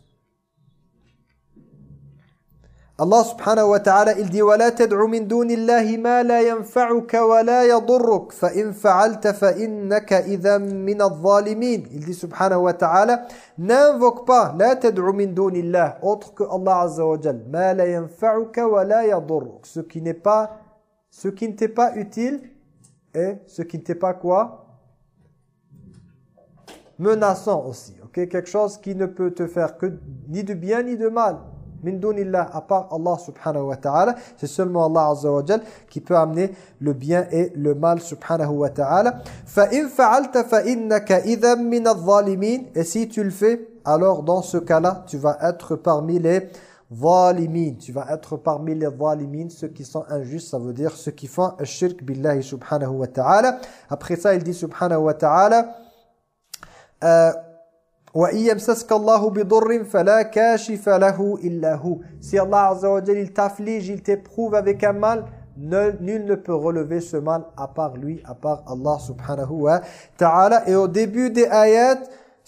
Allah subhanahu wa ta'ala, il dit وَلَا تَدْعُ مِن دُونِ اللَّهِ مَا لَا يَنْفَعُكَ وَلَا يَضُرُّكَ فَإِن فَعَلْتَ فَإِنَّكَ إِذًا مِنَ الظَّالِمِينَ Il dit subhanahu wa ta'ala, n'invoque pas, لا تدعو من دون الله, autre que Allah azza wa jal, ما لا ينفعك ولا يضرك, ce qui n'est pas, ce qui ne t'est pas utile et ce qui ne t'est pas quoi Menaçant aussi, ok Quelque chose qui ne peut te faire que ni de bien ni de mal min dunillah, à part Allah subhanahu wa ta'ala. C'est seulement Allah azza wa jal qui peut amener le bien et le mal subhanahu wa ta'ala. فَإِن فَعَلْتَ فَإِنَّكَ إِذًا مِنَ الظَّالِمِينَ Et si tu le fais, alors dans ce cas-là, tu vas être parmi les zalimin. Tu vas être parmi les zalimin, ceux qui sont injustes, ça veut dire ceux qui font shirk billahi subhanahu wa ta'ala. Après ça, il dit subhanahu wa ta'ala, euh, si Allah Azza wa il t'afflige, il t'éprouve avec un mal, nul ne peut relever ce mal à part lui, à part Allah subhanahu wa ta'ala. Et au début des ayats,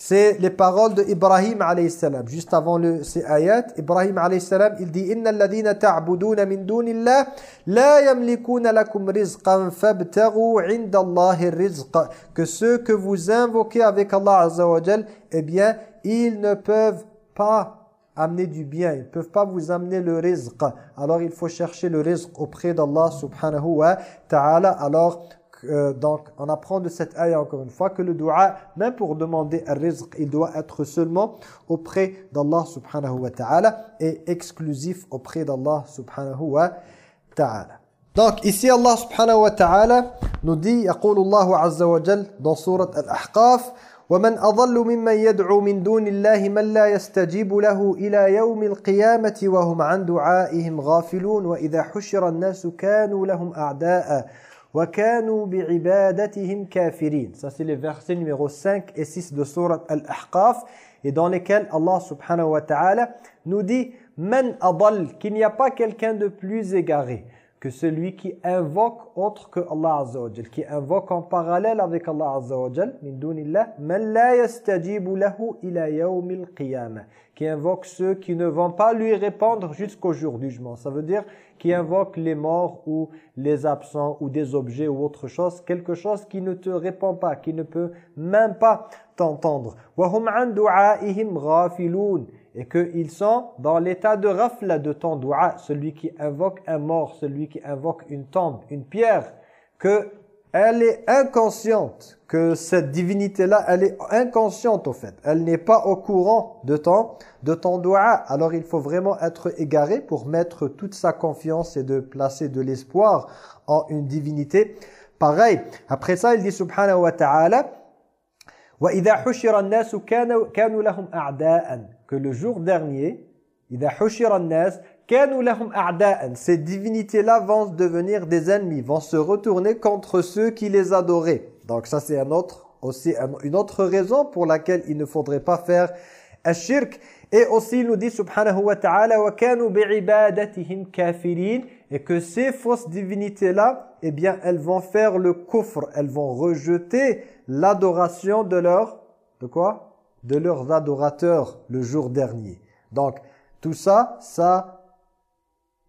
c'est les paroles de Ibrahim alayhi salam. Juste avant le, ces ayats, Ibrahim alayhi salam, il dit Inna alladhina ta'buduna min dunillah la yamlikuna lakum rizqan fabtaghu 'inda Allahi rizq que ceux que vous invoquez avec Allah azza wa jal, eh bien, ils ne peuvent pas amener du bien, ils ne peuvent pas vous amener le rizq. Alors il faut chercher le rizq auprès d'Allah subhanahu wa ta'ala. Alors euh, donc, on apprend de cette ayah encore une fois que le dua, même pour demander un rizq, il doit être seulement auprès d'Allah subhanahu wa ta'ala et exclusif auprès d'Allah subhanahu wa ta'ala. Donc, ici Allah subhanahu wa ta'ala nous dit, يقول الله عز وجل dans surat Al-Ahqaf, ومن أضل ممن يدعو من دون الله من لا يستجيب له إلى يوم القيامة وهم عن دعائهم غافلون وإذا حشر الناس كانوا لهم أعداء وَكَانُوا بِعِبَادَتِهِمْ كَافِرِينَ Ça c'est les versets numéro 5 et 6 de sourate Al-Ahqaf et dans lesquels Allah subhanahu wa ta'ala nous dit « Man adal » qu'il n'y a pas quelqu'un de plus égaré que celui qui invoque autre que Allah Azza wa qui invoque en parallèle avec Allah Azza wa Jal, min dunillah, man la yastajibu lahu ila yawmil qiyamah, qui invoque ceux qui ne vont pas lui répondre jusqu'au jour du jugement. Ça veut dire qui invoque les morts ou les absents ou des objets ou autre chose, quelque chose qui ne te répond pas, qui ne peut même pas t'entendre. Hum et qu'ils sont dans l'état de rafla de ton dua, celui qui invoque un mort, celui qui invoque une tombe, une pierre, que elle est inconsciente que cette divinité-là, elle est inconsciente au fait. Elle n'est pas au courant de ton, de ton doua. Alors il faut vraiment être égaré pour mettre toute sa confiance et de placer de l'espoir en une divinité. Pareil, après ça, il dit subhanahu wa ta'ala, وَإِذَا حُشِرَ النَّاسُ كَانُوا كانوا لَهُمْ أَعْدَاءً Que le jour dernier, إِذَا حُشِرَ النَّاسُ كَانُوا لَهُمْ أَعْدَاءً Ces divinités-là vont devenir des ennemis, vont se retourner contre ceux qui les adoraient. Donc ça c'est une autre raison pour laquelle il ne faudrait pas faire ashirk. Et aussi il nous dit subhanahu wa ta'ala wa kanu bi'ibadatihim kafirin et que ces fausses divinités là, eh bien elles vont faire le kufr, elles vont rejeter l'adoration de leur de quoi? De leurs adorateurs le jour dernier. Donc tout ça ça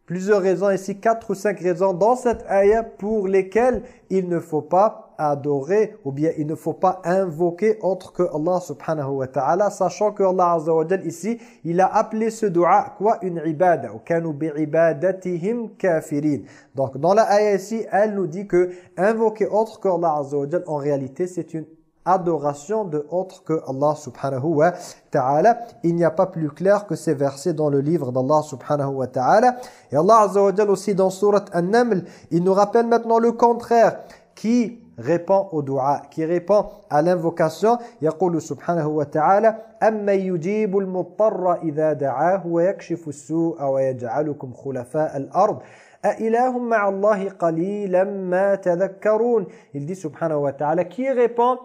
plusieurs raisons ici, quatre ou cinq raisons dans cette ayah pour lesquelles il ne faut pas adorer ou bien il ne faut pas invoquer autre que Allah subhanahu wa ta'ala, sachant que Allah azza ici, il a appelé ce dua quoi? Une ibada, ou kanu bi'ibadatihim kafirin. Donc dans la ayah ici, elle nous dit que invoquer autre que Allah azza en réalité c'est une adoration de autre que Allah subhanahu wa ta'ala. Il n'y a pas plus clair que ces versets dans le livre d'Allah subhanahu wa ta'ala. Et Allah azza aussi dans surat An-Naml, il nous rappelle maintenant le contraire qui répond au dua, qui répond à l'invocation. يقول سبحانه وتعالى أَمَّن يُجِيبُ الْمُضْطَرَّ إِذَا دَعَاهُ وَيَكْشِفُ السُّوءَ وَيَجْعَلُكُمْ خُلَفَاءَ الْأَرْضِ أَإِلَهٌ مَعَ اللَّهِ قَلِيلًا مَا تَذَكَّرُونَ Il dit subhanahu wa ta'ala qui répond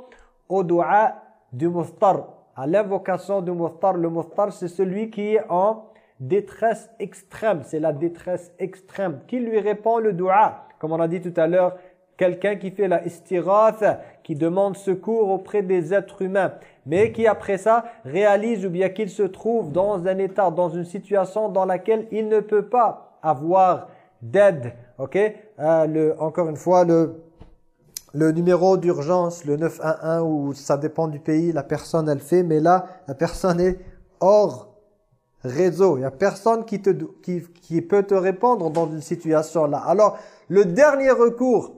au dua du muftar, à l'invocation du muftar. Le muftar, c'est celui qui est en détresse extrême. C'est la détresse extrême. Qui lui répond le dua Comme on a dit tout à l'heure, quelqu'un qui fait la istiratha, qui demande secours auprès des êtres humains, mais qui après ça réalise ou bien qu'il se trouve dans un état, dans une situation dans laquelle il ne peut pas avoir d'aide. Ok? Euh, le, Encore une fois, le le numéro d'urgence, le 911, ou ça dépend du pays, la personne elle fait, mais là, la personne est hors réseau. Il n'y a personne qui, te, qui, qui peut te répondre dans une situation là. Alors, le dernier recours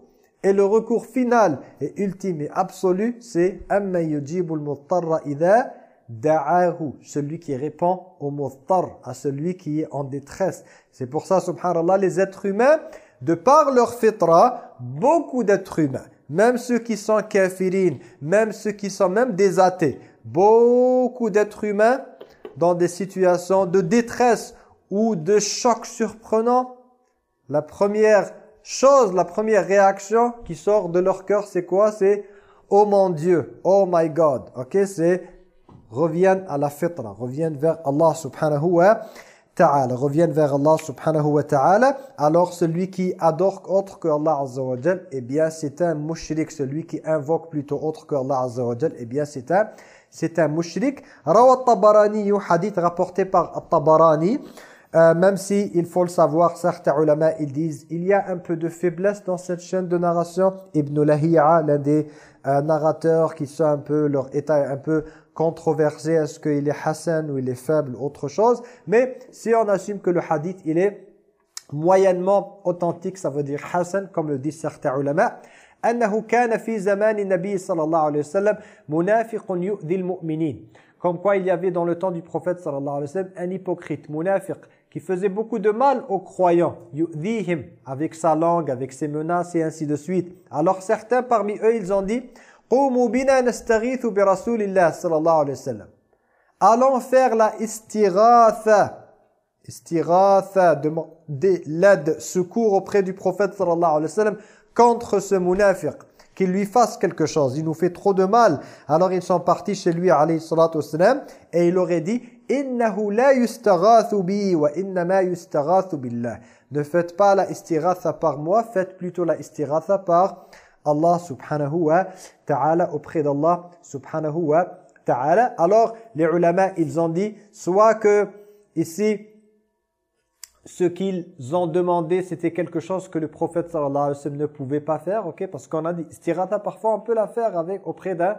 et le recours final et ultime et absolu, c'est « Amma yujibul muttarra idha da'ahu » celui qui répond au muttar, à celui qui est en détresse. C'est pour ça, subhanallah, les êtres humains, de par leur fitra, beaucoup d'êtres humains, même ceux qui sont kafirines, même ceux qui sont même des athées, beaucoup d'êtres humains dans des situations de détresse ou de choc surprenant, la première chose, la première réaction qui sort de leur cœur, c'est quoi? C'est « Oh mon Dieu, oh my God ». Ok, c'est reviennent à la fitra, reviennent vers Allah subhanahu wa ta'ala, reviennent vers Allah subhanahu wa ta'ala. Alors celui qui adore autre que Allah azza wa eh bien c'est un mushrik, celui qui invoque plutôt autre que Allah azza wa jal, eh bien c'est un c'est un mushrik. Rawa tabarani hadith rapporté par Tabarani, euh, même si il faut le savoir, certains ulama ils disent il y a un peu de faiblesse dans cette chaîne de narration. Ibn Lahiya, l'un des euh, narrateurs qui sont un peu leur état est un peu controversé, est-ce qu'il est Hassan ou il est faible, autre chose. Mais si on assume que le hadith il est moyennement authentique, ça veut dire Hassan, comme le disent certains ulama. أنه كان في زمان النبي صلى الله عليه وسلم منافق يؤذي المؤمنين comme quoi il y avait dans le temps du prophète sallallahu alayhi wa sallam un hypocrite, munafiq, qui faisait beaucoup de mal aux croyants, yu'dihim, avec sa langue, avec ses menaces et ainsi de suite. Alors certains parmi eux, ils ont dit « Qumu bina bi Rasulillah sallallahu alayhi wa » Allons faire la istighatha, istighatha, demander l'aide, secours auprès du prophète sallallahu alayhi wa sallam contre ce munafiq qu'il lui fasse quelque chose, il nous fait trop de mal. Alors ils sont partis chez lui, alayhi salatu et il aurait dit Innahu la yustaghathu bi wa innama yustaghathu billah » Ne faites pas la istiratha par moi, faites plutôt la istiratha par Allah subhanahu wa ta'ala, auprès d'Allah subhanahu wa ta'ala. Alors les ulama, ils ont dit soit que ici, ce qu'ils ont demandé, c'était quelque chose que le prophète sallallahu alayhi wa sallam ne pouvait pas faire, ok Parce qu'on a dit, istirata, parfois on peut la faire avec, auprès d'un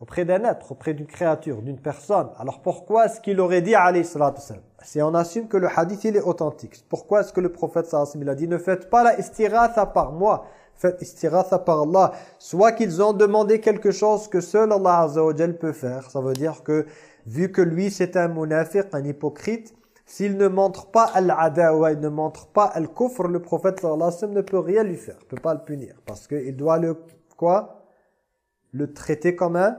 auprès d'un être, auprès d'une créature, d'une personne. Alors pourquoi est-ce qu'il aurait dit alayhi sallam Si on assume que le hadith il est authentique, pourquoi est-ce que le prophète sallallahu sallam a dit, ne faites pas la istirata par moi, faites istighatha par Allah. Soit qu'ils ont demandé quelque chose que seul Allah Azza peut faire. Ça veut dire que, vu que lui c'est un munafiq, un hypocrite, s'il ne montre pas al-adawa, il ne montre pas al-kufr, le prophète sallallahu alayhi wa sallam ne peut rien lui faire, ne peut pas le punir. Parce qu'il doit le, quoi? Le traiter comme un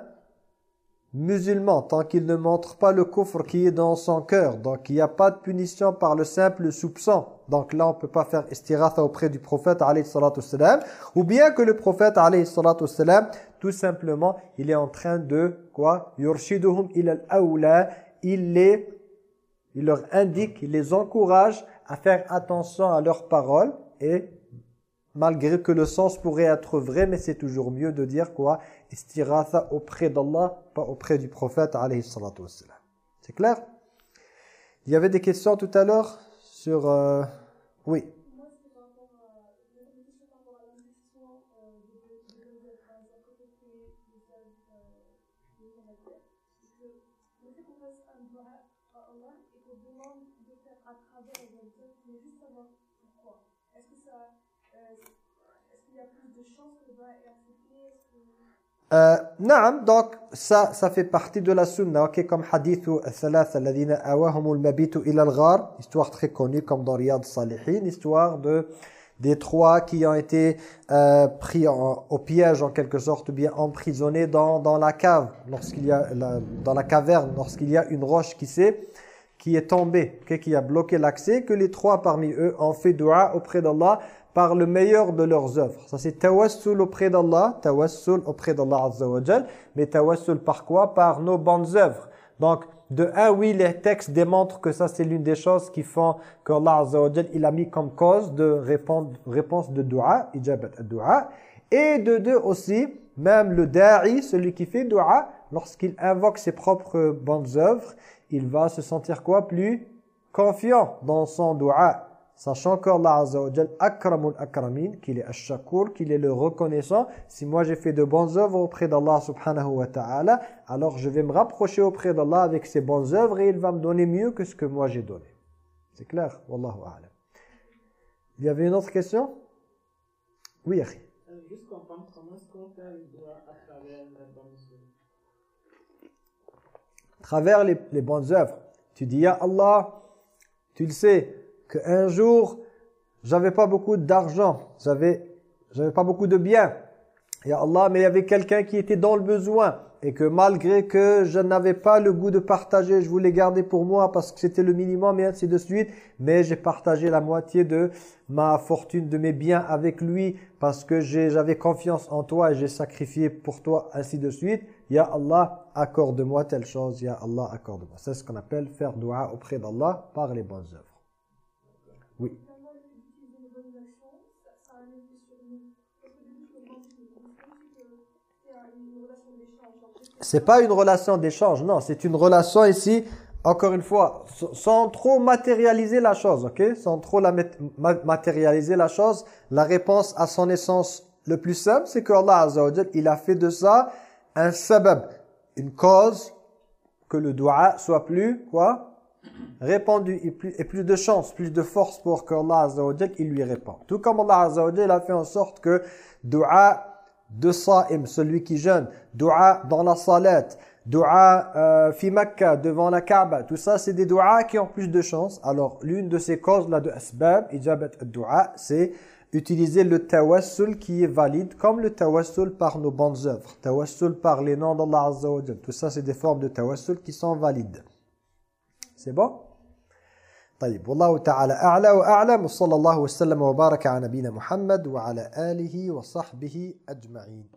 musulman, tant qu'il ne montre pas le kufr qui est dans son cœur. Donc il n'y a pas de punition par le simple soupçon. Donc là, on ne peut pas faire istiratha auprès du prophète wassalam. Ou bien que le prophète wassalam, tout simplement, il est en train de, quoi Yurshiduhum ila al-awla, il les, il leur indique, il les encourage à faire attention à leurs paroles et malgré que le sens pourrait être vrai, mais c'est toujours mieux de dire quoi? Istiratha auprès d'Allah, pas auprès du prophète alayhi salatu. C'est clair? Il y avait des questions tout à l'heure sur... euh, Oui. Euh, naam, donc ça, ça fait partie de la sunna, ok, comme hadithu al-thalath alladhina awahumul mabitu ila al-ghar, histoire très connue comme dans Riyad Salihin, histoire de des trois qui ont été euh, pris en- au piège en quelque sorte, bien emprisonnés dans, dans la cave, lorsqu'il y a dans la caverne, lorsqu'il y a une roche qui s'est qui est tombée, ok, qui a bloqué l'accès, que les trois parmi eux ont fait dua auprès d'Allah par le meilleur de leurs œuvres. Ça c'est tawassul auprès d'Allah, tawassul auprès d'Allah Azza mais tawassul par quoi? Par nos bonnes œuvres. Donc, de un, oui, les textes démontrent que ça c'est l'une des choses qui font que Allah Azza wa il a mis comme cause de réponse de dua, ijabat ad-dua. Et de deux aussi, même le da'i, celui qui fait dua, lorsqu'il invoque ses propres bonnes œuvres, il va se sentir quoi? Plus confiant dans son dua. Sachant qu'Allah Azza wa Jal, akramul akramin, qu'il est ash-shakur, qu'il est le reconnaissant. Si moi j'ai fait de bonnes œuvres auprès d'Allah subhanahu wa ta'ala, alors je vais me rapprocher auprès d'Allah avec ces bonnes œuvres et il va me donner mieux que ce que moi j'ai donné. C'est clair? Wallahu a'lam. Il y avait une autre question? Oui, Akhi. Euh, juste comprendre comment est-ce qu'on fait le doigt à travers la bonne chose. travers les, les bonnes œuvres. Tu dis, Ya Allah, tu le sais, qu'un jour, j'avais pas beaucoup d'argent, j'avais j'avais pas beaucoup de biens. Ya Allah, mais il y avait quelqu'un qui était dans le besoin et que malgré que je n'avais pas le goût de partager, je voulais garder pour moi parce que c'était le minimum et ainsi de suite, mais j'ai partagé la moitié de ma fortune, de mes biens avec lui parce que j'avais confiance en toi et j'ai sacrifié pour toi, ainsi de suite. Ya Allah, accorde-moi telle chose, Ya Allah, accorde-moi. C'est ce qu'on appelle faire dua auprès d'Allah par les bonnes œuvres. Oui. c'est pas une relation d'échange, non, c'est une relation ici, encore une fois, sans trop matérialiser la chose, ok? Sans trop la mat- ma- matérialiser la chose, la réponse à son essence le plus simple, c'est que Allah Azza il a fait de ça un sabab, une cause que le dua soit plus, quoi? Répandu et plus, de chance, plus de force pour que Allah Azza wa il lui répond. Tout comme Allah Azza a fait en sorte que dua de sa'im, celui qui jeûne, dua dans la salat, dua euh, fi Makkah, devant la Kaaba, tout ça c'est des duas qui ont plus de chance. Alors l'une de ces causes-là de asbab, ijabat ad-dua, c'est utiliser le tawassul qui est valide, comme le tawassul par nos bonnes œuvres, tawassul par les noms d'Allah Azza. Tout ça c'est des formes de tawassul qui sont valides. C'est bon? طيب والله تعالى أعلى وأعلم وصلى الله وسلم وبارك على نبينا محمد وعلى آله وصحبه أجمعين.